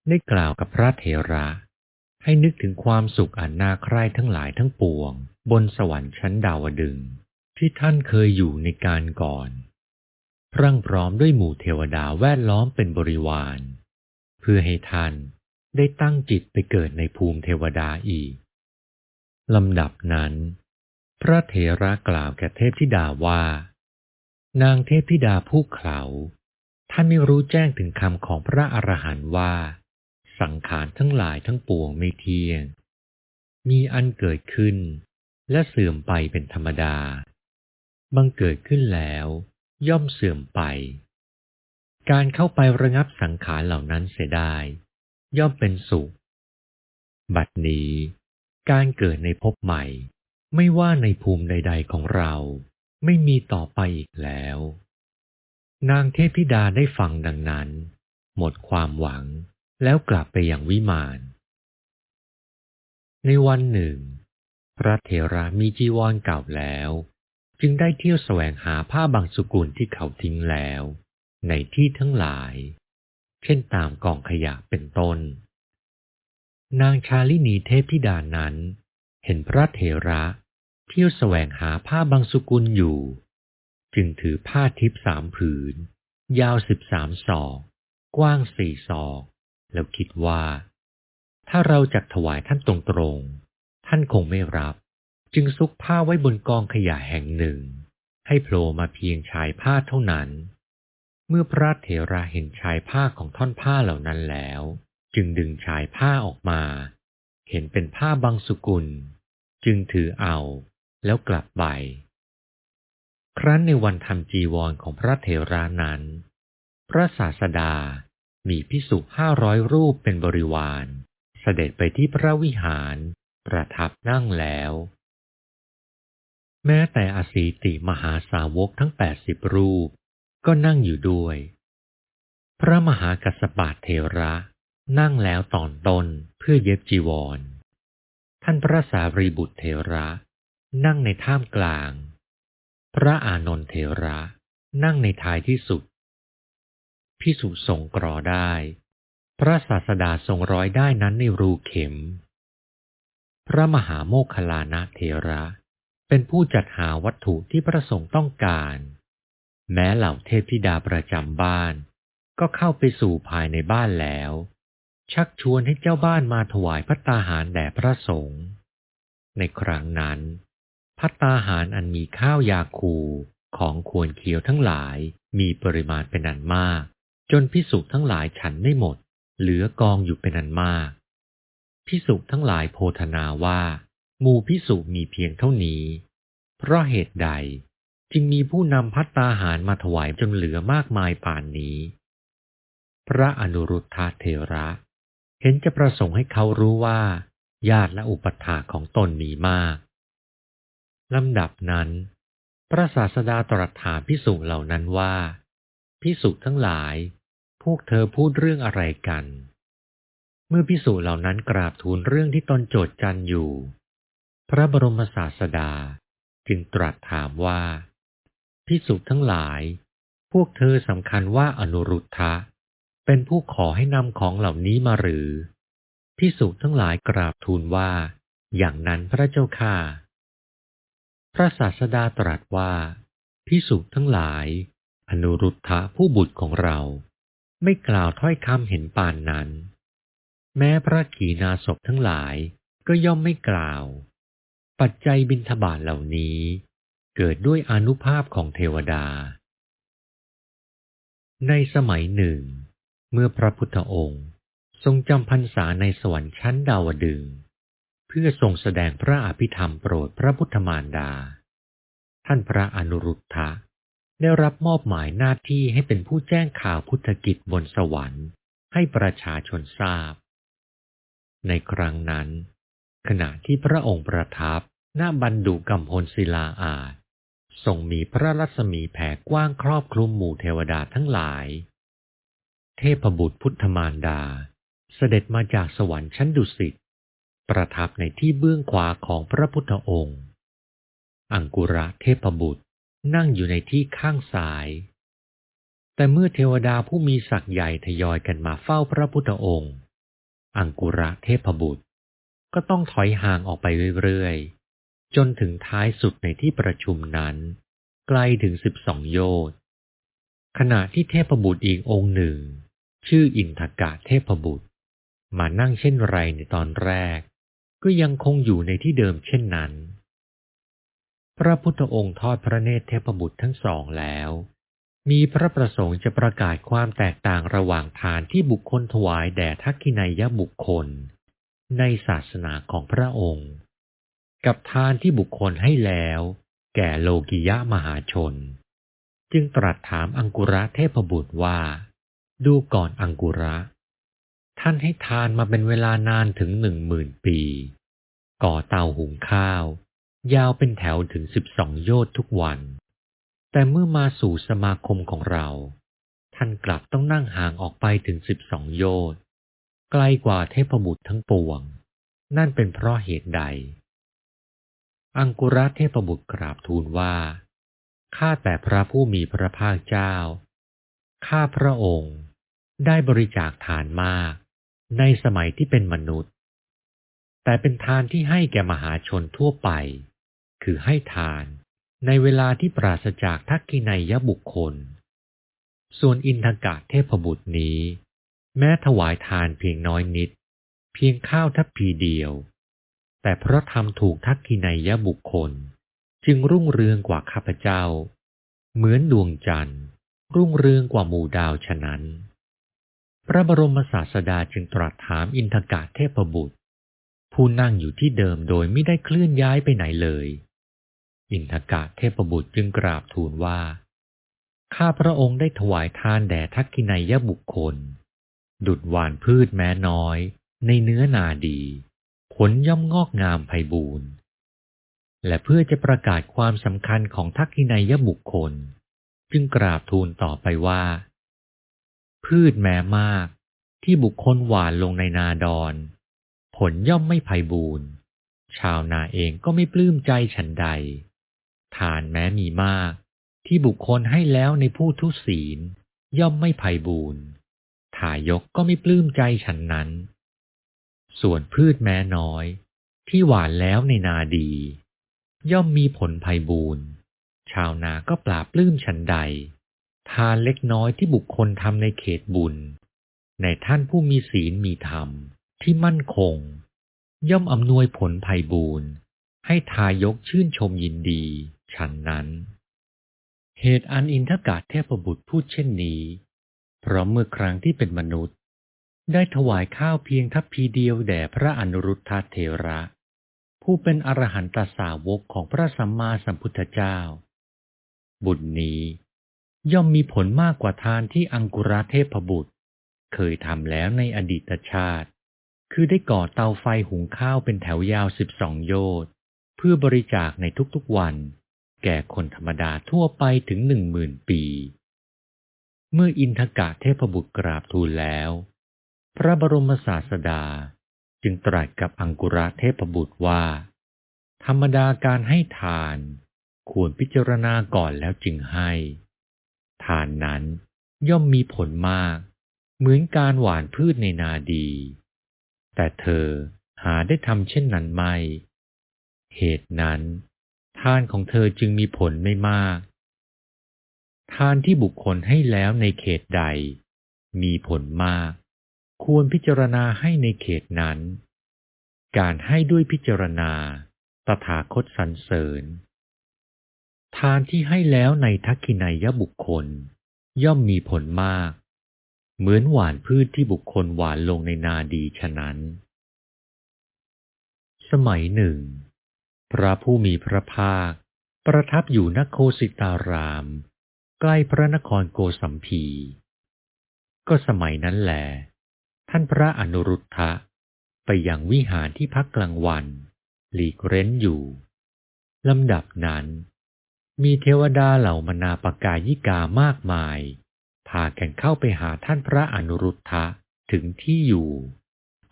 ได้กล่าวกับพระเถระ ให้นึกถึงความสุขอันน่าใคร่ทั้งหลายทั้งปวง บนสวรรค์ชั้นดาวดึง ที่ท่านเคยอยู่ในการก่อน พรั่งพร้อมด้วยหมู่เทวดาแวดล้อมเป็นบริวาร เพื่อให้ท่านได้ตั้งจิตไปเกิดในภูมิเทวดาอีกลำดับนั้น พระเถระกล่าวแก่เทพธิดาว่า นางเทพธิดาผู้เขาท่านไม่รู้แจ้งถึงคำของพระอรหันต์ว่า สังขารทั้งหลายทั้งปวงไม่เที่ยง มีอันเกิดขึ้นและเสื่อมไปเป็นธรรมดา บังเกิดขึ้นแล้ว ย่อมเสื่อมไป การเข้าไประงับสังขารเหล่านั้นเสียได้ ย่อมเป็นสุข บัดนี้ การเกิดในภพใหม่ ไม่ว่าในภูมิใด ๆของเรา ไม่มีต่อไปอีกแล้ว นางเทพธิดาได้ฟังดังนั้น หมดความหวังแล้วกลับไปอยังวิมานในวันหนึ่ง พระเถระมีจีวรเก่าแล้ว จึงได้เที่ยวแสวงหาผ้าบางสุกุลที่เขาทิ้งแล้ว ในที่ทั้งหลาย เช่นตามกองขยะเป็นต้น นางชาลินีเทพธิดานั้น เห็นพระเถระ เที่ยวแสวงหาผ้าบางสุกุลอยู่ จึงถือผ้าทิพสามผืน ยาวสิบสามศอก กว้างสี่ศอก แล้วคิดว่า ถ้าเราจักถวายท่านตรงๆท่านคงไม่รับ จึงซุกผ้าไว้บนกองขยะแห่งหนึ่ง ให้โผล่มาเพียงชายผ้าเท่านั้น เมื่อพระเถระเห็นชายผ้าของท่อนผ้าเหล่านั้นแล้ว จึงดึงชายผ้าออกมา เห็นเป็นผ้าบางสุกุล จึงถือเอาแล้วกลับไป ครั้นในวันทำจีวรของพระเถระนั้น พระศาสดามีพิสุห้าร้อยรูปเป็นบริวาร เสด็จไปที่พระวิหาร ประทับนั่งแล้ว แม้แต่อสีติมหาสาวกทั้งแปดสิบรูป ก็นั่งอยู่ด้วย พระมหากัสปะเทระนั่งแล้วตอนตนเพื่อเย็บจีวร ท่านพระสารีบุตรเทระ นั่งในท่ามกลาง พระอานนทเถระนั่งในท้ายที่สุด พิสุทรงกรอได้ พระศาสดาทรงร้อยได้นั้นในรูเข็ม พระมหาโมคคลานะเถระ เป็นผู้จัดหาวัตถุที่พระสงฆ์ต้องการ แม้เหล่าเทพธิดาประจำบ้าน ก็เข้าไปสู่ภายในบ้านแล้ว ชักชวนให้เจ้าบ้านมาถวายพระตาหารแด่พระสงฆ์ในครั้งนั้นพัตตาหารอันมีข้าวยาคูของควรเคี้ยวทั้งหลายมีปริมาณเป็นอันมาก จนพิสุทั้งหลายฉันไม่หมด เหลือกองอยู่เป็นอันมาก พิสุทั้งหลายโพธนาว่า หมู่พิสุมีเพียงเท่านี้ เพราะเหตุใดจึงมีผู้นำพัตตาหารมาถวายจนเหลือมากมายป่านนี้ พระอนุรุทธาเทระ เห็นจะประสงค์ให้เขารู้ว่า ญาติและอุปถาของตนมีมากลำดับนั้น พระศาสดาตรัสถามพิสุเหล่านั้นว่า พิสุทั้งหลาย พวกเธอพูดเรื่องอะไรกัน เมื่อพิสุเหล่านั้นกราบทูลเรื่องที่ตนโจทย์จันอยู่ พระบรมศาสดาจึงตรัสถามว่าพิสุทั้งหลาย พวกเธอสำคัญว่าอนุรุทธะ เป็นผู้ขอให้นำของเหล่านี้มาหรือพิสุทั้งหลายกราบทูลว่า อย่างนั้นพระเจ้าค่าพระศาสดาตรัสว่าพิสุทั้งหลาย อนุรุทธะผู้บุตรของเรา ไม่กล่าวถ้อยคำเห็นปานนั้น แม้พระขีณาสพทั้งหลายก็ย่อมไม่กล่าว ปัจจัยบินทบาทเหล่านี้ เกิดด้วยอนุภาพของเทวดา ในสมัยหนึ่ง เมื่อพระพุทธองค์ทรงจำพรรษาในสวรรค์ชั้นดาวดึง เพื่อทรงแสดงพระอภิธรรมโปรดพระพุทธมารดา ท่านพระอนุรุทธะได้รับมอบหมายหน้าที่ให้เป็นผู้แจ้งข่าวพุทธกิจบนสวรรค์ ให้ประชาชนทราบ ในครั้งนั้น ขณะที่พระองค์ประทับ หน้าบันดุกัมพลศิลาอาจทรงมีพระรัศมีแผ่กว้างครอบคลุมหมู่เทวดาทั้งหลาย เทพบุตรพุทธมารดา เสด็จมาจากสวรรค์ชั้นดุสิต ประทับในที่เบื้องขวาของพระพุทธองค์ อังกุระเทพบุตรนั่งอยู่ในที่ข้างซ้าย แต่เมื่อเทวดาผู้มีศักย์ใหญ่ทยอยกันมาเฝ้าพระพุทธองค์ อังกุระเทพบุตรก็ต้องถอยห่างออกไปเรื่อยๆ จนถึงท้ายสุดในที่ประชุมนั้น ไกลถึงสิบสองโยชน์ขณะที่เทพบุตรอีกองค์หนึ่ง ชื่ออินทกะเทพบุตร มานั่งเช่นไรในตอนแรก ก็ยังคงอยู่ในที่เดิมเช่นนั้น พระพุทธองค์ทอดพระเนตรเทพบุตรทั้งสองแล้ว มีพระประสงค์จะประกาศความแตกต่างระหว่างทานที่บุคคลถวายแด่ทักขินายบุคคล ในศาสนาของพระองค์ กับทานที่บุคคลให้แล้ว แก่โลกิยะมหาชน จึงตรัสถามอังกุระเทพบุตรว่า ดูก่อนอังกุระ ท่านให้ทานมาเป็นเวลานานถึงหนึ่งหมื่นปี ก่อเตาหุงข้าว ยาวเป็นแถวถึงสิบสองโยชน์ทุกวัน แต่เมื่อมาสู่สมาคมของเรา ท่านกลับต้องนั่งห่างออกไปถึงสิบสองโยชน์ไกลกว่าเทพบุตรทั้งปวง นั่นเป็นเพราะเหตุใด อังกุระเทพบุตรกราบทูลว่า ข้าแต่พระผู้มีพระภาคเจ้า ข้าพระองค์ได้บริจาคทานมาก ในสมัยที่เป็นมนุษย์ แต่เป็นทานที่ให้แก่มหาชนทั่วไป คือให้ทานในเวลาที่ปราศจากทักกินัยยบุคคล ส่วนอินทกะเทพบุตรนี้ แม้ถวายทานเพียงน้อยนิด เพียงข้าวทัพพีเดียว แต่เพราะทำถูกทักกินัยยบุคคล จึงรุ่งเรืองกว่าข้าพเจ้า เหมือนดวงจันทร์ รุ่งเรืองกว่าหมู่ดาวฉะนั้น พระบรมศาสดาจึงตรัสถามอินทกะเทพบุตร ผู้นั่งอยู่ที่เดิมโดยไม่ได้เคลื่อนย้ายไปไหนเลย อินทกะเทพบุตรจึงกราบทูลว่า ข้าพระองค์ได้ถวายทานแด่ทักกินัยยบุคคล ดุดหวานพืชแม้น้อย ในเนื้อนาดี ผลย่อมงอกงามไพบูรณ์และเพื่อจะประกาศความสำคัญของทักกินัยบุคคล จึงกราบทูลต่อไปว่า พืชแม้มากที่บุคคลหวานลงในนาดอน ผลย่อมไม่ไพบูรณ์ชาวนาเองก็ไม่ปลื้มใจฉันใด ทานแม้มีมาก ที่บุคคลให้แล้วในผู้ทุศีล ย่อมไม่ไพบูรณ์ทายกก็ไม่ปลื้มใจฉันนั้น ส่วนพืชแม้น้อย ที่หวานแล้วในนาดี ย่อมมีผลไพบูรณ์ชาวนาก็ปราบปลื้มฉันใด ทานเล็กน้อยที่บุคคลทำในเขตบุญ ในท่านผู้มีศีลมีธรรมที่มั่นคง ย่อมอำนวยผลไพบูรณ์ให้ทายกชื่นชมยินดี ฉันนั้น เหตุอันอินทกาเทพบุตรพูดเช่นนี้ เพราะเมื่อครั้งที่เป็นมนุษย์ ได้ถวายข้าวเพียงทัพพีเดียวแด่พระอนุรุทธเถระ ผู้เป็นอรหันตสาวกของพระสัมมาสัมพุทธเจ้า บุญนี้ย่อมมีผลมากกว่าทานที่อังกุระเทพบุตร เคยทำแล้วในอดีตชาติ คือได้ก่อเตาไฟหุงข้าวเป็นแถวยาวสิบสองโยชน์เพื่อบริจาคในทุกๆวัน แก่คนธรรมดาทั่วไปถึงหนึ่งหมื่นปี เมื่ออินทกะเทพบุตรกราบทูลแล้ว พระบรมศาสดาจึงตรัสกับอังกุระเทพบุตรว่า ธรรมดาการให้ทานควรพิจารณาก่อนแล้วจึงให้ ทานนั้นย่อมมีผลมาก เหมือนการหว่านพืชในนาดี แต่เธอหาได้ทำเช่นนั้นไม่ เหตุนั้น ทานของเธอจึงมีผลไม่มาก ทานที่บุคคลให้แล้วในเขตใด มีผลมาก ควรพิจารณาให้ในเขตนั้น การให้ด้วยพิจารณา ตถาคตสรรเสริญ ทานที่ให้แล้วในทักขินัยบุคคล ย่อมมีผลมาก เหมือนหวานพืชที่บุคคลหวานลงในนาดีฉะนั้น สมัยหนึ่ง พระผู้มีพระภาค ประทับอยู่นโคสิตาราม ใกล้พระนครโกสัมพี ก็สมัยนั้นแหละ ท่านพระอนุรุทธะไปยังวิหารที่พักกลางวัน หลีกเร้นอยู่ลำดับนั้น มีเทวดาเหล่ามนาปกายิกามากมาย พากันเข้าไปหาท่านพระอนุรุทธะถึงที่อยู่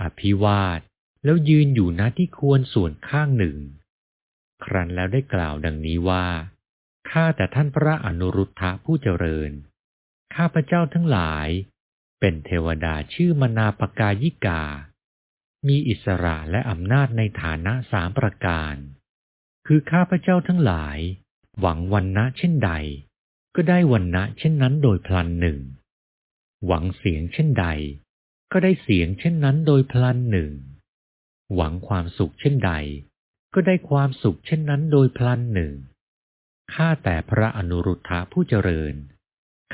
อภิวาทแล้วยืนอยู่ณที่ควรส่วนข้างหนึ่ง ครั้นแล้วได้กล่าวดังนี้ว่า ข้าแต่ท่านพระอนุรุทธะผู้เจริญ ข้าพระเจ้าทั้งหลาย เป็นเทวดาชื่อมนาปกายิกา มีอิสระและอำนาจในฐานะสามประการ คือข้าพระเจ้าทั้งหลาย หวังวันนะเช่นใด ก็ได้วันนะเช่นนั้นโดยพลันหนึ่ง หวังเสียงเช่นใด ก็ได้เสียงเช่นนั้นโดยพลันหนึ่ง หวังความสุขเช่นใด ก็ได้ความสุขเช่นนั้นโดยพลันหนึ่ง ข้าแต่พระอนุรุทธะผู้เจริญ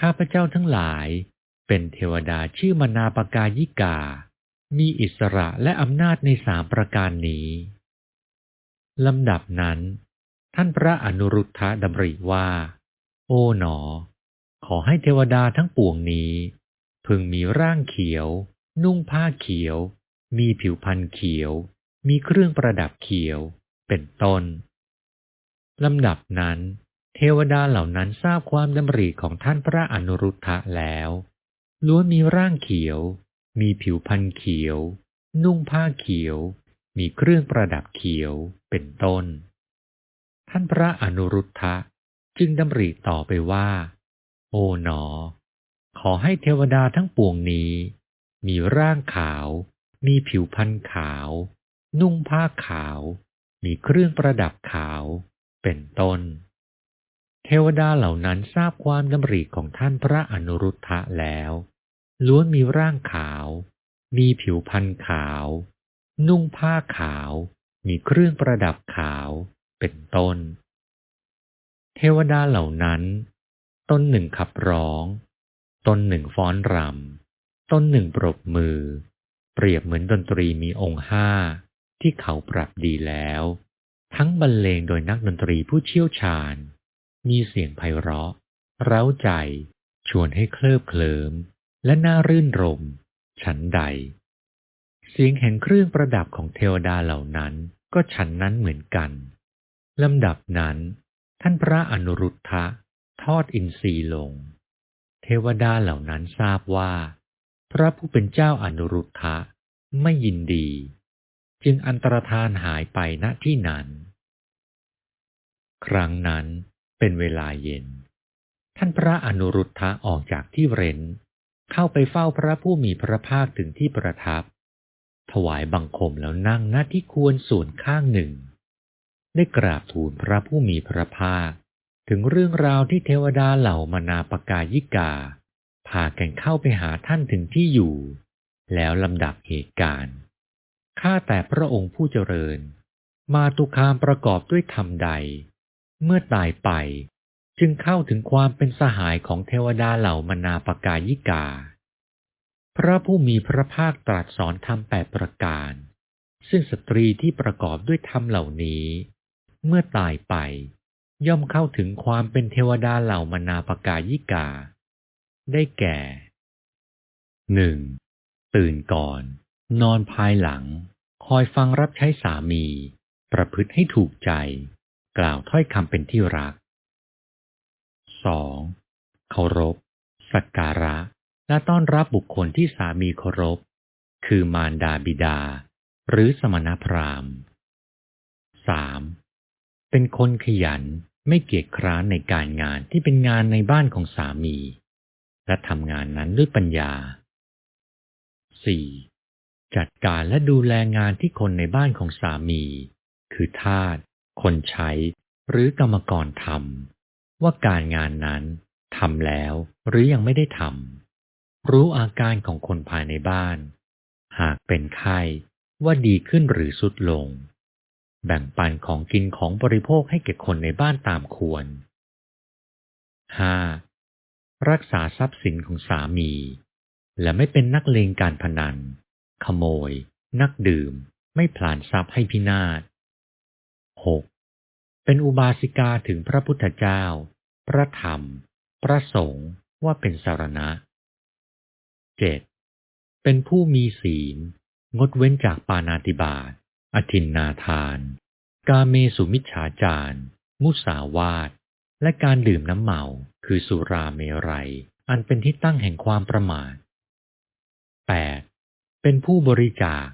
ข้าพระเจ้าทั้งหลาย เป็นเทวดาชื่อมนาปกายิกา มีอิสระและอำนาจในสามประการนี้ลำดับนั้น ท่านพระอนุรุทธะดำริว่า โอ๋หนอ ขอให้เทวดาทั้งปวงนี้ พึงมีร่างเขียว นุ่งผ้าเขียว มีผิวพรรณเขียว มีเครื่องประดับเขียว เป็นต้นลำดับนั้น เทวดาเหล่านั้นทราบความดำริของท่านพระอนุรุทธะแล้ว ล้วนมีร่างเขียว มีผิวพรรณเขียว นุ่งผ้าเขียว มีเครื่องประดับเขียวเป็นต้น ท่านพระอนุรุทธะจึงดำริต่อไปว่า โอ๋หนอ ขอให้เทวดาทั้งปวงนี้ มีร่างขาว มีผิวพรรณขาว นุ่งผ้าขาว มีเครื่องประดับขาว เป็นต้น เทวดาเหล่านั้นทราบความดำริของท่านพระอนุรุทธะแล้ว ล้วนมีร่างขาว มีผิวพรรณขาว นุ่งผ้าขาว มีเครื่องประดับขาว เป็นต้น เทวดาเหล่านั้น ต้นหนึ่งขับร้อง ต้นหนึ่งฟ้อนรำ ต้นหนึ่งปรบมือ เปรียบเหมือนดนตรีมีองค์ห้าที่เขาปรับดีแล้ว ทั้งบรรเลงโดยนักดนตรีผู้เชี่ยวชาญ มีเสียงไพเราะ เร้าใจ ชวนให้เคลิบเคลิม และน่ารื่นรม ฉันใด เสียงแห่งเครื่องประดับของเทวดาเหล่านั้นก็ฉันนั้นเหมือนกันลำดับนั้น ท่านพระอนุรุทธะทอดอินทรีย์ลง เทวดาเหล่านั้นทราบว่า พระผู้เป็นเจ้าอนุรุทธะไม่ยินดี จึงอันตรธานหายไปณที่นั้น ครั้งนั้นเป็นเวลาเย็น ท่านพระอนุรุทธะออกจากที่เร้น เข้าไปเฝ้าพระผู้มีพระภาคถึงที่ประทับ ถวายบังคมแล้วนั่งณที่ควรส่วนข้างหนึ่ง ได้กราบทูลพระผู้มีพระภาค ถึงเรื่องราวที่เทวดาเหล่ามนาปกายิกาพากันเข้าไปหาท่านถึงที่อยู่ แล้วลำดับเหตุการณ์ข้าแต่พระองค์ผู้เจริญ มาตุคามประกอบด้วยธรรมใด เมื่อตายไป จึงเข้าถึงความเป็นสหายของเทวดาเหล่ามนาปกายิกา พระผู้มีพระภาคตรัสสอนธรรมแปดประการ ซึ่งสตรีที่ประกอบด้วยธรรมเหล่านี้ เมื่อตายไป ย่อมเข้าถึงความเป็นเทวดาเหล่ามนาปกายิกา ได้แก่หนึ่งตื่นก่อน นอนภายหลัง คอยฟังรับใช้สามี ประพฤติให้ถูกใจ กล่าวถ้อยคำเป็นที่รัก 2. เคารพ สักการะ และต้อนรับบุคคลที่สามีเคารพ คือมารดาบิดา หรือสมณพราหมณ์ 3. เป็นคนขยันไม่เกียจคร้านในการงานที่เป็นงานในบ้านของสามี และทำงานนั้นด้วยปัญญา 4. จัดการและดูแลงานที่คนในบ้านของสามี คือทาส คนใช้ หรือกรรมกรทำ ว่าการงานนั้นทำแล้วหรือยังไม่ได้ทำรู้อาการของคนภายในบ้าน หากเป็นไข้ว่าดีขึ้นหรือสุดลง แบ่งปันของกินของบริโภคให้แก่คนในบ้านตามควร 5. รักษาทรัพย์สินของสามี และไม่เป็นนักเลงการพนัน ขโมย นักดื่ม ไม่พลานทรัพย์ให้พินาศ 6. เป็นอุบาสิกาถึงพระพุทธเจ้า พระธรรม พระสงฆ์ว่าเป็นสารณะ 7. เป็นผู้มีศีล งดเว้นจากปานาติบาตอทินนาทาน กาเมสุมิจฉาจาร มุสาวาท และการดื่มน้ำเมา คือสุราเมรัย อันเป็นที่ตั้งแห่งความประมาท 8. เป็นผู้บริจาค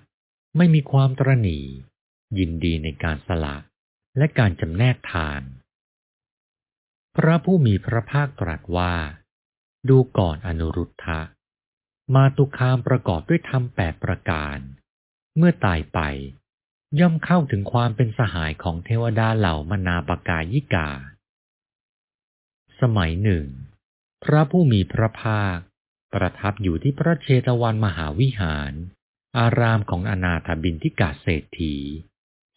ไม่มีความตรณี ยินดีในการสละ และการจำแนกทาน พระผู้มีพระภาคตรัสว่า ดูก่อนอนุรุทธะ มาตุคามประกอบด้วยธรรมแปดประการ เมื่อตายไป ย่อมเข้าถึงความเป็นสหายของเทวดาเหล่ามนาปกายิกา สมัยหนึ่ง พระผู้มีพระภาค ประทับอยู่ที่พระเชตวันมหาวิหาร อารามของอนาถบินทิกาเศรษฐี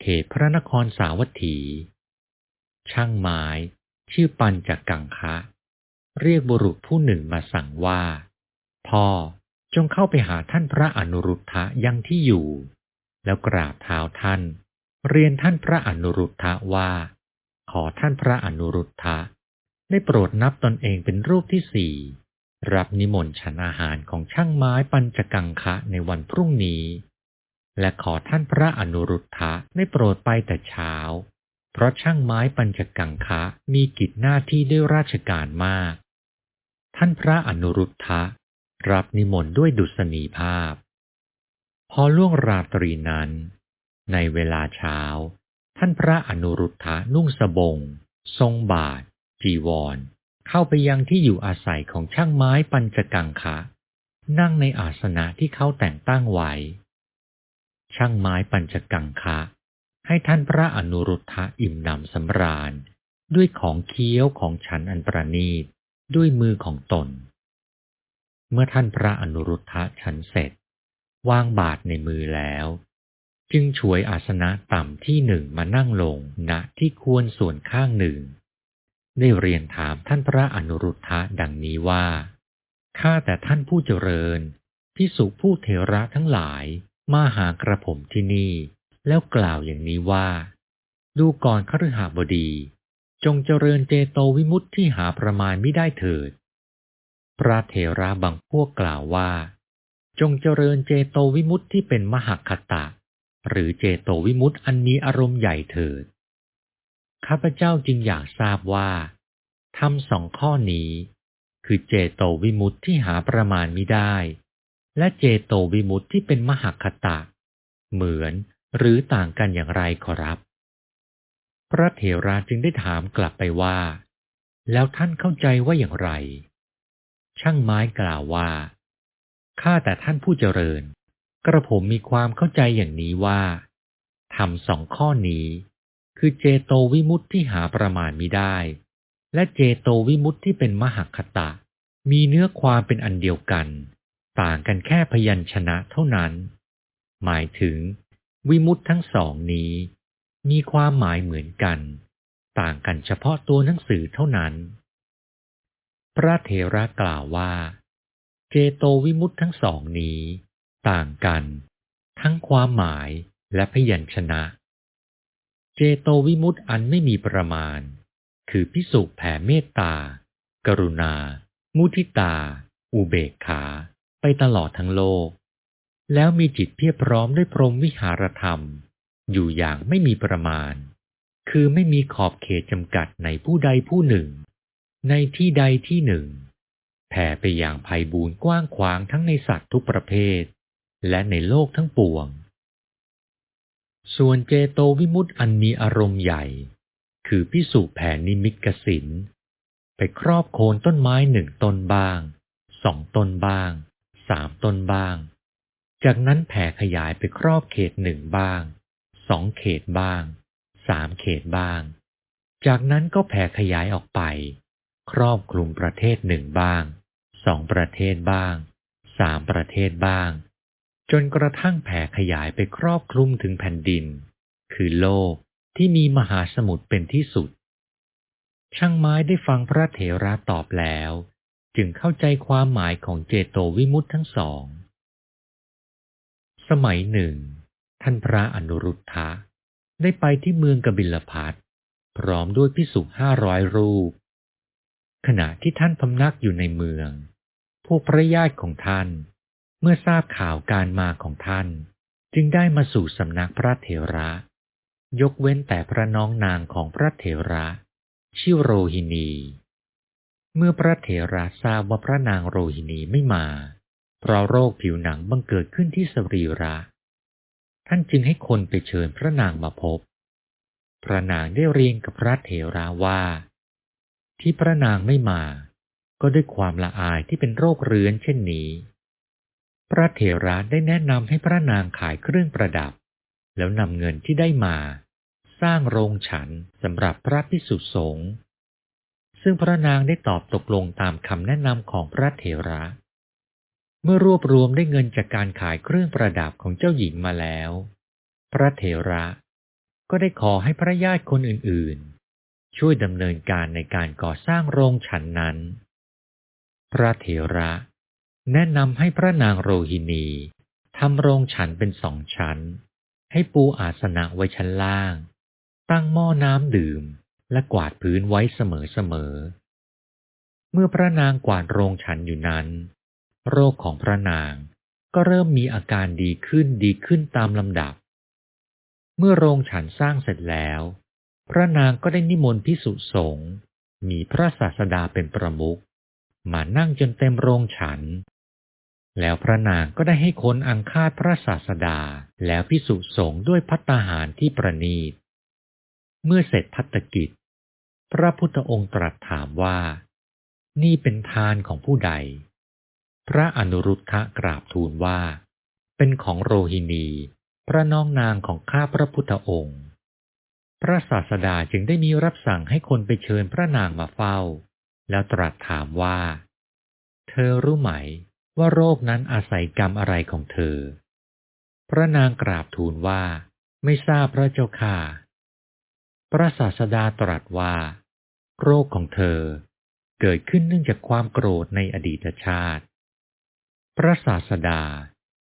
เขตพระนครสาวัตถี ช่างไม้ ชื่อปัญจกังคะ เรียกบุรุษผู้หนึ่งมาสั่งว่า พ่อจงเข้าไปหาท่านพระอนุรุทธะยังที่อยู่ แล้วกราบเท้าท่าน เรียนท่านพระอนุรุทธะว่า ขอท่านพระอนุรุทธะได้โปรดนับตนเองเป็นรูปที่สี่รับนิมนต์ฉันอาหารของช่างไม้ปัญจกังคะในวันพรุ่งนี้ และขอท่านพระอนุรุทธะได้โปรดไปแต่เช้า เพราะช่างไม้ปัญจกังคะมีกิจหน้าที่ด้วยราชการมาก ท่านพระอนุรุทธะรับนิมนต์ด้วยดุษณีภาพ พอล่วงราตรีนั้น ในเวลาเช้า ท่านพระอนุรุทธะนุ่งสบง ทรงบาท จีวร เข้าไปยังที่อยู่อาศัยของช่างไม้ปัญจกังคะ นั่งในอาสนะที่เขาแต่งตั้งไว้ ช่างไม้ปัญจกังคะ ให้ท่านพระอนุรุทธะอิ่มหนำสำราญ ด้วยของเคี้ยวของฉันอันประณีต ด้วยมือของตน เมื่อท่านพระอนุรุทธะฉันเสร็จ วางบาทในมือแล้ว จึงช่วยอาสนะต่ำที่หนึ่งมานั่งลงณที่ควรส่วนข้างหนึ่ง ได้เรียนถามท่านพระอนุรุทธะดังนี้ว่าข้าแต่ท่านผู้เจริญพิสุผู้เทระทั้งหลาย มาหากระผมที่นี่ แล้วกล่าวอย่างนี้ว่า ดูก่อนคฤหบดี จงเจริญเจโตวิมุตติที่หาประมาณไม่ได้เถิด พระเถระบางพวกกล่าวว่า จงเจริญเจโตวิมุตติที่เป็นมหคตะ หรือเจโตวิมุตติอันมีอารมณ์ใหญ่เถิด ข้าพเจ้าจึงอยากทราบว่าทำสองข้อนี้ คือเจโตวิมุตติที่หาประมาณไม่ได้ และเจโตวิมุตติที่เป็นมหคตะ เหมือนหรือต่างกันอย่างไรขอรับ พระเถระจึงได้ถามกลับไปว่า แล้วท่านเข้าใจว่าอย่างไร ช่างไม้กล่าวว่า ข้าแต่ท่านผู้เจริญ กระผมมีความเข้าใจอย่างนี้ว่าทำสองข้อนี้ คือเจโตวิมุตติที่หาประมาณมิได้ และเจโตวิมุตติที่เป็นมหคตะ มีเนื้อความเป็นอันเดียวกัน ต่างกันแค่พยัญชนะเท่านั้น หมายถึง วิมุตทั้งสองนี้ มีความหมายเหมือนกัน ต่างกันเฉพาะตัวหนังสือเท่านั้น พระเถระกล่าวว่า เจโตวิมุตทั้งสองนี้ ต่างกัน ทั้งความหมายและพยัญชนะ เจโตวิมุตอันไม่มีประมาณ คือพิสุแผ่เมตตา กรุณา มุทิตา อุเบกขา ไปตลอดทั้งโลก แล้วมีจิตเพียบพร้อมด้วยพรหมวิหารธรรม อยู่อย่างไม่มีประมาณ คือไม่มีขอบเขตจำกัดในผู้ใดผู้หนึ่ง ในที่ใดที่หนึ่ง แผ่ไปอย่างไพบูรกว้างขวางทั้งในสัตว์ทุกประเภท และในโลกทั้งปวง ส่วนเจโตวิมุตติอันมีอารมณ์ใหญ่ คือพิสุแผ่นิมิตกสินไปครอบโคนต้นไม้หนึ่งต้นบ้าง สองต้นบ้าง สามต้นบ้าง จากนั้นแผ่ขยายไปครอบเขตหนึ่งบ้าง สองเขตบ้าง สามเขตบ้าง จากนั้นก็แผ่ขยายออกไป ครอบคลุมประเทศหนึ่งบ้าง สองประเทศบ้าง สามประเทศบ้าง จนกระทั่งแผ่ขยายไปครอบคลุมถึงแผ่นดิน คือโลกที่มีมหาสมุทรเป็นที่สุด ช่างไม้ได้ฟังพระเถระตอบแล้ว จึงเข้าใจความหมายของเจโตวิมุตติทั้งสอง สมัยหนึ่ง ท่านพระอนุรุทธะได้ไปที่เมืองกบิลพัทพร้อมด้วยพิสุห้าร้อยรูป ขณะที่ท่านพำนักอยู่ในเมือง พวกพระญาติของท่าน เมื่อทราบข่าวการมาของท่าน จึงได้มาสู่สำนักพระเถระ ยกเว้นแต่พระน้องนางของพระเถระ ชื่อโรหินี เมื่อพระเถระทราบว่าพระนางโรหินีไม่มา เพราะโรคผิวหนังบังเกิดขึ้นที่สรีระ ท่านจึงให้คนไปเชิญพระนางมาพบ พระนางได้เรียนกับพระเถระว่า ที่พระนางไม่มา ก็ด้วยความละอายที่เป็นโรคเรื้อนเช่นนี้ พระเถระได้แนะนำให้พระนางขายเครื่องประดับ แล้วนำเงินที่ได้มา สร้างโรงฉันสำหรับพระพิสุสงฆ์ ซึ่งพระนางได้ตอบตกลงตามคำแนะนำของพระเถระ เมื่อรวบรวมได้เงินจากการขายเครื่องประดับของเจ้าหญิงมาแล้ว พระเถระก็ได้ขอให้พระญาติคนอื่นๆ ช่วยดำเนินการในการก่อสร้างโรงฉันนั้น พระเถระแนะนำให้พระนางโรหินีทำโรงฉันเป็นสองชั้น ให้ปูอาสนะไว้ชั้นล่าง ตั้งหม้อน้ำดื่ม และกวาดพื้นไว้เสมอๆเมื่อพระนางกวาดโรงฉันอยู่นั้น โรคของพระนางก็เริ่มมีอาการดีขึ้นดีขึ้นตามลำดับ เมื่อโรงฉันสร้างเสร็จแล้ว พระนางก็ได้นิมนต์พิสุสงฆ์มีพระศาสดาเป็นประมุขมานั่งจนเต็มโรงฉัน แล้วพระนางก็ได้ให้คนอังคาดพระศาสดาแล้วพิสุสงฆ์ด้วยพัตตาหารที่ประนีต เมื่อเสร็จพัตกิจ พระพุทธองค์ตรัสถามว่า นี่เป็นทานของผู้ใด พระอนุรุทธะกราบทูลว่า เป็นของโรหินี พระน้องนางของข้าพระพุทธองค์ พระศาสดาจึงได้มีรับสั่งให้คนไปเชิญพระนางมาเฝ้า แล้วตรัสถามว่า เธอรู้ไหมว่าโรคนั้นอาศัยกรรมอะไรของเธอ พระนางกราบทูลว่า ไม่ทราบพระเจ้าค่ะ พระศาสดาตรัสว่า โรคของเธอ เกิดขึ้นเนื่องจากความโกรธในอดีตชาติ พระศาสดา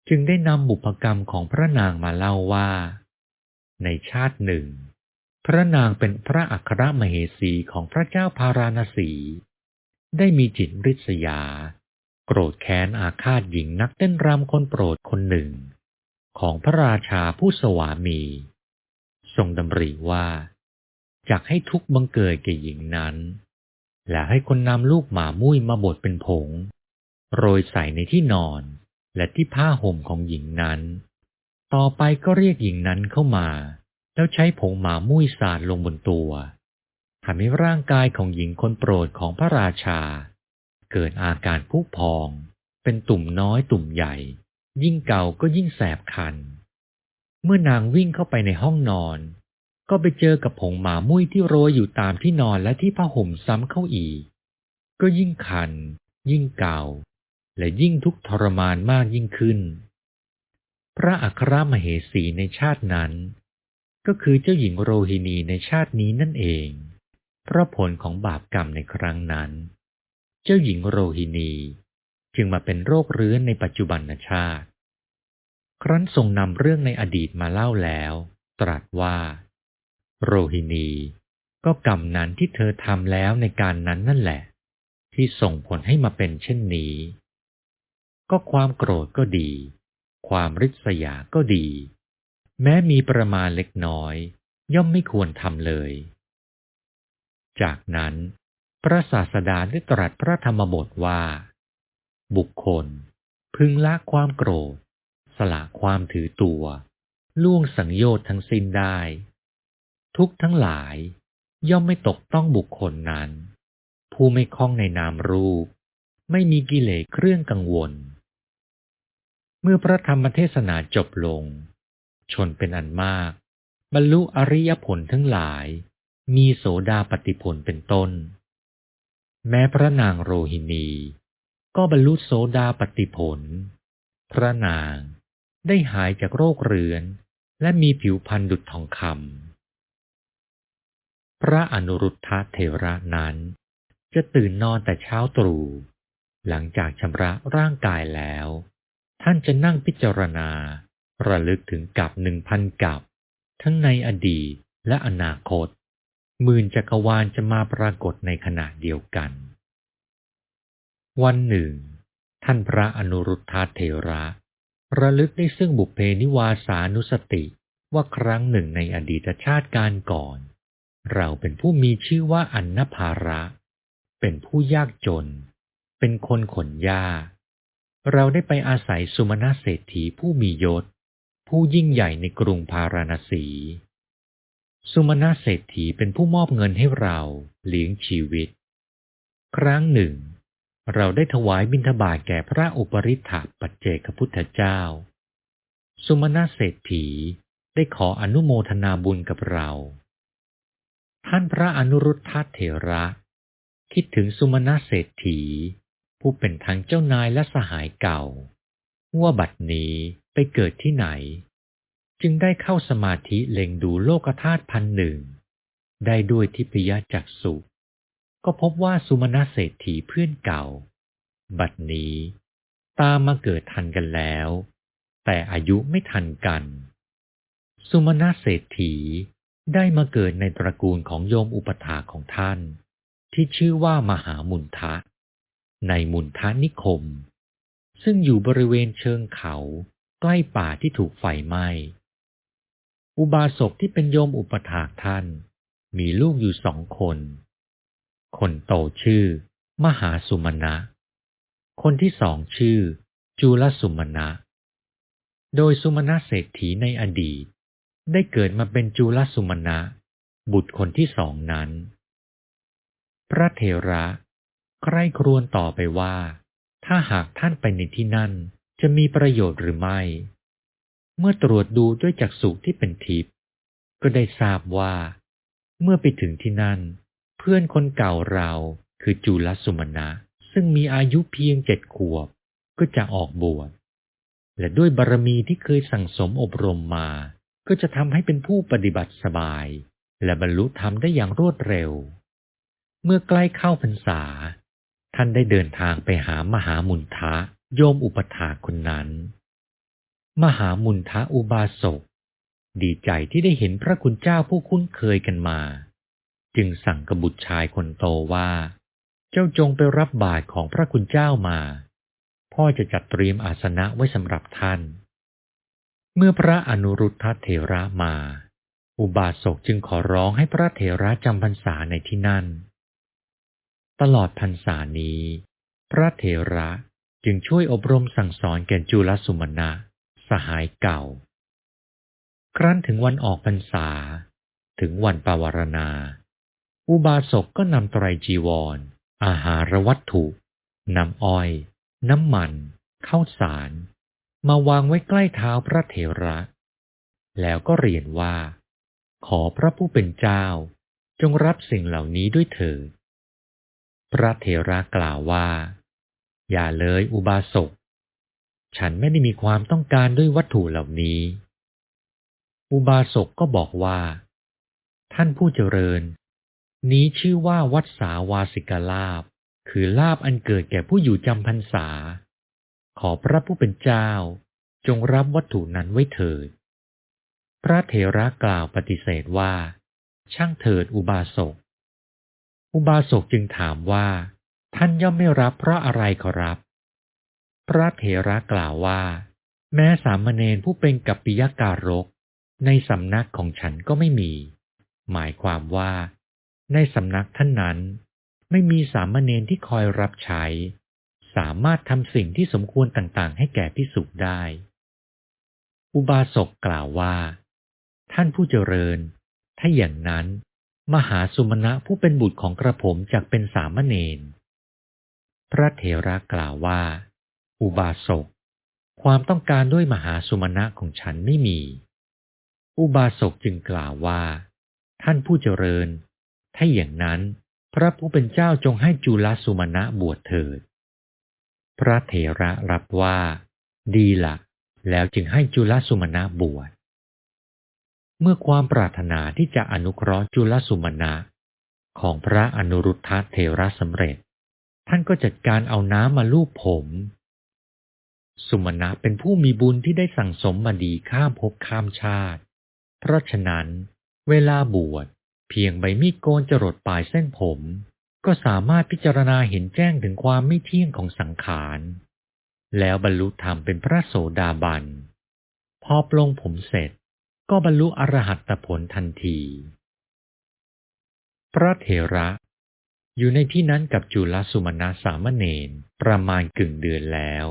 จึงได้นำบุพกรรมของพระนางมาเล่าว่า ในชาติหนึ่ง พระนางเป็นพระอัครมเหสีของพระเจ้าพาราณสี ได้มีจิตริษยา โกรธแค้นอาฆาตหญิงนักเต้นรำคนโปรดคนหนึ่ง ของพระราชาผู้สวามี ทรงดำริว่า จากให้ทุกบังเกิดแก่หญิงนั้น และให้คนนำลูกหมามุ้ยมาบดเป็นผง โรยใส่ในที่นอนและที่ผ้าห่มของหญิงนั้น ต่อไปก็เรียกหญิงนั้นเข้ามา แล้วใช้ผงหมามุ้ยสาดลงบนตัวทำให้ร่างกายของหญิงคนโปรดของพระราชา เกิดอาการพุพอง เป็นตุ่มน้อยตุ่มใหญ่ ยิ่งเก่าก็ยิ่งแสบคัน เมื่อนางวิ่งเข้าไปในห้องนอน ก็ไปเจอกับผงหมามุ้ยที่โรยอยู่ตามที่นอนและที่ผ้าห่มซ้ำเข้าอีก ก็ยิ่งคัน ยิ่งเก่า และยิ่งทุกทรมานมากยิ่งขึ้น พระอัครมเหสีในชาตินั้น ก็คือเจ้าหญิงโรฮินีในชาตินี้นั่นเอง เพราะผลของบาปกรรมในครั้งนั้น เจ้าหญิงโรฮินีจึงมาเป็นโรคเรื้อนในปัจจุบันชาติ ครั้นทรงนำเรื่องในอดีตมาเล่าแล้ว ตรัสว่า โรหินีก็กรรมนั้นที่เธอทำแล้วในการนั้นนั่นแหละ ที่ส่งผลให้มาเป็นเช่นนี้ ก็ความโกรธก็ดี ความริษยาก็ดี แม้มีประมาณเล็กน้อย ย่อมไม่ควรทำเลย จากนั้น พระศาสดาได้ตรัสพระธรรมบทว่า บุคคล พึงละความโกรธ สละความถือตัว ล่วงสังโยชน์ทั้งสิ้นได้ ทุกทั้งหลายย่อมไม่ตกต้องบุคคลนั้น ผู้ไม่คล้องในนามรูป ไม่มีกิเลสเครื่องกังวล เมื่อพระธรรมเทศนาจบลง ชนเป็นอันมาก บรรลุอริยผลทั้งหลาย มีโสดาปฏิผลเป็นต้น แม้พระนางโรหินี ก็บรรลุโสดาปฏิผล พระนางได้หายจากโรคเรื้อนและมีผิวพรรณดุจทองคำ ระอนุรุทธะเทระนั้น จะตื่นนอนแต่เช้าตรู่ หลังจากชำระร่างกายแล้ว ท่านจะนั่งพิจารณา ระลึกถึงกับหนึ่งพันกับ ทั้งในอดีตและอนาคตหมื่นจักรวาลจะมาปรากฏในขณะเดียวกัน วันหนึ่ง ท่านพระอนุรุทธะเทระ ระลึกได้ซึ่งบุพเพนิวาสานุสติว่าครั้งหนึ่งในอดีตชาติการก่อน เราเป็นผู้มีชื่อว่าอันนภาระ เป็นผู้ยากจน เป็นคนขนหญ้าเราได้ไปอาศัยสุมาณเศรษฐีผู้มียศ ผู้ยิ่งใหญ่ในกรุงพาราณสี สุมาณะเศรษฐีเป็นผู้มอบเงินให้เราเลี้ยงชีวิต ครั้งหนึ่ง เราได้ถวายบิณฑบาตแก่พระอุปริฏฐปัจเจกพุทธเจ้า สุมาณะเศรษฐีได้ขออนุโมทนาบุญกับเรา ท่านพระอนุรุทธะเถระ คิดถึงสุมาณะเศรษฐี ผู้เป็นทั้งเจ้านายและสหายเก่า ว่าบัดนี้ไปเกิดที่ไหน จึงได้เข้าสมาธิเล็งดูโลกธาตุพันหนึ่ง ได้ด้วยทิพยจักสุก็พบว่าสุมาณะเศรษฐีเพื่อนเก่า บัดนี้ ตามมาเกิดทันกันแล้ว แต่อายุไม่ทันกัน สุมาณะเศรษฐี ได้มาเกิดในตระกูลของโยมอุปถาของท่าน ที่ชื่อว่ามหามุนทะ ในมุนทะนิคม ซึ่งอยู่บริเวณเชิงเขาใกล้ป่าที่ถูกไฟไหม้อุบาสกที่เป็นโยมอุปถากท่าน มีลูกอยู่สองคน คนโตชื่อ มหาสุมณะ คนที่สองชื่อ จุลสุมณะ โดยสุมณะเศรษฐีในอดีต ได้เกิดมาเป็นจุลสุมาณะ บุตรคนที่สองนั้น พระเถระใคร่ครวญต่อไปว่า ถ้าหากท่านไปในที่นั่นจะมีประโยชน์หรือไม่ เมื่อตรวจดูด้วยจักษุที่เป็นทิพย์ก็ได้ทราบว่า เมื่อไปถึงที่นั่น เพื่อนคนเก่าเราคือจุลสุมาณะซึ่งมีอายุเพียงเจ็ดขวบก็จะออกบวชและด้วยบารมีที่เคยสั่งสมอบรมมา ก็จะทำให้เป็นผู้ปฏิบัติสบาย และบรรลุธรรมได้อย่างรวดเร็ว เมื่อใกล้เข้าพรรษา ท่านได้เดินทางไปหามหามุนทะโยมอุปถาคนนั้น มหามุนทะอุบาสกดีใจที่ได้เห็นพระคุณเจ้าผู้คุ้นเคยกันมา จึงสั่งกบุตรชายคนโตว่า เจ้าจงไปรับบาตรของพระคุณเจ้ามา พ่อจะจัดเตรียมอาสนะไว้สำหรับท่าน เมื่อพระอนุรุทธเถระมา อุบาสกจึงขอร้องให้พระเถระจำพรรษาในที่นั่น ตลอดพรรษานี้ พระเถระจึงช่วยอบรมสั่งสอนแก่จุลสุมณะสหายเก่า ครั้นถึงวันออกพรรษา ถึงวันปาวารณา อุบาสกก็นำไตรจีวร อาหารวัตถุ น้ำอ้อย น้ำมัน ข้าวสาร มาวางไว้ใกล้เท้าพระเถระ แล้วก็เรียนว่า ขอพระผู้เป็นเจ้า จงรับสิ่งเหล่านี้ด้วยเถิดพระเถระกล่าวว่า อย่าเลยอุบาสก ฉันไม่ได้มีความต้องการด้วยวัตถุเหล่านี้ อุบาสกก็บอกว่า ท่านผู้เจริญ นี้ชื่อว่าวัดสาวาสิกลาบ คือลาบอันเกิดแก่ผู้อยู่จำพรรษา ขอพระผู้เป็นเจ้า จงรับวัตถุนั้นไว้เถิด พระเถระกล่าวปฏิเสธว่า ช่างเถิดอุบาสก อุบาสกจึงถามว่า ท่านย่อมไม่รับเพราะอะไรขอรับ พระเถระกล่าวว่า แม้สามเณรผู้เป็นกัปปิยการก ในสำนักของฉันก็ไม่มี หมายความว่า ในสำนักท่านนั้น ไม่มีสามเณรที่คอยรับใช้ สามารถทำสิ่งที่สมควรต่างๆ ให้แก่พิสุได้ อุบาสกกล่าวว่า ท่านผู้เจริญ ถ้าอย่างนั้น มหาสุมาณะผู้เป็นบุตรของกระผมจากเป็นสามเณรพระเถระกล่าวว่า อุบาสก ความต้องการด้วยมหาสุมาณะของฉันไม่มี อุบาสกจึงกล่าวว่า ท่านผู้เจริญ ถ้าอย่างนั้น พระผู้เป็นเจ้าจงให้จุลสุมาณะบวชเถิด พระเถระรับว่า ดีละแล้วจึงให้จุลสุมาณะบวช เมื่อความปรารถนาที่จะอนุเคราะห์จุลสุมาณะของพระอนุรุทธะเถระสำเร็จ ท่านก็จัดการเอาน้ำมาลูบผม สุมาณะเป็นผู้มีบุญที่ได้สั่งสมมาดีข้ามภพข้ามชาติ เพราะฉะนั้น เวลาบวชเพียงใบมีดโกนจรดปลายเส้นผม ก็สามารถพิจารณาเห็นแจ้งถึงความไม่เที่ยงของสังขาร แล้วบรรลุธรรมเป็นพระโสดาบัน พอปลงผมเสร็จก็บรรลุอรหัตผลทันที พระเถระอยู่ในที่นั้นกับจุลสุมาณสามเณรประมาณกึ่งเดือนแล้ว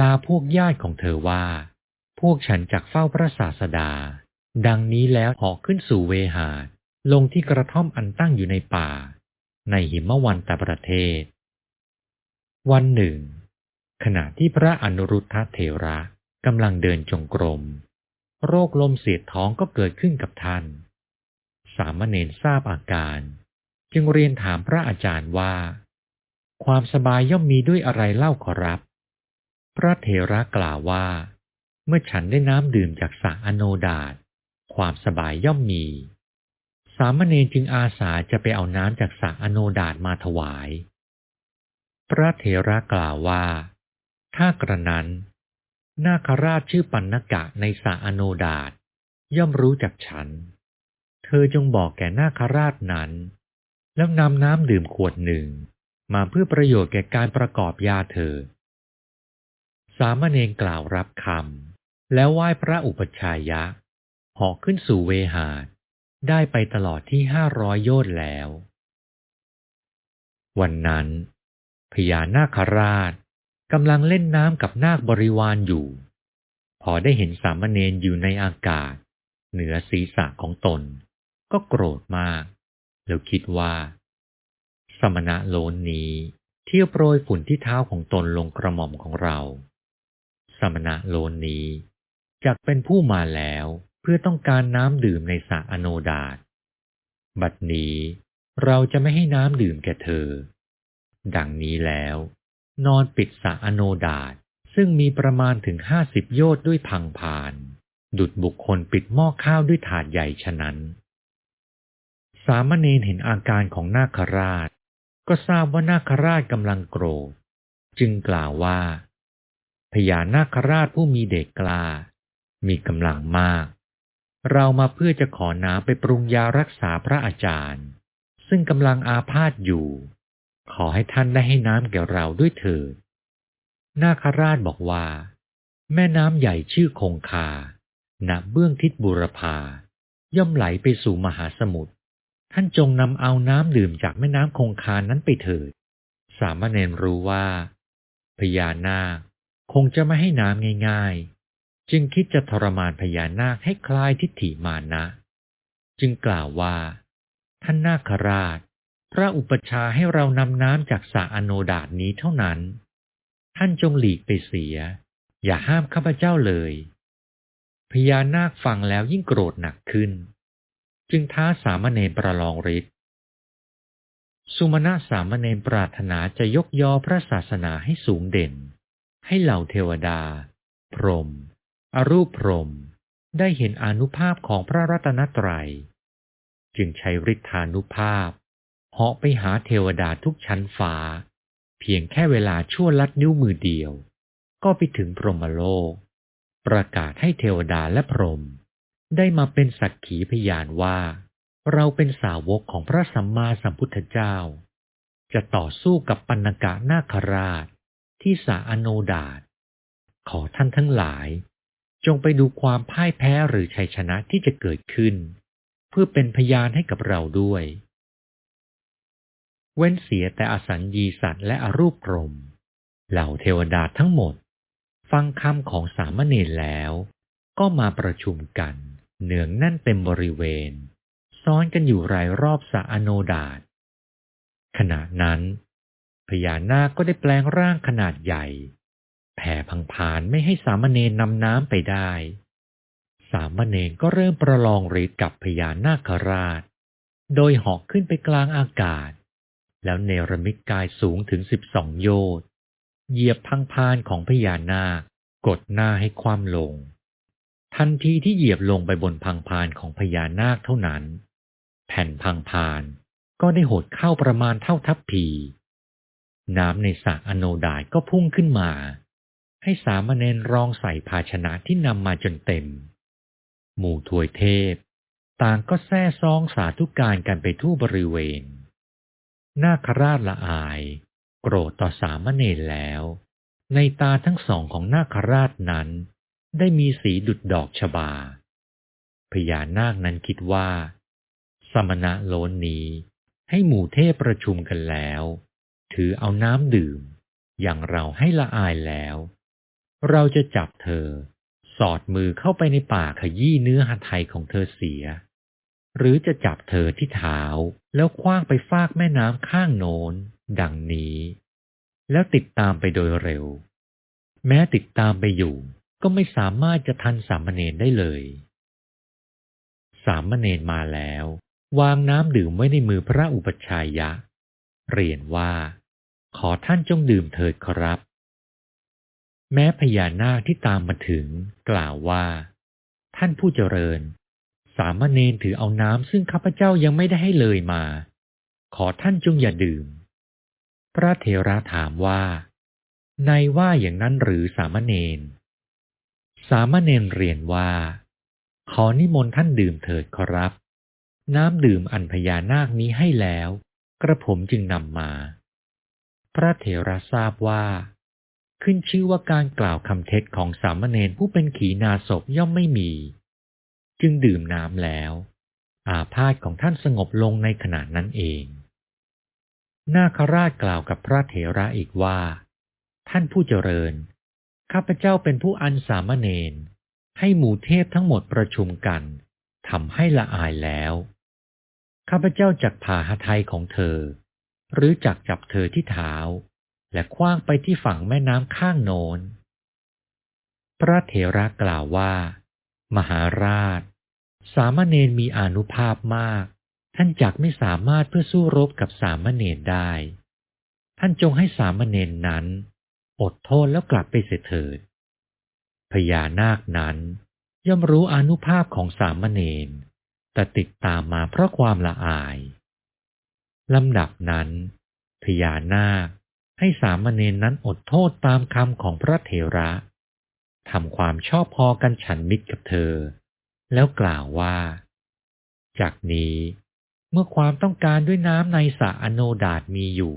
ลาพวกญาติของเธอว่า พวกฉันจากเฝ้าพระศาสดา ดังนี้แล้วหอขึ้นสู่เวหาลงที่กระท่อมอันตั้งอยู่ในป่า ในหิมวันตประเทศ วันหนึ่ง ขณะที่พระอนุรุทธเถระกำลังเดินจงกรม โรคลมเสียดท้องก็เกิดขึ้นกับท่าน สามเณรทราบอาการ จึงเรียนถามพระอาจารย์ว่า ความสบายย่อมมีด้วยอะไรเล่าขอรับ พระเถระกล่าวว่า เมื่อฉันได้น้ำดื่มจากสระอโนดาตความสบายย่อมมี สามเณรจึงอาสาจะไปเอาน้ำจากสระอโนดาตมาถวาย พระเถระกล่าวว่า ถ้ากระนั้น นาคราชชื่อปันนกะในสระอโนดาตย่อมรู้จักฉัน เธอจงบอกแก่นาคราชนั้น แล้วนำน้ำดื่มขวดหนึ่ง มาเพื่อประโยชน์แก่การประกอบยาเธอ สามเณรกล่าวรับคำแล้วไหว้พระอุปชายยะหอกขึ้นสู่เวหาด ได้ไปตลอดที่ห้าร้อยโยชน์แล้ว วันนั้น พญานาคราชกำลังเล่นน้ำกับนาคบริวารอยู่ พอได้เห็นสามเณรอยู่ในอากาศ เหนือศีรษะของตน ก็โกรธมาก แล้วคิดว่า สมณะโลนนี้เที่ยวโปรยฝุ่นที่เท้าของตนลงกระหม่อมของเรา สมณะโลนนี้จักเป็นผู้มาแล้ว เพื่อต้องการน้ำดื่มในสระอโนดาตบัดนี้เราจะไม่ให้น้ำดื่มแก่เธอ ดังนี้แล้ว นอนปิดสระอโนดาตซึ่งมีประมาณถึงห้าสิบโยชน์ด้วยพังพาน ดุดบุคคลปิดหม้อข้าวด้วยถาดใหญ่ฉะนั้น สามเณรเห็นอาการของนาคราช ก็ทราบว่านาคราชกำลังโกรธ จึงกล่าวว่า พญานาคราชผู้มีเด็กกล้า มีกำลังมาก เรามาเพื่อจะขอน้ำไปปรุงยารักษาพระอาจารย์ ซึ่งกำลังอาพาธอยู่ ขอให้ท่านได้ให้น้ำแก่เราด้วยเถิด นาคราชบอกว่า แม่น้ำใหญ่ชื่อคงคา ณ เบื้องทิศบุรพา ย่อมไหลไปสู่มหาสมุทร ท่านจงนำเอาน้ำดื่มจากแม่น้ำคงคานั้นไปเถิด สามเณรรู้ว่า พญานาคคงจะไม่ให้น้ำง่าย ๆ จึงคิดจะทรมานพญานาคให้คลายทิฏฐิมานะ จึงกล่าวว่า ท่านนาคราช พระอุปชาให้เรานำน้ำจากสระอโนดาตนี้เท่านั้น ท่านจงหลีกไปเสีย อย่าห้ามข้าพเจ้าเลย พญานาคฟังแล้วยิ่งโกรธหนักขึ้น จึงท้าสามเณรประลองฤทธิ์สุมาณะสามเณรปรารถนาจะยกยอพระศาสนาให้สูงเด่น ให้เหล่าเทวดา พรหม อรูปพรหมได้เห็นอนุภาพของพระรัตนตรัย จึงใช้ฤทธานุภาพเหาะไปหาเทวดาทุกชั้นฟ้า เพียงแค่เวลาชั่วลัดนิ้วมือเดียว ก็ไปถึงพรหมโลก ประกาศให้เทวดาและพรหมได้มาเป็นสักขีพยานว่า เราเป็นสาวกของพระสัมมาสัมพุทธเจ้า จะต่อสู้กับปัณกะนาคราชที่สาอโนดาตขอท่านทั้งหลาย จงไปดูความพ่ายแพ้หรือชัยชนะที่จะเกิดขึ้น เพื่อเป็นพยานให้กับเราด้วย เว้นเสียแต่อสัญญีสัตว์และอรูปพรม เหล่าเทวดาทั้งหมด ฟังคำของสามเณรแล้ว ก็มาประชุมกันเนืองแน่นเต็มบริเวณ ซ้อนกันอยู่รายรอบสะอโนดาตขณะนั้นพญานาคก็ได้แปลงร่างขนาดใหญ่ แผ่พังพานไม่ให้สามเณรนำน้ำไปได้ สามเณรก็เริ่มประลองฤทธิ์กับพญานาคราช โดยหาะขึ้นไปกลางอากาศ แล้วเนรมิตกายสูงถึงสิบสองโยชน์เหยียบพังพานของพญานาคกดหน้าให้คว่ำลง ทันทีที่เหยียบลงไปบนพังพานของพญานาคเท่านั้น แผ่นพังพานก็ได้หดเข้าประมาณเท่าทัพพี น้ำในสระอโนดาตก็พุ่งขึ้นมา ให้สามเณรรองใส่ภาชนะที่นำมาจนเต็ม หมู่ถวยเทพ ต่างก็แซ่ซองสาธุการกันไปทั่วบริเวณ นาคราชละอาย โกรธต่อสามเณรแล้ว ในตาทั้งสองของนาคราชนั้น ได้มีสีดุดดอกชบา พญานาคนั้นคิดว่า สมณะโลนนี้ให้หมู่เทพประชุมกันแล้ว ถือเอาน้ำดื่ม อย่างเราให้ละอายแล้ว เราจะจับเธอ สอดมือเข้าไปในปากขยี้เนื้อหัตถยของเธอเสีย หรือจะจับเธอที่เท้าแล้วคว้างไปฟากแม่น้ำข้างโน้น ดังนี้ แล้วติดตามไปโดยเร็ว แม้ติดตามไปอยู่ ก็ไม่สามารถจะทันสามเณรได้เลย สามเณรมาแล้ว วางน้ำดื่มไว้ในมือพระอุปชายะ เรียนว่า ขอท่านจงดื่มเถิดครับ แม้พญานาคที่ตามมาถึงกล่าวว่า ท่านผู้เจริญ สามเณรถือเอาน้ำซึ่งข้าพเจ้ายังไม่ได้ให้เลยมา ขอท่านจงอย่าดื่ม พระเถระถามว่า ในว่าอย่างนั้นหรือสามเณร สามเณรเรียนว่า ขอนิมนต์ท่านดื่มเถิดครับ น้ำดื่มอันพญานาคนี้ให้แล้ว กระผมจึงนำมา พระเถระทราบว่า ขึ้นชื่อว่าการกล่าวคำเท็จของสามเณรผู้เป็นขีณาศพย่อมไม่มี จึงดื่มน้ำแล้ว อาพาธของท่านสงบลงในขณะนั้นเอง นาคราชกล่าวกับพระเถระอีกว่า ท่านผู้เจริญ ข้าพเจ้าเป็นผู้อันสามเณรให้หมู่เทพทั้งหมดประชุมกันทำให้ละอายแล้ว ข้าพเจ้าจักผ่าหทัยของเธอ หรือจักจับเธอที่เท้า และคว้างไปที่ฝั่งแม่น้ำข้างโน้น พระเถระกล่าวว่า มหาราช สามเณรมีอนุภาพมาก ท่านจักไม่สามารถเพื่อสู้รบกับสามเณรได้ ท่านจงให้สามเณรนั้น อดโทษแล้วกลับไปเสียเถิด พญานาคนั้น ย่อมรู้อนุภาพของสามเณรแต่ติดตามมาเพราะความละอายลำดับนั้นพญานาค ให้สามเณรนั้นอดโทษตามคำของพระเถระทำความชอบพอกันฉันมิตรกับเธอ แล้วกล่าวว่า จากนี้เมื่อความต้องการด้วยน้ำในสระอโนดาตมีอยู่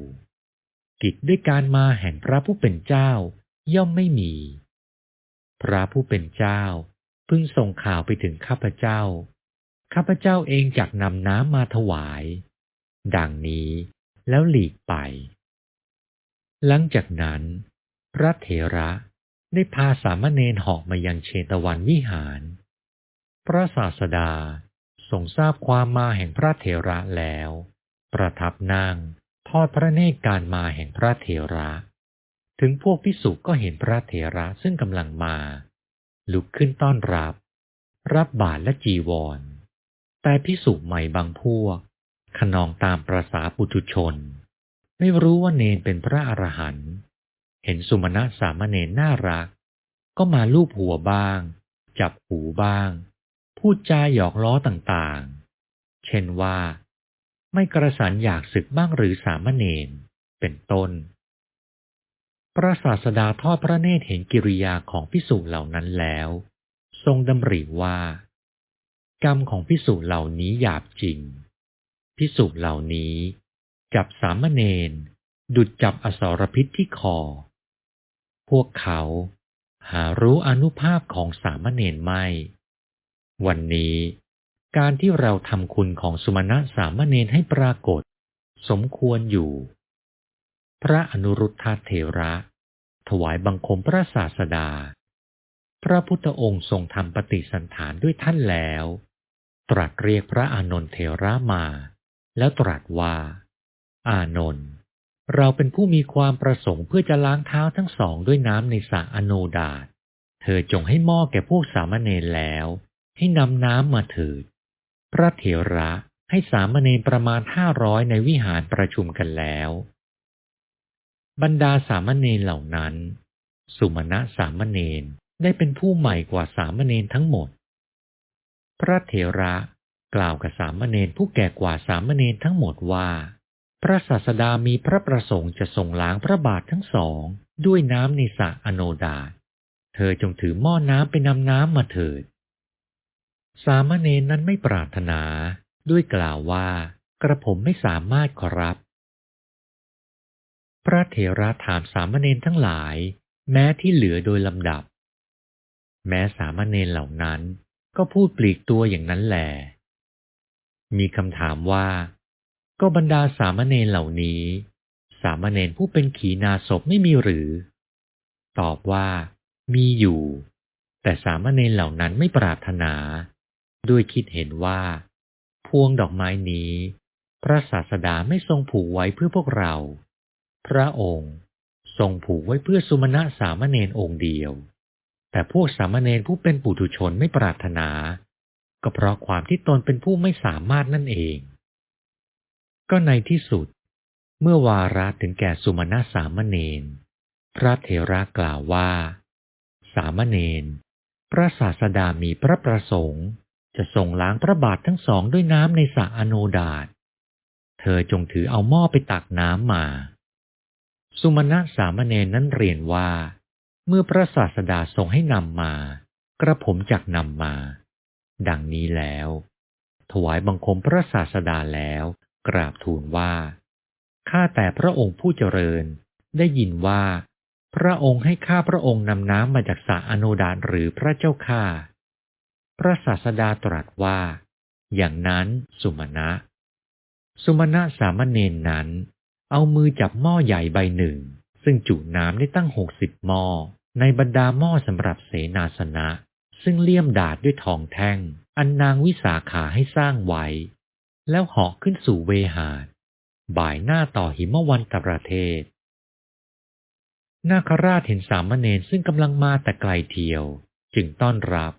กิจด้วยการมาแห่งพระผู้เป็นเจ้าย่อมไม่มี พระผู้เป็นเจ้าเพึงส่งข่าวไปถึงข้าพเจ้า ข้าพเจ้าเองจักนำน้ำมาถวาย ดังนี้แล้วหลีกไป หลังจากนั้น พระเถระได้พาสามเณรหอกมายังเชตวันวิหาร พระศาสดาทรงทราบความมาแห่งพระเถระแล้ว ประทับนั่งทอดพระเนตรการมาแห่งพระเถระ ถึงพวกพิสุก็เห็นพระเถระซึ่งกำลังมา ลุกขึ้นต้อนรับ รับบาตรและจีวร แต่พิสุใหม่บางพวกขนองตามประษาปุถุชน ไม่รู้ว่าเนนเป็นพระอรหันต์เห็นสุมาณะสามเณรน่ารัก ก็มาลูบหัวบ้าง จับหูบ้าง พูดจาหยอกล้อต่างๆ เช่นว่า ไม่กระสันอยากศึกบ้างหรือสามเณรเป็นต้น พระศาสดาทอดพระเนตรเห็นกิริยาของพิสุเหล่านั้นแล้ว ทรงดำริว่า กรรมของพิสุเหล่านี้หยาบจริงพิสุเหล่านี้ จับสามเณรดุดจับอสรพิษที่คอ พวกเขาหารู้อนุภาพของสามเณรไม่ วันนี้การที่เราทำคุณของสุมาณะสามเณรให้ปรากฏ สมควรอยู่ พระอนุรุทธเถระ ถวายบังคมพระศาสดา พระพุทธองค์ทรงทำปฏิสันฐานด้วยท่านแล้ว ตรัสเรียกพระอานนทเถระมา แล้วตรัสว่า อานนท์เราเป็นผู้มีความประสงค์เพื่อจะล้างเท้าทั้งสองด้วยน้ำในสระอโนดาต เธอจงให้หม้อแก่พวกสามเณรแล้ว ให้นำน้ำมาเถิด พระเถระให้สามเณรประมาณห้าร้อยในวิหารประชุมกันแล้ว บรรดาสามเณรเหล่านั้น สุมาณะสามเณรได้เป็นผู้ใหม่กว่าสามเณรทั้งหมด พระเถระกล่าวกับสามเณรผู้แก่กว่าสามเณรทั้งหมดว่า พระศาสดามีพระประสงค์จะส่งล้างพระบาททั้งสอง ด้วยน้ำในสระอโนดาเธอจงถือหม้อน้ำไปนำน้ำมาเถิด สามเณรนั้นไม่ปรารถนา ด้วยกล่าวว่า กระผมไม่สามารถขอรับ พระเถระถามสามเณรทั้งหลาย แม้ที่เหลือโดยลำดับ แม้สามเณรเหล่านั้นก็พูดปลีกตัวอย่างนั้นแหลมีคำถามว่า ก็บรรดาสามเณรเหล่านี้ สามเณรผู้เป็นขีณาศพไม่มีหรือ ตอบว่า มีอยู่ แต่สามเณรเหล่านั้นไม่ปรารถนา ด้วยคิดเห็นว่า พวงดอกไม้นี้ พระศาสดาไม่ทรงผูกไว้เพื่อพวกเรา พระองค์ทรงผูกไว้เพื่อสุมาณะสามเณรองค์เดียว แต่พวกสามเณรผู้เป็นปุถุชนไม่ปรารถนา ก็เพราะความที่ตนเป็นผู้ไม่สามารถนั่นเอง ก็ในที่สุด เมื่อวาระถึงแก่สุมาณะสามเณรพระเถระกล่าวว่า สามเณรพระศาสดามีพระประสงค์ จะส่งล้างพระบาททั้งสองด้วยน้ำในสระอโนดาตเธอจงถือเอาหม้อไปตักน้ำมา สุมาณะสามเณรนั้นเรียนว่า เมื่อพระศาสดาทรงให้นำมา กระผมจักนำมา ดังนี้แล้ว ถวายบังคมพระศาสดาแล้ว กราบทูลว่า ข้าแต่พระองค์ผู้เจริญ ได้ยินว่า พระองค์ให้ข้าพระองค์นำน้ำมาจากสระอโนดาตหรือพระเจ้าข้าพระศาสดาตรัสว่า อย่างนั้นสุมาณะ สุมาณะสามเณรนั้น เอามือจับหม้อใหญ่ใบหนึ่ง ซึ่งจุน้ำได้ตั้งหกสิบหม้อในบรรดาหม้อสำหรับเสนาสนะ ซึ่งเลี่ยมดาดด้วยทองแท่ง อันนางวิสาขาให้สร้างไว้ แล้วเหาะขึ้นสู่เวหาด บ่ายหน้าต่อหิมวันตประเทศ นาคราชเห็นสามเณรซึ่งกำลังมาแต่ไกลเทียว จึงต้อนรับ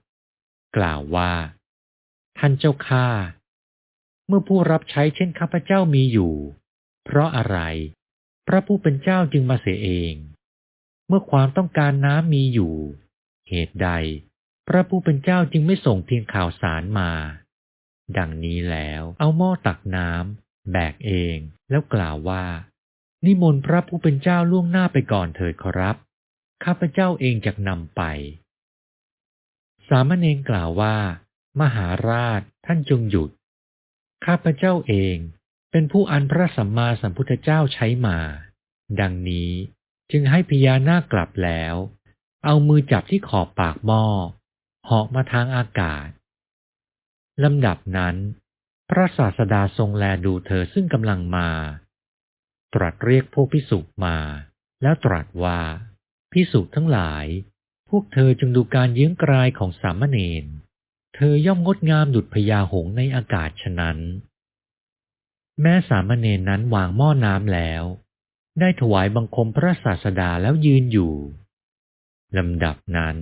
กล่าวว่า ท่านเจ้าข้าเมื่อผู้รับใช้เช่นข้าพเจ้ามีอยู่ เพราะอะไร พระผู้เป็นเจ้าจึงมาเสียเอง เมื่อความต้องการน้ำมีอยู่ เหตุใด พระผู้เป็นเจ้าจึงไม่ส่งเพียงข่าวสารมา ดังนี้แล้ว เอาหม้อตักน้ำแบกเอง แล้วกล่าวว่า นิมนต์พระผู้เป็นเจ้าล่วงหน้าไปก่อนเถิดขอรับ ข้าพเจ้าเองจะนำไป สามเณรกล่าวว่า มหาราชท่านจงหยุด ข้าพเจ้าเองเป็นผู้อันพระสัมมาสัมพุทธเจ้าใช้มา ดังนี้จึงให้พญานาคกลับแล้ว เอามือจับที่ขอบปากหม้อเหาะมาทางอากาศ ลำดับนั้น พระศาสดาทรงแลดูเธอซึ่งกำลังมา ตรัสเรียกพวกพิสุมา แล้วตรัสว่าพิสุทั้งหลาย พวกเธอจงดูการเยื้องกลายของสามเณรเธอย่อมงดงามดุจพญาหงในอากาศฉะนั้น แม้สามเณรนั้นวางหม้อน้ำแล้ว ได้ถวายบังคมพระศาสดาแล้วยืนอยู่ลำดับนั้น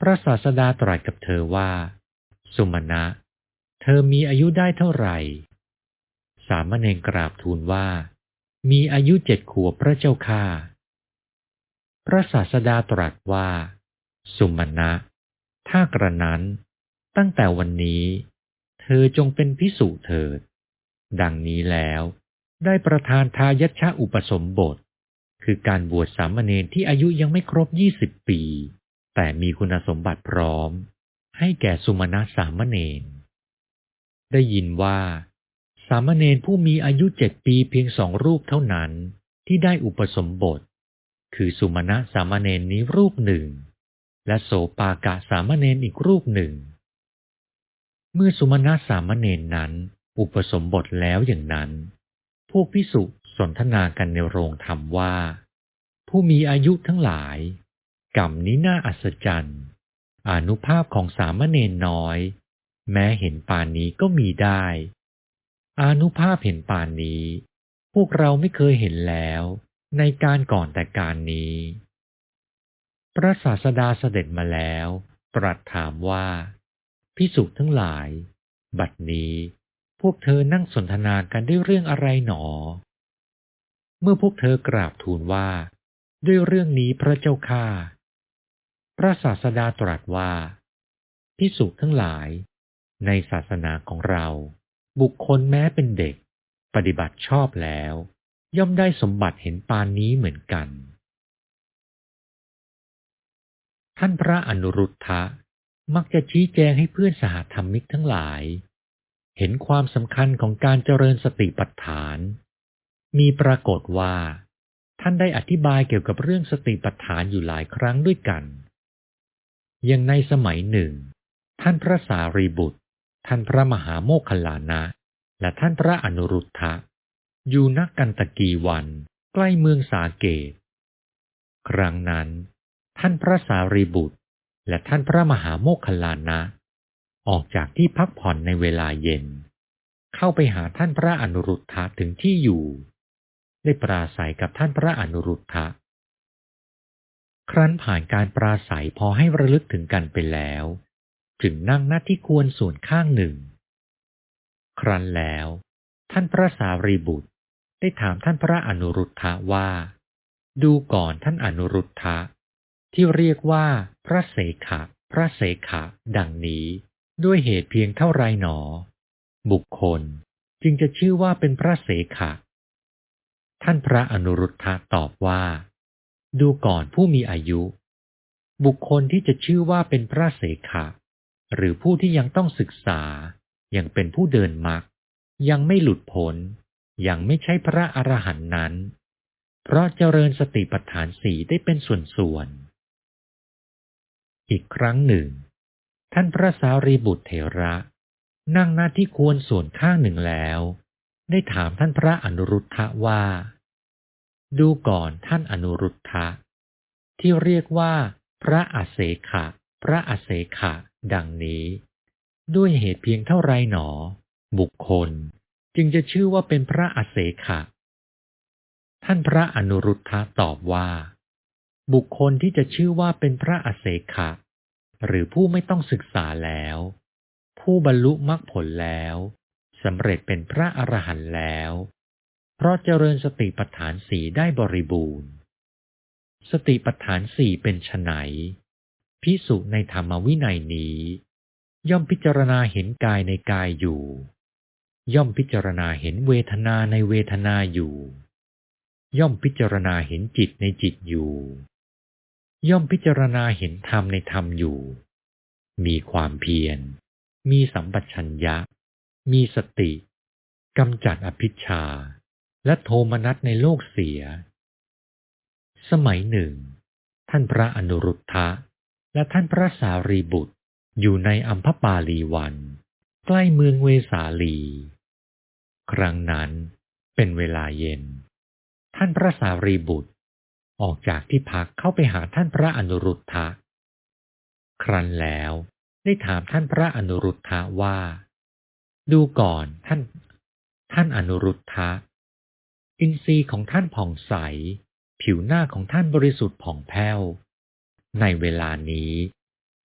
พระศาสดาตรัสกับเธอว่า สุมาณะ เธอมีอายุได้เท่าไหร่ สามเณรกราบทูลว่า มีอายุเจ็ดขวบพระเจ้าค่าพระศาสดาตรัสว่า สุมาณะ ถ้ากระนั้นตั้งแต่วันนี้ เธอจงเป็นพิสุเถิด ดังนี้แล้ว ได้ประทานทายัชชะอุปสมบท คือการบวชสามเณรที่อายุยังไม่ครบยี่สิบปี แต่มีคุณสมบัติพร้อม ให้แก่สุมาณะสามเณร ได้ยินว่า สามเณรผู้มีอายุเจ็ดปีเพียงสองรูปเท่านั้นที่ได้อุปสมบท คือสุมาณะสามเณรนี้รูปหนึ่ง และโสปากะสามเณรอีกรูปหนึ่ง เมื่อสุมาณะสามเณรนั้น อุปสมบทแล้วอย่างนั้น พวกพิสุสนทนากันในโรงธรรมว่า ผู้มีอายุทั้งหลาย กรรมนี้น่าอัศจรรย์อนุภาพของสามเณรน้อย แม้เห็นป่านนี้ก็มีได้ อนุภาพเห็นป่านนี้ พวกเราไม่เคยเห็นแล้ว ในการก่อนแต่การนี้ พระศาสดาเสด็จมาแล้ว ตรัสถามว่า พิสุทั้งหลาย บัดนี้พวกเธอนั่งสนทนากันด้วยเรื่องอะไรหนอ เมื่อพวกเธอกราบทูลว่า ด้วยเรื่องนี้พระเจ้าข้าพระศาสดาตรัสว่าพิสุทั้งหลาย ในศาสนาของเรา บุคคลแม้เป็นเด็ก ปฏิบัติชอบแล้ว ย่อมได้สมบัติเห็นปานนี้เหมือนกัน ท่านพระอนุรุทธะมักจะชี้แจงให้เพื่อนสหธรรมิกทั้งหลาย เห็นความสำคัญของการเจริญสติปัฏฐาน มีปรากฏว่า ท่านได้อธิบายเกี่ยวกับเรื่องสติปัฏฐานอยู่หลายครั้งด้วยกัน อย่างในสมัยหนึ่ง ท่านพระสารีบุตร ท่านพระมหาโมคคลานะ และท่านพระอนุรุทธะ อยู่นักกันตะกีวันใกล้เมืองสาเกต ครั้งนั้น ท่านพระสารีบุตร และท่านพระมหาโมคคลานะ ออกจากที่พักผ่อนในเวลาเย็น เข้าไปหาท่านพระอนุรุทธะถึงที่อยู่ ได้ปราศัยกับท่านพระอนุรุทธะ ครั้นผ่านการปราศัยพอให้ระลึกถึงกันไปแล้ว จึงนั่งหน้าที่ควรส่วนข้างหนึ่ง ครั้นแล้ว ท่านพระสารีบุตรได้ถามท่านพระอนุรุทธะว่า ดูก่อนท่านอนุรุทธะที่เรียกว่าพระเสขะพระเสขะดังนี้ ด้วยเหตุเพียงเท่าไรหนอ บุคคลจึงจะชื่อว่าเป็นพระเสขะ ท่านพระอนุรุทธะตอบว่า ดูก่อนผู้มีอายุ บุคคลที่จะชื่อว่าเป็นพระเสขะ หรือผู้ที่ยังต้องศึกษา ยังเป็นผู้เดินมรรคยังไม่หลุดพ้นยังไม่ใช่พระอรหันต์นั้น เพราะเจริญสติปัฏฐานสีได้เป็นส่วนๆ อีกครั้งหนึ่ง ท่านพระสารีบุตรเถระ นั่งหน้าที่ควรส่วนข้างหนึ่งแล้ว ได้ถามท่านพระอนุรุทธะว่า ดูก่อนท่านอนุรุทธะที่เรียกว่า พระอาเสขะ พระอาเสขะ ดังนี้ด้วยเหตุเพียงเท่าไรหนอ บุคคลจึงจะชื่อว่าเป็นพระอเสขะ ท่านพระอนุรุทธะตอบว่า บุคคลที่จะชื่อว่าเป็นพระอเสขะ หรือผู้ไม่ต้องศึกษาแล้ว ผู้บรรลุมรรคผลแล้วสำเร็จเป็นพระอรหันต์แล้ว เพราะเจริญสติปัฏฐานสีได้บริบูรณ์ สติปัฏฐานสี่เป็นไฉน พิสุในธรรมวินัยนี้ ย่อมพิจารณาเห็นกายในกายอยู่ ย่อมพิจารณาเห็นเวทนาในเวทนาอยู่ ย่อมพิจารณาเห็นจิตในจิตอยู่ ย่อมพิจารณาเห็นธรรมในธรรมอยู่ มีความเพียร มีสัมปชัญญะ มีสติกำจัดอภิชาและโทมนัสในโลกเสีย สมัยหนึ่ง ท่านพระอนุรุทธะ และท่านพระสารีบุตรอยู่ในอัมพปาลีวัน ใกล้เมืองเวสาลี ครั้งนั้นเป็นเวลาเย็น ท่านพระสารีบุตร ออกจากที่พักเข้าไปหาท่านพระอนุรุทธะ ครั้นแล้วได้ถามท่านพระอนุรุทธะว่า ดูก่อนท่าน ท่านอนุรุทธะ อินทรีย์ของท่านผ่องใส ผิวหน้าของท่านบริสุทธิ์ผ่องแผ้ว ในเวลานี้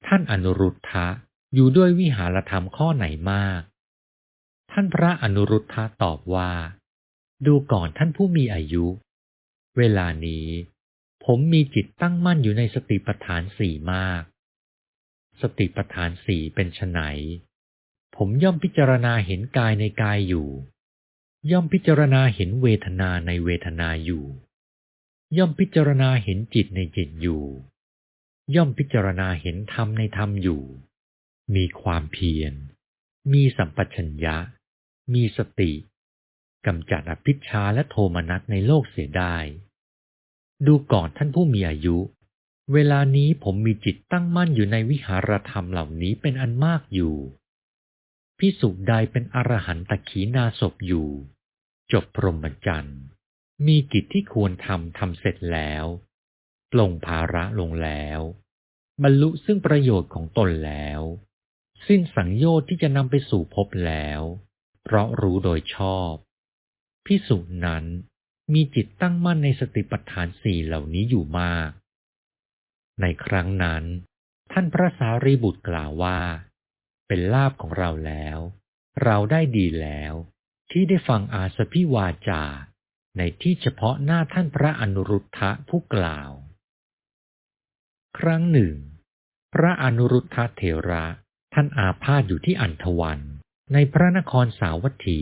ท่านอนุรุทธะอยู่ด้วยวิหารธรรมข้อไหนมาก ท่านพระอนุรุทธะตอบว่า ดูก่อนท่านผู้มีอายุ เวลานี้ ผมมีจิตตั้งมั่นอยู่ในสติปัฏฐานสี่มาก สติปัฏฐานสี่เป็นไฉนผมย่อมพิจารณาเห็นกายในกายอยู่ ย่อมพิจารณาเห็นเวทนาในเวทนาอยู่ ย่อมพิจารณาเห็นจิตในจิตอยู่ ย่อมพิจารณาเห็นธรรมในธรรมอยู่ มีความเพียร มีสัมปชัญญะ มีสติกำจัดอภิชาและโทมนัสในโลกเสียได้ ดูก่อนท่านผู้มีอายุ เวลานี้ผมมีจิตตั้งมั่นอยู่ในวิหารธรรมเหล่านี้เป็นอันมากอยู่พิสุใดเป็นอรหันตขีนาศพอยู่ จบพรหมจรรย์ มีกิจที่ควรทำทำเสร็จแล้ว ลงภาระลงแล้ว บรรลุซึ่งประโยชน์ของตนแล้ว สิ้นสังโยชน์ที่จะนำไปสู่พบแล้ว เพราะรู้โดยชอบพิสุนั้นมีจิตตั้งมั่นในสติปัฏฐานสี่เหล่านี้อยู่มาก ในครั้งนั้น ท่านพระสารีบุตรกล่าวว่า เป็นลาภของเราแล้ว เราได้ดีแล้ว ที่ได้ฟังอาสพิวาจา ในที่เฉพาะหน้าท่านพระอนุรุทธะผู้กล่าว ครั้งหนึ่ง พระอนุรุทธะเถระท่านอาพาธอยู่ที่อันทวันในพระนครสาวัตถี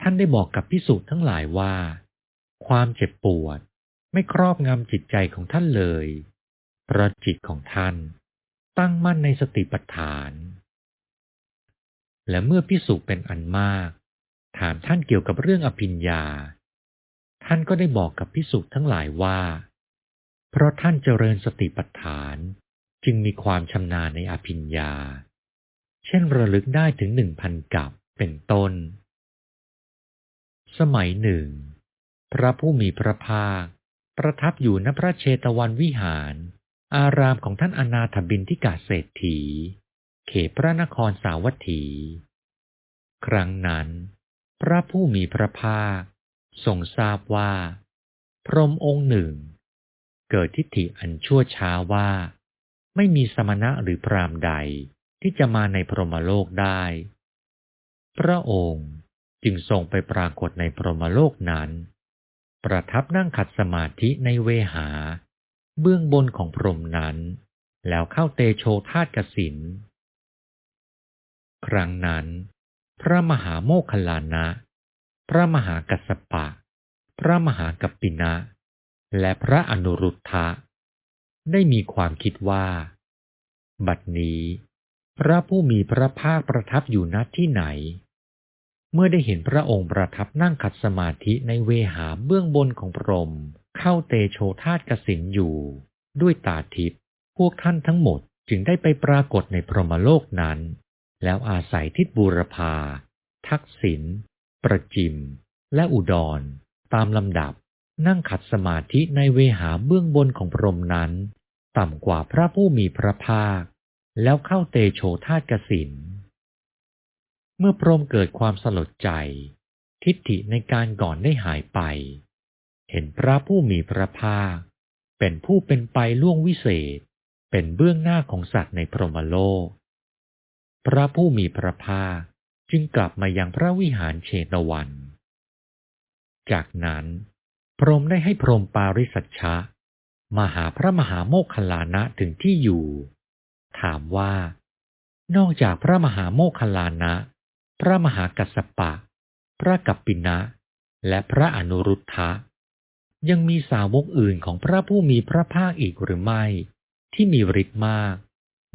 ท่านได้บอกกับพิสุทั้งหลายว่า ความเจ็บปวดไม่ครอบงำจิตใจของท่านเลย เพราะจิตของท่านตั้งมั่นในสติปัฏฐาน และเมื่อพิสุเป็นอันมาก ถามท่านเกี่ยวกับเรื่องอภิญญา ท่านก็ได้บอกกับพิสุทั้งหลายว่า เพราะท่านเจริญสติปัฏฐานจึงมีความชำนาญในอภิญญา เช่นระลึกได้ถึงหนึ่งพันกับเป็นต้น สมัยหนึ่ง พระผู้มีพระภาค ประทับอยู่ณพระเชตวันวิหาร อารามของท่านอนาถบินทิกาเศรษฐี เขตพระนครสาวัตถี ครั้งนั้น พระผู้มีพระภาคทรงทราบว่า พรหมองค์หนึ่ง เกิดทิฏฐิอันชั่วช้าว่า ไม่มีสมณะหรือพรามใดที่จะมาในพรหมโลกได้ พระองค์จึงทรงไปปรากฏในพรหมโลกนั้น ประทับนั่งขัดสมาธิในเวหา เบื้องบนของพรหมนั้น แล้วเข้าเตโชธาตุกสิน ครั้งนั้น พระมหาโมคคลานะ พระมหากัสสปะ พระมหากัปปินะ และพระอนุรุทธะ ได้มีความคิดว่า บัดนี้ พระผู้มีพระภาคประทับอยู่ณที่ไหน เมื่อได้เห็นพระองค์ประทับนั่งขัดสมาธิในเวหาเบื้องบนของพรม เข้าเตโชธาตุกสินอยู่ ด้วยตาทิพย์พวกท่านทั้งหมดจึงได้ไปปรากฏในพรหมโลกนั้น แล้วอาศัยทิศบูรพา ทักษิณประจิม และอุดร ตามลำดับ นั่งขัดสมาธิในเวหาเบื้องบนของพรหมนั้น ต่ำกว่าพระผู้มีพระภาค แล้วเข้าเตโชธาตุกสิน เมื่อพรหมเกิดความสลดใจ ทิฏฐิในการก่อนได้หายไป เห็นพระผู้มีพระภาค เป็นผู้เป็นไปล่วงวิเศษ เป็นเบื้องหน้าของสัตว์ในพรหมโลก พระผู้มีพระภาคจึงกลับมายังพระวิหารเชตวัน จากนั้น พรหมได้ให้พรหมปาริสัชชะมาหาพระมหาโมคคลลานะถึงที่อยู่ ถามว่า นอกจากพระมหาโมคคลลานะ พระมหากัสสปะ พระกัปปินะ และพระอนุรุทธะ ยังมีสาวกอื่นของพระผู้มีพระภาคอีกหรือไม่ ที่มีฤทธิ์มาก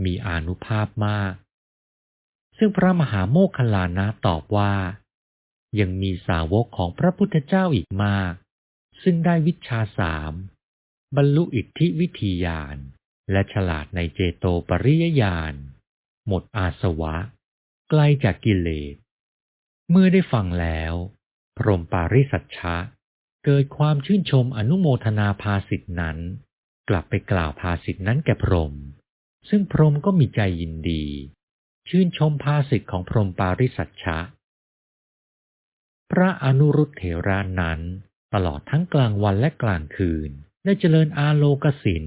มีอนุภาพมาก ซึ่งพระมหาโมคคลลานะตอบว่า ยังมีสาวกของพระพุทธเจ้าอีกมาก ซึ่งได้วิชาสามบรรลุอิทธิวิธีญาณและฉลาดในเจโตปริยญาณหมดอาสวะ ไกลจากกิเลส เมื่อได้ฟังแล้ว พรหมปาริสัชชะ เกิดความชื่นชมอนุโมทนาภาสิทธนั้น กลับไปกล่าวภาสิทธนั้นแก่พรหมซึ่งพรหมก็มีใจยินดี ชื่นชมภาสิทธของพรหมปาริสัชชะ พระอนุรุตเถระนั้น ตลอดทั้งกลางวันและกลางคืน ได้เจริญอาโลกสิน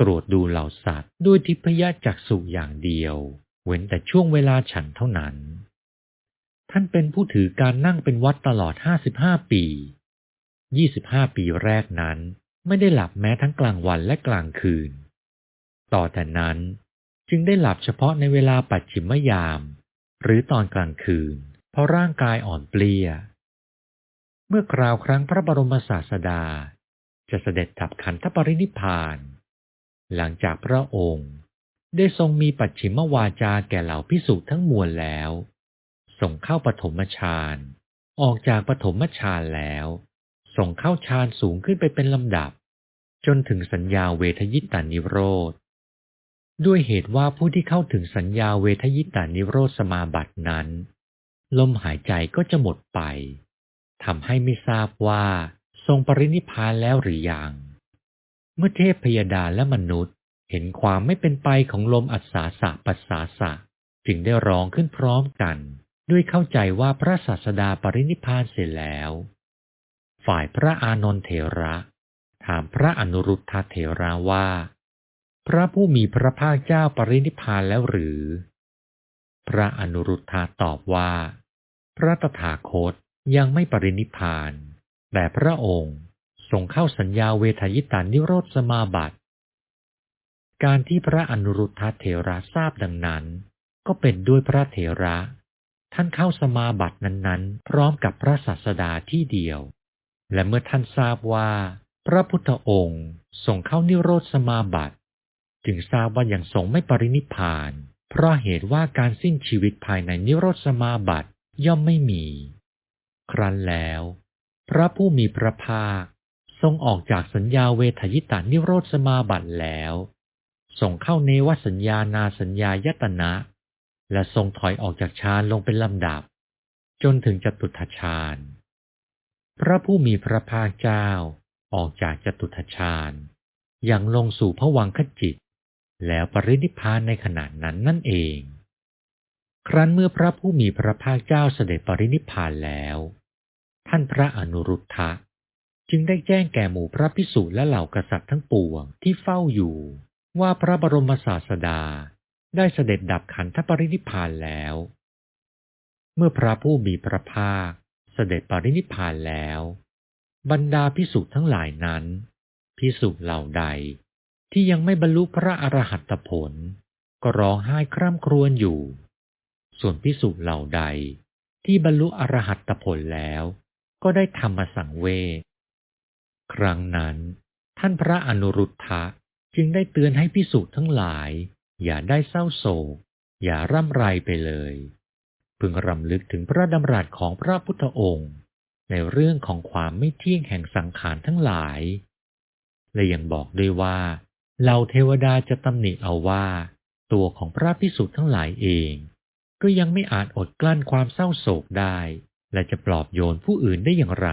ตรวจดูเหล่าสัตว์ด้วยทิพยจักษุอย่างเดียว เว้นแต่ช่วงเวลาฉันเท่านั้น ท่านเป็นผู้ถือการนั่งเป็นวัดตลอดห้าสิบห้าปียี่สิบห้าปีแรกนั้น ไม่ได้หลับแม้ทั้งกลางวันและกลางคืน ต่อแต่นั้นจึงได้หลับเฉพาะในเวลาปัจฉิมยาม หรือตอนกลางคืน เพราะร่างกายอ่อนเปลี้ย เมื่อกราวครั้งพระบรมศาสดา จะเสด็จดับขันธปรินิพพาน หลังจากพระองค์ได้ทรงมีปัจฉิมวาจาแก่เหล่าพิสุทั้งมวลแล้วส่งเข้าปฐมฌาน ออกจากปฐมฌานแล้ว ส่งเข้าฌานสูงขึ้นไปเป็นลำดับ จนถึงสัญญาเวทยิตานิโรธ ด้วยเหตุว่าผู้ที่เข้าถึงสัญญาเวทยิตานิโรธสมาบัตินั้น ลมหายใจก็จะหมดไป ทำให้ไม่ทราบว่าทรงปรินิพานแล้วหรือยัง เมื่อเทพพยดาและมนุษย์ เห็นความไม่เป็นไปของลมอัศาสะปัสสาสะ จึงได้ร้องขึ้นพร้อมกัน ด้วยเข้าใจว่าพระศาสดาปรินิพานเสร็จแล้ว ฝ่ายพระอานนทเถระ ถามพระอนุรุทธเถระว่า พระผู้มีพระภาคเจ้าปรินิพพานแล้วหรือ พระอนุรุทธะตอบว่า พระตถาคต ยังไม่ปรินิพาน แต่พระองค์ทรงเข้าสัญญาเวทยิตานิโรธสมาบัติ การที่พระอนุรุทธะเถระทราบดังนั้น ก็เป็นด้วยพระเถระ ท่านเข้าสมาบัตินั้นๆ พร้อมกับพระศาสดาที่เดียว และเมื่อท่านทราบว่า พระพุทธองค์ทรงเข้านิโรธสมาบัติ จึงทราบว่ายังทรงไม่ปรินิพาน เพราะเหตุว่าการสิ้นชีวิตภายในนิโรธสมาบัติย่อมไม่มี ครั้นแล้ว พระผู้มีพระภาคทรงออกจากสัญญาเวทยิตานิโรธสมาบัติแล้วทรงเข้าเนวสัญญานาสัญญายตนะ และทรงถอยออกจากฌานลงเป็นลำดับ จนถึงจตุทฌาน พระผู้มีพระภาคเจ้าออกจากจตุทฌานอย่างลงสู่พวังคจิต แล้วปรินิพานในขณะนั้นนั่นเอง ครั้นเมื่อพระผู้มีพระภาคเจ้าเสด็จปรินิพพานแล้ว ท่านพระอนุรุทธะ จึงได้แจ้งแก่หมู่พระพิสุและเหล่ากษัตริย์ทั้งปวงที่เฝ้าอยู่ ว่าพระบรมศาสดาได้เสด็จดับขันธปรินิพพานแล้ว เมื่อพระผู้มีพระภาคเสด็จปรินิพพานแล้ว บรรดาพิสุทั้งหลายนั้นพิสุเหล่าใดที่ยังไม่บรรลุพระอรหัตผล ก็ร้องไห้คร่ำครวญอยู่ ส่วนพิสุเหล่าใด ที่บรรลุอรหัตผลแล้ว ก็ได้ธรรมสังเวชครั้งนั้น ท่านพระอนุรุทธะจึงได้เตือนให้พิสุทั้งหลาย อย่าได้เศร้าโศก อย่าร่ำไรไปเลย พึงรำลึกถึงพระดำรัสของพระพุทธองค์ ในเรื่องของความไม่เที่ยงแห่งสังขารทั้งหลาย และยังบอกด้วยว่าเหล่าเทวดาจะตำหนิเอาว่า ตัวของพระพิสุทธ์ทั้งหลายเอง ก็ยังไม่อาจอดกลั้นความเศร้าโศกได้ และจะปลอบโยนผู้อื่นได้อย่างไร